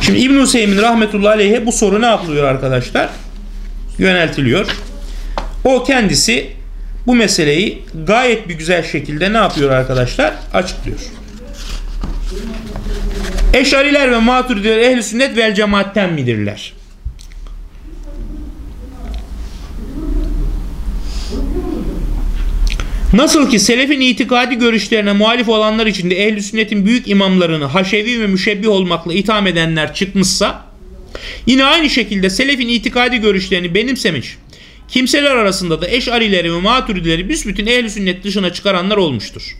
Şimdi İbn Hüseyin rahmetullahi aleyhe bu soru ne yapılıyor arkadaşlar? Yöneltiliyor. O kendisi bu meseleyi gayet bir güzel şekilde ne yapıyor arkadaşlar? Açıklıyor. Eşariler ve maturidiler ehli sünnet vel cemaatten midirler? Nasıl ki selefin itikadi görüşlerine muhalif olanlar içinde ehli sünnetin büyük imamlarını haşevi ve müşebbih olmakla itham edenler çıkmışsa yine aynı şekilde selefin itikadi görüşlerini benimsemiş kimseler arasında da eşarileri ve maturidileri büsbütün ehli sünnet dışına çıkaranlar olmuştur.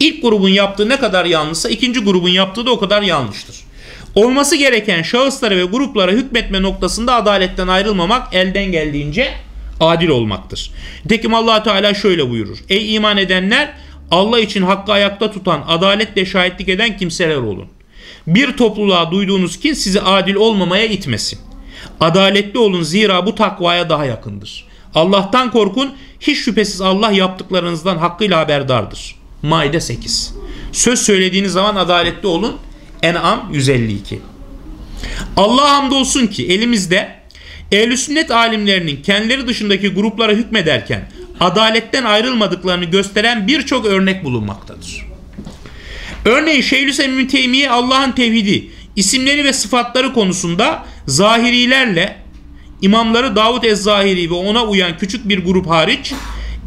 İlk grubun yaptığı ne kadar yanlışsa ikinci grubun yaptığı da o kadar yanlıştır. Olması gereken şahıslara ve gruplara hükmetme noktasında adaletten ayrılmamak elden geldiğince adil olmaktır. Nitekim allah Teala şöyle buyurur. Ey iman edenler Allah için hakkı ayakta tutan, adaletle şahitlik eden kimseler olun. Bir topluluğa duyduğunuz kin sizi adil olmamaya itmesin. Adaletli olun zira bu takvaya daha yakındır. Allah'tan korkun, hiç şüphesiz Allah yaptıklarınızdan hakkıyla haberdardır. Maide 8. Söz söylediğiniz zaman adaletli olun. En'am 152. Allah hamdolsun ki elimizde Ehl-i sünnet alimlerinin kendileri dışındaki gruplara hükmederken adaletten ayrılmadıklarını gösteren birçok örnek bulunmaktadır. Örneğin Şeyhülislam Teymiye Allah'ın tevhidi, isimleri ve sıfatları konusunda zahirilerle imamları Davud Ez-Zahiri ve ona uyan küçük bir grup hariç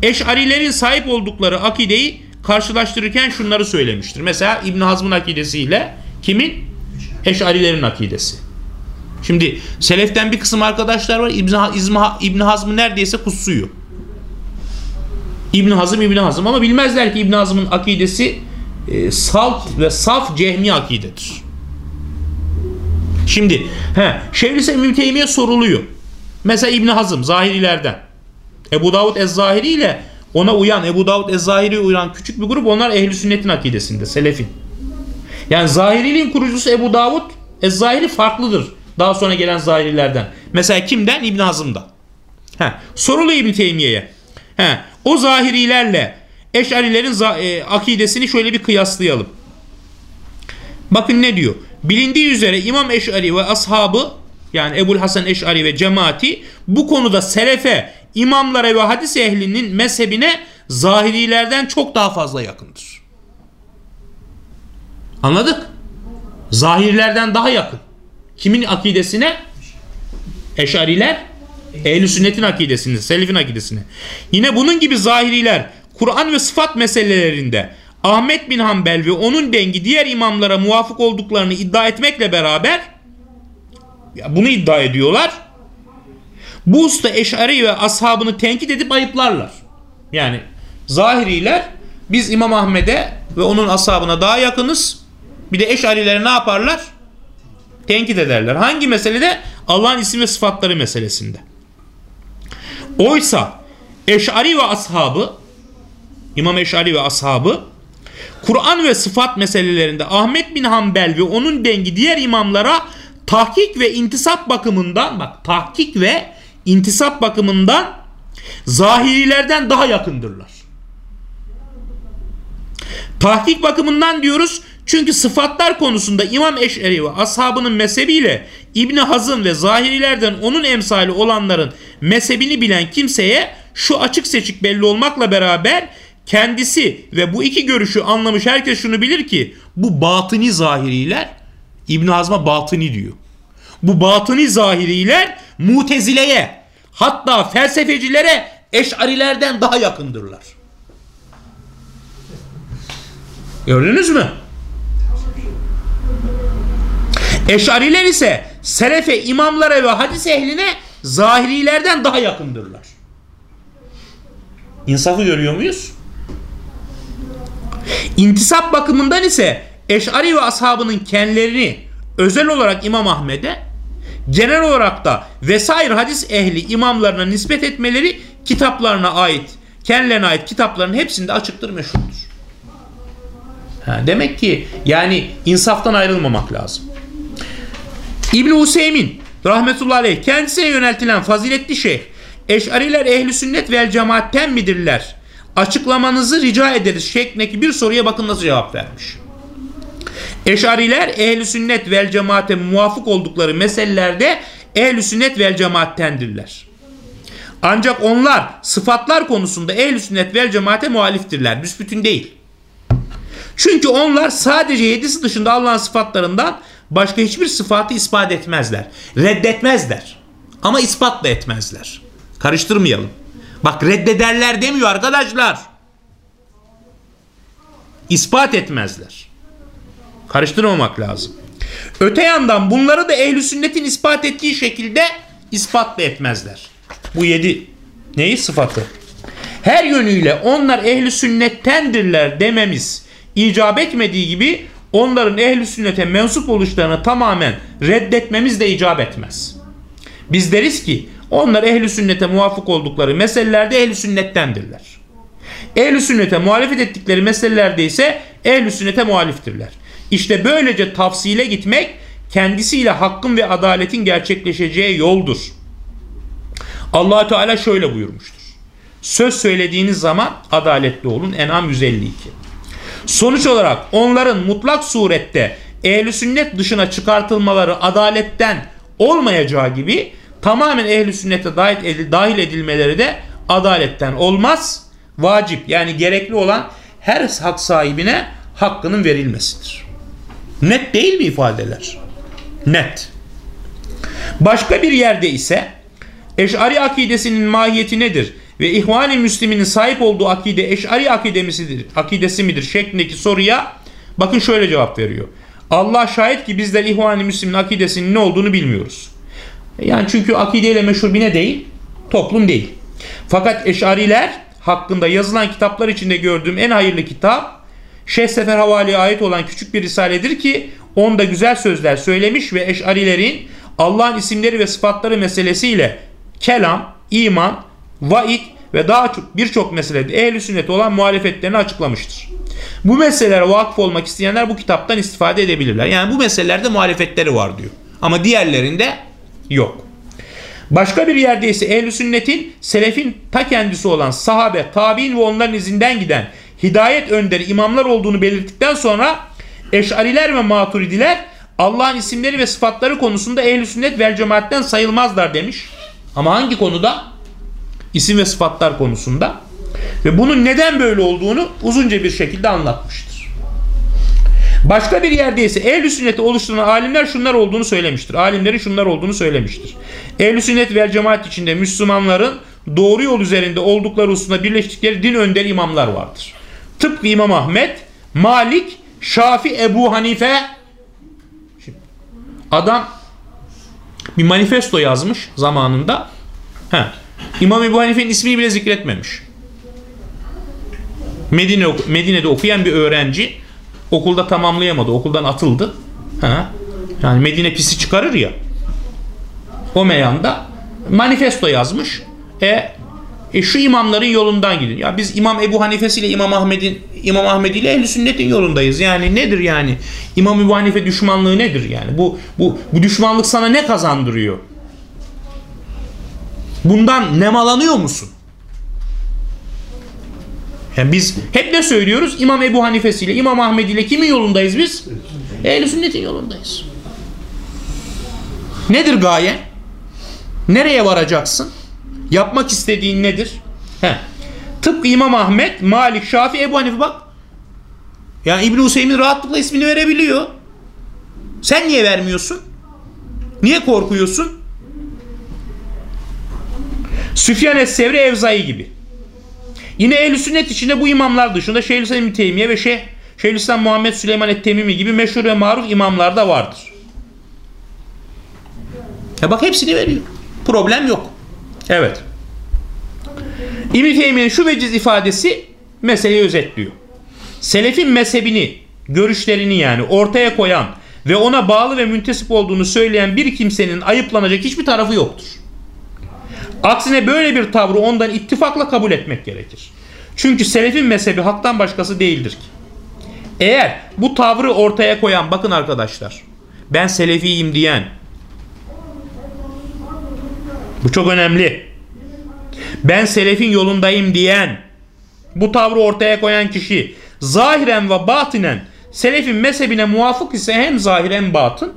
Eş'arilerin sahip oldukları akideyi karşılaştırırken şunları söylemiştir. Mesela İbn Hazm'ın akidesiyle kimin? Eş'arilerin akidesi. Şimdi seleften bir kısım arkadaşlar var. İbn, İbn Hazm'ı neredeyse kutsuyor. İbn Hazım İbn Hazım ama bilmezler ki İbn Hazm'ın akidesi e, salt ve saf cehmi akidedir. Şimdi he, Şeyhülislam İbn Teymiye soruluyor. Mesela İbn Hazım zahirilerden. Ebu Davud Ez-Zahiri ile ona uyan Ebu Davud Ez-Zahiri'ye uyan küçük bir grup onlar ehli sünnetin akidesinde, selefin. Yani zahiriliğin kurucusu Ebu Davud Ez-Zahiri farklıdır. Daha sonra gelen zahirilerden. Mesela kimden? İbn Hazım'dan. He. Sorulu İbn Teymiye'ye. He. O zahirilerle Eş'arilerin e, akidesini şöyle bir kıyaslayalım. Bakın ne diyor? Bilindiği üzere İmam Eş'ari ve ashabı yani Ebul Hasan Eş'ari ve cemaati bu konuda selefe, imamlara ve hadis ehlinin mezhebine zahirilerden çok daha fazla yakındır. Anladık? Zahirlerden daha yakın. Kimin akidesine? Eşariler Ehl-i sünnetin akidesine, selefin akidesine. Yine bunun gibi zahiriler Kur'an ve sıfat meselelerinde Ahmet bin Hanbel ve onun dengi diğer imamlara muvafık olduklarını iddia etmekle beraber ya bunu iddia ediyorlar. Bu usta Eş'ari ve ashabını tenkit edip ayıplarlar. Yani zahiriler biz İmam Ahmet'e ve onun ashabına daha yakınız. Bir de Eş'arileri ne yaparlar? Tenkit ederler. Hangi meselede? Allah'ın isim ve sıfatları meselesinde. Oysa Eş'ari ve ashabı İmam Eş'ari ve ashabı Kur'an ve sıfat meselelerinde Ahmet bin Hanbel ve onun dengi diğer imamlara tahkik ve intisap bakımından bak tahkik ve intisap bakımından zahirilerden daha yakındırlar. Tahkik bakımından diyoruz çünkü sıfatlar konusunda İmam Eş'eri ve ashabının mezhebiyle İbni Hazım ve zahirilerden onun emsali olanların mezhebini bilen kimseye şu açık seçik belli olmakla beraber kendisi ve bu iki görüşü anlamış herkes şunu bilir ki bu batıni zahiriler İbn Hazm'a batıni diyor. Bu batıni zahiriler mutezileye hatta felsefecilere eşarilerden daha yakındırlar. Gördünüz mü? Eşariler ise selefe, imamlara ve hadis ehline zahirilerden daha yakındırlar. İnsafı görüyor muyuz? İntisap bakımından ise Eş'ari ve ashabının kendilerini özel olarak İmam Ahmet'e genel olarak da vesaire hadis ehli imamlarına nispet etmeleri kitaplarına ait, kendilerine ait kitapların hepsinde açıktır, meşhurdur. Ha, demek ki yani insaftan ayrılmamak lazım. İbn Hüseyin rahmetullahi aleyh kendisine yöneltilen faziletli şeyh Eş'ariler ehli sünnet vel cemaatten midirler? Açıklamanızı rica ederiz şeklindeki bir soruya bakın nasıl cevap vermiş. Eş'ariler ehli sünnet vel cemaate muvafık oldukları meselelerde ehli sünnet vel cemaattendirler. Ancak onlar sıfatlar konusunda ehli sünnet vel cemaate muhaliftirler. Büsbütün değil. Çünkü onlar sadece yedisi dışında Allah'ın sıfatlarından başka hiçbir sıfatı ispat etmezler. Reddetmezler. Ama ispat da etmezler. Karıştırmayalım. Bak reddederler demiyor arkadaşlar. İspat etmezler. Karıştırmamak lazım. Öte yandan bunları da ehli sünnetin ispat ettiği şekilde ispat da etmezler. Bu yedi neyi sıfatı? Her yönüyle onlar ehli sünnettendirler dememiz icap etmediği gibi onların ehli sünnete mensup oluşlarını tamamen reddetmemiz de icap etmez. Biz deriz ki onlar ehli sünnete muvafık oldukları meselelerde ehli sünnettendirler. Ehli sünnete muhalefet ettikleri meselelerde ise ehli sünnete muhaliftirler. İşte böylece tafsile gitmek kendisiyle hakkın ve adaletin gerçekleşeceği yoldur. allah Teala şöyle buyurmuştur. Söz söylediğiniz zaman adaletli olun. En'am 152. Sonuç olarak onların mutlak surette ehli sünnet dışına çıkartılmaları adaletten olmayacağı gibi tamamen ehli sünnete dahil edilmeleri de adaletten olmaz. Vacip yani gerekli olan her hak sahibine hakkının verilmesidir. Net değil mi ifadeler? Net. Başka bir yerde ise Eş'ari akidesinin mahiyeti nedir? Ve İhvan-ı Müslim'in sahip olduğu akide Eş'ari akidemisidir, akidesi midir? şeklindeki soruya bakın şöyle cevap veriyor. Allah şahit ki bizler İhvan-ı Müslim'in akidesinin ne olduğunu bilmiyoruz. Yani çünkü akideyle meşhur bir ne değil? Toplum değil. Fakat Eş'ariler hakkında yazılan kitaplar içinde gördüğüm en hayırlı kitap Şeyh Sefer Havali'ye ait olan küçük bir risaledir ki onda güzel sözler söylemiş ve Eş'arilerin Allah'ın isimleri ve sıfatları meselesiyle kelam, iman, vaid ve daha çok birçok meselede ehli sünnet olan muhalefetlerini açıklamıştır. Bu meselelere vakıf olmak isteyenler bu kitaptan istifade edebilirler. Yani bu meselelerde muhalefetleri var diyor. Ama diğerlerinde yok. Başka bir yerde ise ehl sünnetin selefin ta kendisi olan sahabe, tabi'in ve onların izinden giden hidayet önderi imamlar olduğunu belirttikten sonra eşariler ve maturidiler Allah'ın isimleri ve sıfatları konusunda ehl sünnet vel cemaatten sayılmazlar demiş. Ama hangi konuda? İsim ve sıfatlar konusunda. Ve bunun neden böyle olduğunu uzunca bir şekilde anlatmıştır. Başka bir yerde ise ehl sünneti oluşturan alimler şunlar olduğunu söylemiştir. Alimlerin şunlar olduğunu söylemiştir. ehl sünnet ve cemaat içinde Müslümanların doğru yol üzerinde oldukları hususunda birleştikleri din önder imamlar vardır. Tıpkı İmam Ahmet, Malik, Şafi, Ebu Hanife. Şimdi, adam bir manifesto yazmış zamanında. He. İmam Ebu Hanife'nin ismini bile zikretmemiş. Medine, Medine'de okuyan bir öğrenci okulda tamamlayamadı. Okuldan atıldı. Ha? Yani Medine pisi çıkarır ya. O meyanda manifesto yazmış. E, e şu imamların yolundan gidin. Ya biz İmam Ebu Hanifesi ile İmam Ahmed'in İmam Ahmed ile Ehl Sünnet'in yolundayız. Yani nedir yani? İmam Ebu Hanife düşmanlığı nedir yani? Bu bu bu düşmanlık sana ne kazandırıyor? Bundan nemalanıyor musun? Yani biz hep ne söylüyoruz? İmam Ebu Hanifesi ile İmam Ahmed ile kimin yolundayız biz? Ehl-i sünnetin yolundayız. Nedir gaye? Nereye varacaksın? Yapmak istediğin nedir? He. Tıpkı İmam Ahmet, Malik, Şafi, Ebu Hanife bak. Yani İbn Hüseyin rahatlıkla ismini verebiliyor. Sen niye vermiyorsun? Niye korkuyorsun? Süfyan Es-Sevri Evzai gibi. Yine ehl sünnet içinde bu imamlar dışında Şeyhülislam Teymiye ve Şeyh Şeyhülislam Muhammed Süleyman Et-Temimi gibi meşhur ve maruf imamlar da vardır. Ya bak hepsini veriyor. Problem yok. Evet. İbn-i Teymiye'nin şu veciz ifadesi meseleyi özetliyor. Selefin mezhebini, görüşlerini yani ortaya koyan ve ona bağlı ve müntesip olduğunu söyleyen bir kimsenin ayıplanacak hiçbir tarafı yoktur. Aksine böyle bir tavrı ondan ittifakla kabul etmek gerekir. Çünkü selefin mezhebi haktan başkası değildir ki. Eğer bu tavrı ortaya koyan bakın arkadaşlar ben selefiyim diyen bu çok önemli. Ben selefin yolundayım diyen bu tavrı ortaya koyan kişi zahiren ve batinen selefin mezhebine muvafık ise hem zahir hem batın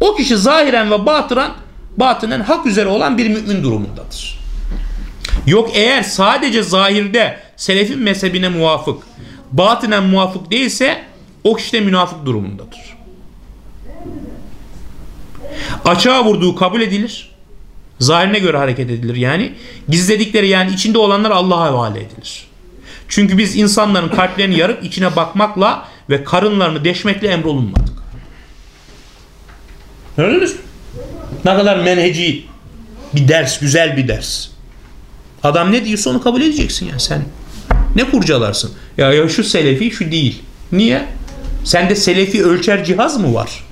o kişi zahiren ve batıran batinen hak üzere olan bir mümin durumundadır. Yok eğer sadece zahirde selefin mezhebine muvafık batinen muvafık değilse o kişi de münafık durumundadır. Açığa vurduğu kabul edilir. Zahirine göre hareket edilir yani. Gizledikleri yani içinde olanlar Allah'a havale edilir. Çünkü biz insanların kalplerini yarıp içine bakmakla ve karınlarını deşmekle emrolunmadık. Gördünüz mü? Ne kadar menheci bir ders, güzel bir ders. Adam ne diyorsa onu kabul edeceksin yani sen. Ne kurcalarsın? Ya, ya şu selefi şu değil. Niye? Sende selefi ölçer cihaz mı var?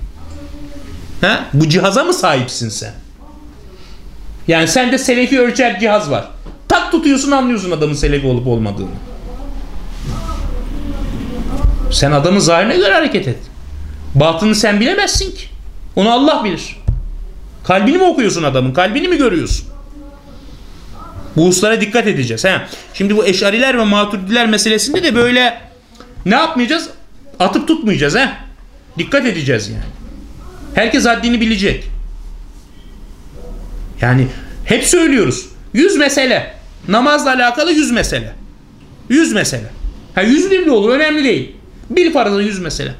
Ha? Bu cihaza mı sahipsin sen? Yani sende selefi ölçer cihaz var. Tak tutuyorsun anlıyorsun adamın selefi olup olmadığını. Sen adamın zahirine göre hareket et. Batını sen bilemezsin ki. Onu Allah bilir. Kalbini mi okuyorsun adamın? Kalbini mi görüyorsun? Bu hususlara dikkat edeceğiz. He. Şimdi bu eşariler ve maturidiler meselesinde de böyle ne yapmayacağız? Atıp tutmayacağız. He. Dikkat edeceğiz yani. Herkes haddini bilecek. Yani hep söylüyoruz. Yüz mesele. Namazla alakalı yüz mesele. Yüz mesele. Ha yüz bir de olur önemli değil. Bir farzın yüz mesele.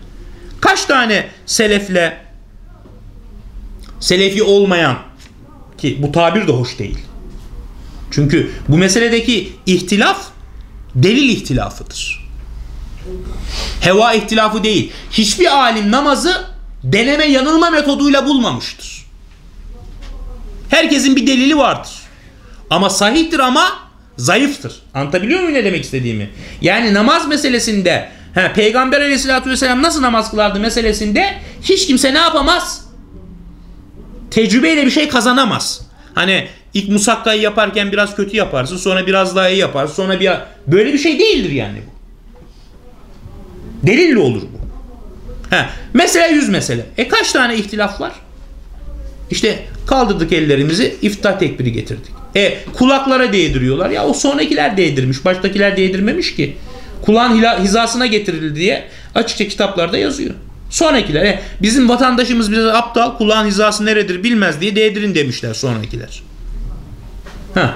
Kaç tane selefle selefi olmayan ki bu tabir de hoş değil. Çünkü bu meseledeki ihtilaf delil ihtilafıdır. Heva ihtilafı değil. Hiçbir alim namazı deneme yanılma metoduyla bulmamıştır. Herkesin bir delili vardır. Ama sahihtir ama zayıftır. Anlatabiliyor muyum ne demek istediğimi? Yani namaz meselesinde he, Peygamber aleyhissalatü vesselam nasıl namaz kılardı meselesinde hiç kimse ne yapamaz? Tecrübeyle bir şey kazanamaz. Hani ilk musakkayı yaparken biraz kötü yaparsın sonra biraz daha iyi yaparsın sonra bir böyle bir şey değildir yani bu. Delille olur bu. He, mesela yüz mesele. E kaç tane ihtilaf var? İşte kaldırdık ellerimizi iftah tekbiri getirdik. E kulaklara değdiriyorlar. Ya o sonrakiler değdirmiş. Baştakiler değdirmemiş ki. Kulağın hizasına getirildi diye açıkça kitaplarda yazıyor. Sonrakiler e, bizim vatandaşımız bize aptal kulağın hizası neredir bilmez diye değdirin demişler sonrakiler. Ha.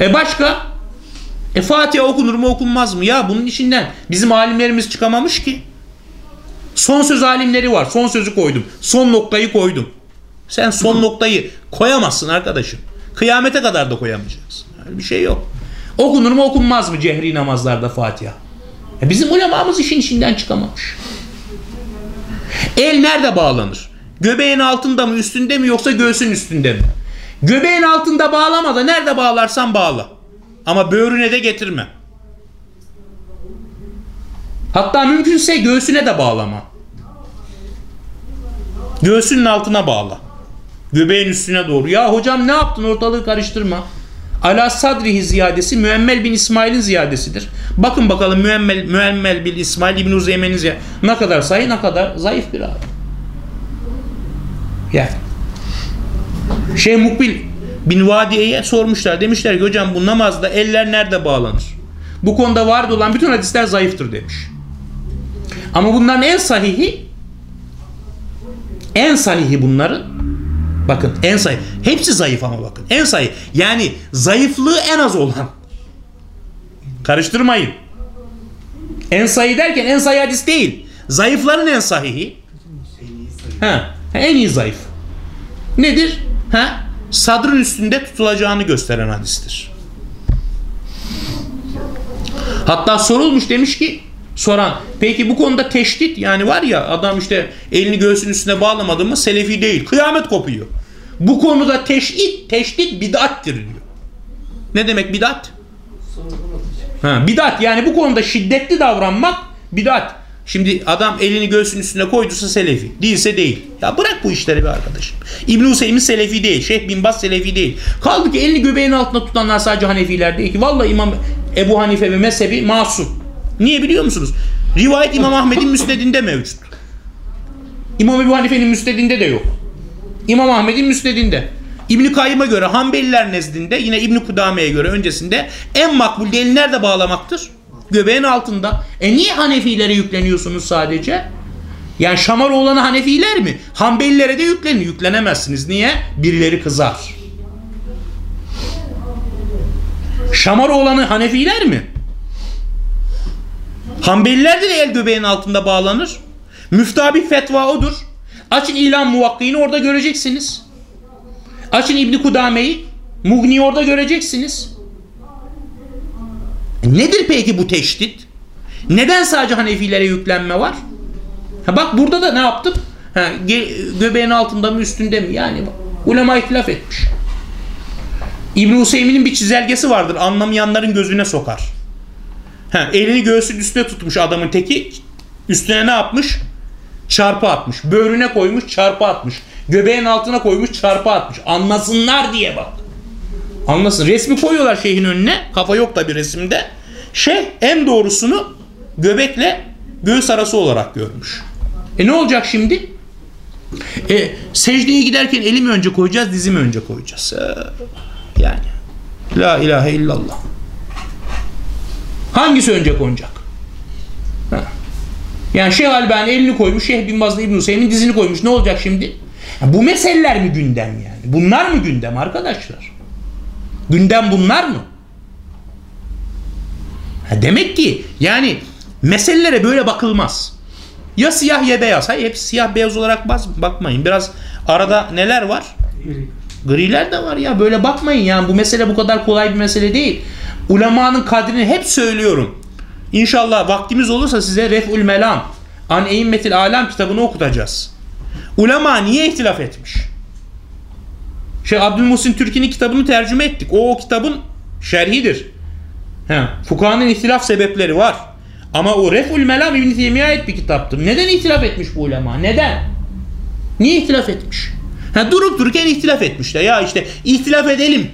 E başka? E Fatiha okunur mu okunmaz mı? Ya bunun içinden bizim alimlerimiz çıkamamış ki. Son söz alimleri var. Son sözü koydum. Son noktayı koydum. Sen son noktayı koyamazsın arkadaşım. Kıyamete kadar da koyamayacaksın. Öyle bir şey yok. Okunur mu okunmaz mı cehri namazlarda Fatiha? E bizim ulemamız işin içinden çıkamamış. El nerede bağlanır? Göbeğin altında mı üstünde mi yoksa göğsün üstünde mi? Göbeğin altında bağlama da nerede bağlarsan bağla. Ama böğrüne de getirme. Hatta mümkünse göğsüne de bağlama. Göğsünün altına bağla. Göbeğin üstüne doğru. Ya hocam ne yaptın ortalığı karıştırma. Ala sadrihi ziyadesi Müemmel bin İsmail'in ziyadesidir. Bakın bakalım Müemmel, Müemmel bin İsmail İbn Uzeymen'in ziyadesi. Ne kadar sayı ne kadar zayıf bir abi. Yani. Şeyh Mukbil bin Vadiye'ye sormuşlar. Demişler ki hocam bu namazda eller nerede bağlanır? Bu konuda vardı olan bütün hadisler zayıftır demiş. Ama bunların en sahihi en sahihi bunların bakın en sahih hepsi zayıf ama bakın en sahih yani zayıflığı en az olan. Karıştırmayın. En sahih derken en sahih hadis değil. Zayıfların en sahihi. Ha, en iyi zayıf. Nedir? Ha sadrın üstünde tutulacağını gösteren hadistir. Hatta sorulmuş demiş ki soran peki bu konuda teşdit yani var ya adam işte elini göğsün üstüne bağlamadı mı selefi değil kıyamet kopuyor. Bu konuda teşhit, teşdit bid'attir diyor. Ne demek bid'at? Ha, bid'at yani bu konuda şiddetli davranmak bid'at. Şimdi adam elini göğsünün üstüne koyduysa selefi. Değilse değil. Ya bırak bu işleri be arkadaşım. İbn-i Hüseyin selefi değil. Şeyh bin Baz selefi değil. Kaldı ki elini göbeğin altında tutanlar sadece Hanefiler değil ki. Vallahi İmam Ebu Hanife ve mezhebi masum. Niye biliyor musunuz? Rivayet İmam Ahmet'in müsnedinde mevcut. İmam Ebu Hanife'nin müsnedinde de yok. İmam Ahmet'in müsnedinde. İbn Kayyım'a göre Hanbeliler nezdinde yine İbn Kudame'ye göre öncesinde en makbul delil nerede bağlamaktır? Göbeğin altında. E niye Hanefilere yükleniyorsunuz sadece? Yani Şamaroğlan'ı Hanefiler mi? Hanbelilere de yüklenin. Yüklenemezsiniz. Niye? Birileri kızar. Şamaroğlan'ı Hanefiler mi? Hanbeliler de el göbeğin altında bağlanır. Müftabi fetva odur. Açın ilan muvakkini orada göreceksiniz. Açın İbni Kudame'yi, Mughni'yi orada göreceksiniz. E nedir peki bu teşdit? Neden sadece Hanefilere yüklenme var? Ha bak burada da ne yaptım? Ha, göbeğin altında mı üstünde mi? Yani bak, ulema ihtilaf etmiş. İbn Hüseyin'in bir çizelgesi vardır. Anlamayanların gözüne sokar. Ha, elini göğsün üstüne tutmuş adamın teki. Üstüne ne yapmış? Çarpı atmış. Böğrüne koymuş çarpı atmış. Göbeğin altına koymuş çarpı atmış. Anlasınlar diye bak. Anlasın. Resmi koyuyorlar şeyhin önüne. Kafa yok da bir resimde. Şeyh en doğrusunu göbekle göğüs arası olarak görmüş. E ne olacak şimdi? E, secdeye giderken elimi önce koyacağız, dizimi önce koyacağız. Ee, yani. La ilahe illallah. Hangisi önce konacak? Ha. Yani Şeyh Albani elini koymuş, Şeyh Bin Baz'la İbn Hüseyin'in dizini koymuş. Ne olacak şimdi? Ya bu meseleler mi gündem yani? Bunlar mı gündem arkadaşlar? Gündem bunlar mı? Ha demek ki yani meselelere böyle bakılmaz. Ya siyah ya beyaz. Hayır hep siyah beyaz olarak bas, bakmayın. Biraz arada neler var? Griler de var ya. Böyle bakmayın yani. Bu mesele bu kadar kolay bir mesele değil. Ulemanın kadrini hep söylüyorum. İnşallah vaktimiz olursa size Ref'ül Melam An Eimmetil Alem kitabını okutacağız. Ulema niye ihtilaf etmiş? Şey Abdülmuhsin Türki'nin kitabını tercüme ettik. O, o kitabın şerhidir. He, fukahanın ihtilaf sebepleri var. Ama o Ref'ül Melam İbn-i ait bir kitaptır. Neden ihtilaf etmiş bu ulema? Neden? Niye ihtilaf etmiş? Ha, durup dururken ihtilaf etmişler. Ya işte ihtilaf edelim.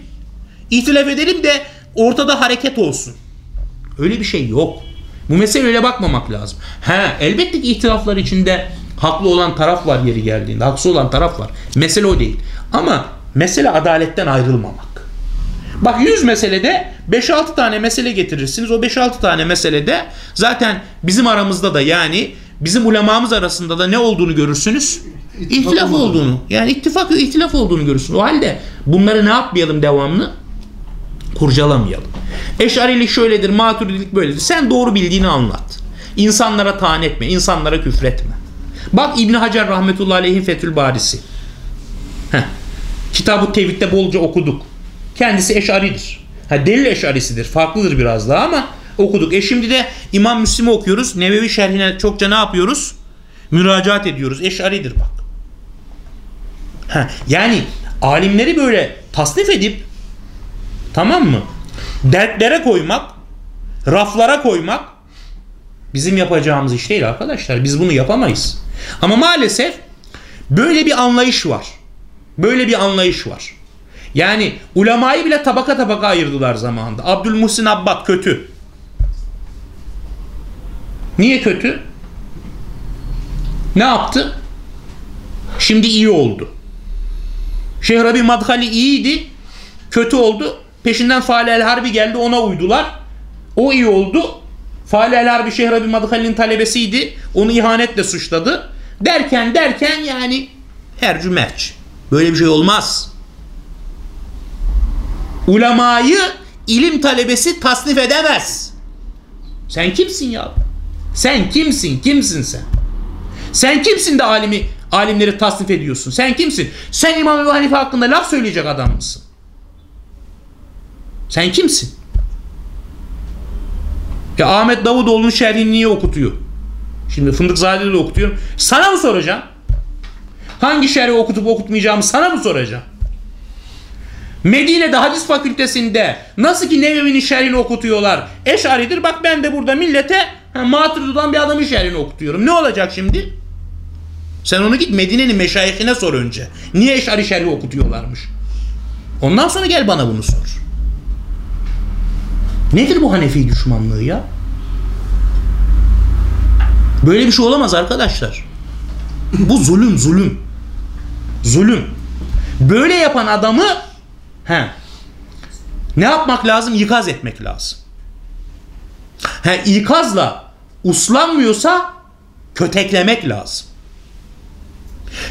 İhtilaf edelim de ortada hareket olsun. Öyle bir şey yok. Bu mesele öyle bakmamak lazım. He, elbette ki ihtilaflar içinde haklı olan taraf var yeri geldiğinde. Haksız olan taraf var. Mesele o değil. Ama mesele adaletten ayrılmamak. Bak 100 meselede 5-6 tane mesele getirirsiniz. O 5-6 tane meselede zaten bizim aramızda da yani bizim ulemamız arasında da ne olduğunu görürsünüz? İhtilaf olduğunu. Yani ittifak ihtilaf olduğunu görürsünüz. O halde bunları ne yapmayalım devamlı? Kurcalamayalım. Eşarilik şöyledir, maturidilik böyledir. Sen doğru bildiğini anlat. İnsanlara taan etme, insanlara küfretme. Bak İbn Hacer rahmetullahi aleyhin Fethül Barisi. Heh. Kitab-ı Tevhid'de bolca okuduk. Kendisi eşaridir. Ha, delil eşarisidir. Farklıdır biraz daha ama okuduk. E şimdi de İmam Müslim'i okuyoruz. Nevevi şerhine çokça ne yapıyoruz? Müracaat ediyoruz. Eşaridir bak. Ha, yani alimleri böyle tasnif edip tamam mı? Dertlere koymak, raflara koymak bizim yapacağımız iş değil arkadaşlar. Biz bunu yapamayız. Ama maalesef böyle bir anlayış var. Böyle bir anlayış var. Yani ulemayı bile tabaka tabaka ayırdılar zamanında. Abdülmuhsin Abbad kötü. Niye kötü? Ne yaptı? Şimdi iyi oldu. Şeyh Rabi Madhali iyiydi. Kötü oldu. Peşinden Fale el Harbi geldi ona uydular. O iyi oldu. Fale el Harbi Şeyh Rabi Madhali'nin talebesiydi. Onu ihanetle suçladı. Derken derken yani her merç. Böyle bir şey olmaz. Ulemayı ilim talebesi tasnif edemez. Sen kimsin ya? Sen kimsin? Kimsin sen? Sen kimsin de alimi alimleri tasnif ediyorsun? Sen kimsin? Sen İmam Ebu Hanife hakkında laf söyleyecek adam mısın? Sen kimsin? Ya Ahmet Davutoğlu'nun şerhini niye okutuyor? Şimdi Fındıkzade'de de okutuyor. Sana mı soracağım? Hangi şerhi okutup okutmayacağımı sana mı soracağım? Medine'de hadis fakültesinde nasıl ki Nevevi'nin şerhini okutuyorlar. Eşaridir bak ben de burada millete Maturidi'den bir adamın şerhini okutuyorum. Ne olacak şimdi? Sen onu git Medine'nin meşayihine sor önce. Niye Eşari şerhi okutuyorlarmış? Ondan sonra gel bana bunu sor. Nedir bu Hanefi düşmanlığı ya? Böyle bir şey olamaz arkadaşlar. Bu zulüm zulüm. Zulüm. Böyle yapan adamı he, ne yapmak lazım? İkaz etmek lazım. He, ikazla uslanmıyorsa köteklemek lazım.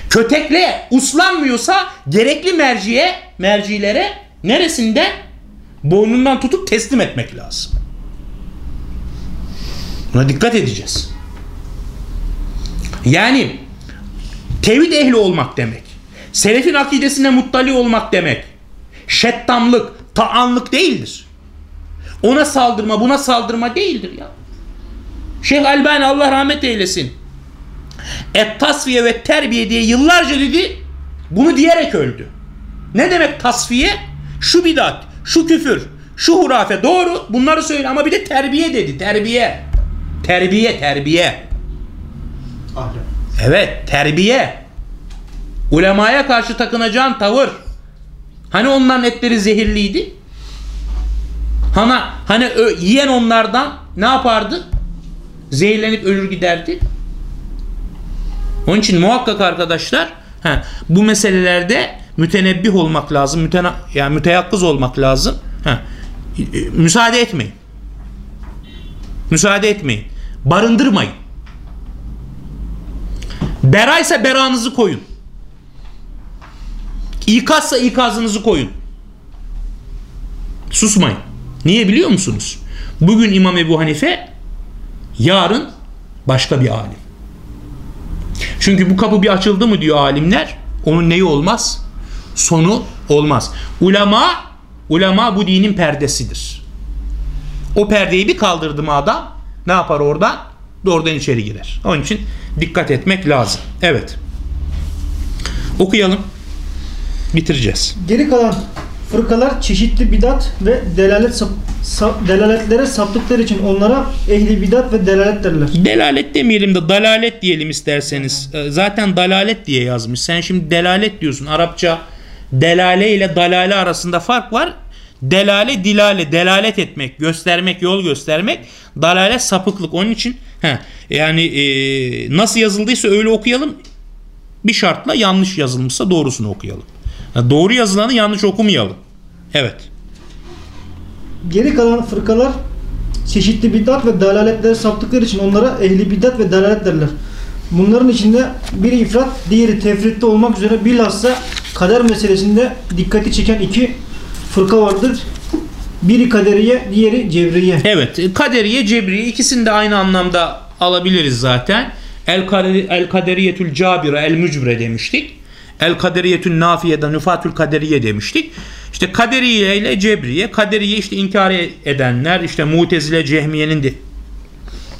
Kötekle uslanmıyorsa gerekli merciye, mercilere neresinde? Boynundan tutup teslim etmek lazım. Buna dikkat edeceğiz. Yani tevhid ehli olmak demek. Selefin akidesine muttali olmak demek. Şettamlık, taanlık değildir. Ona saldırma, buna saldırma değildir ya. Şeyh Albani Allah rahmet eylesin. Et tasfiye ve terbiye diye yıllarca dedi. Bunu diyerek öldü. Ne demek tasfiye? Şu bidat, şu küfür, şu hurafe doğru bunları söyle ama bir de terbiye dedi. Terbiye. Terbiye, terbiye. Ahlak. Evet, terbiye. Ulemaya karşı takınacağın tavır. Hani onların etleri zehirliydi? Hani, hani ö- yiyen onlardan ne yapardı? Zehirlenip ölür giderdi. Onun için muhakkak arkadaşlar he, bu meselelerde mütenebbih olmak lazım. Mütena, yani müteyakkız olmak lazım. He, e, müsaade etmeyin. Müsaade etmeyin. Barındırmayın. Beraysa beranızı koyun. İkazsa ikazınızı koyun. Susmayın. Niye biliyor musunuz? Bugün İmam Ebu Hanife yarın başka bir alim. Çünkü bu kapı bir açıldı mı diyor alimler onun neyi olmaz? Sonu olmaz. Ulema ulema bu dinin perdesidir. O perdeyi bir kaldırdı mı adam ne yapar oradan? Doğrudan içeri girer. Onun için dikkat etmek lazım. Evet. Okuyalım. Bitireceğiz. Geri kalan fırkalar çeşitli bidat ve delalet sap, sap- delaletlere saptıkları için onlara ehli bidat ve delalet derler. Delalet demeyelim de dalalet diyelim isterseniz. Ee, Zaten dalalet diye yazmış. Sen şimdi delalet diyorsun. Arapça delale ile dalale arasında fark var. Delale dilale delalet etmek, göstermek, yol göstermek. Dalale sapıklık. Onun için he, yani e, nasıl yazıldıysa öyle okuyalım. Bir şartla yanlış yazılmışsa doğrusunu okuyalım. Ha, doğru yazılanı yanlış okumayalım. Evet. Geri kalan fırkalar çeşitli bidat ve dalaletlere saptıkları için onlara ehli bidat ve dalalet derler. Bunların içinde biri ifrat, diğeri tefritte olmak üzere bilhassa kader meselesinde dikkati çeken iki fırka vardır. Biri kaderiye, diğeri cevriye. Evet, kaderiye, cebriye ikisini de aynı anlamda alabiliriz zaten. El, kaderi, el kaderiyetül cabire, el mücbre demiştik. El kaderiyetül nafiye da nüfatül kaderiye demiştik. İşte kaderiye ile cebriye, kaderiye işte inkar edenler, işte mutezile, cehmiyenin de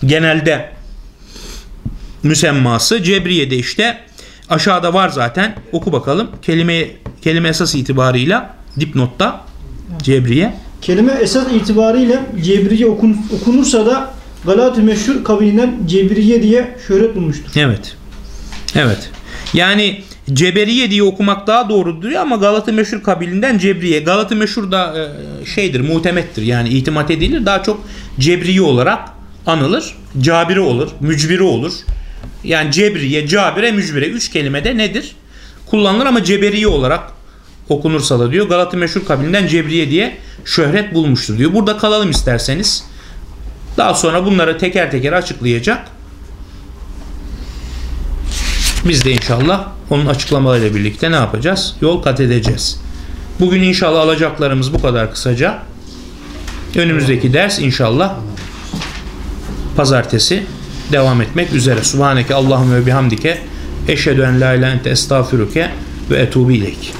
genelde müsemması. Cebriye de işte aşağıda var zaten. Oku bakalım. Kelime kelime esas itibarıyla dipnotta Cebriye. Kelime esas itibariyle Cebriye okun, okunursa da Galat-ı Meşhur kabilinden Cebriye diye şöhret bulmuştur. Evet. Evet. Yani Ceberiye diye okumak daha doğrudur ama Galata Meşhur kabilinden Cebriye. Galata Meşhur da e, şeydir, muhtemettir. Yani itimat edilir. Daha çok Cebriye olarak anılır. Cabiri olur, mücbiri olur. Yani Cebriye, Cabire, Mücbire. Üç kelime de nedir? Kullanılır ama Ceberiye olarak okunursa da diyor. Galata Meşhur kabilinden Cebriye diye şöhret bulmuştur diyor. Burada kalalım isterseniz. Daha sonra bunları teker teker açıklayacak. Biz de inşallah onun açıklamalarıyla birlikte ne yapacağız? Yol kat edeceğiz. Bugün inşallah alacaklarımız bu kadar kısaca. Önümüzdeki ders inşallah pazartesi devam etmek üzere. Subhaneke Allahümme ve bihamdike eşhedü en la ilahe ente estağfiruke ve etubu ileyk.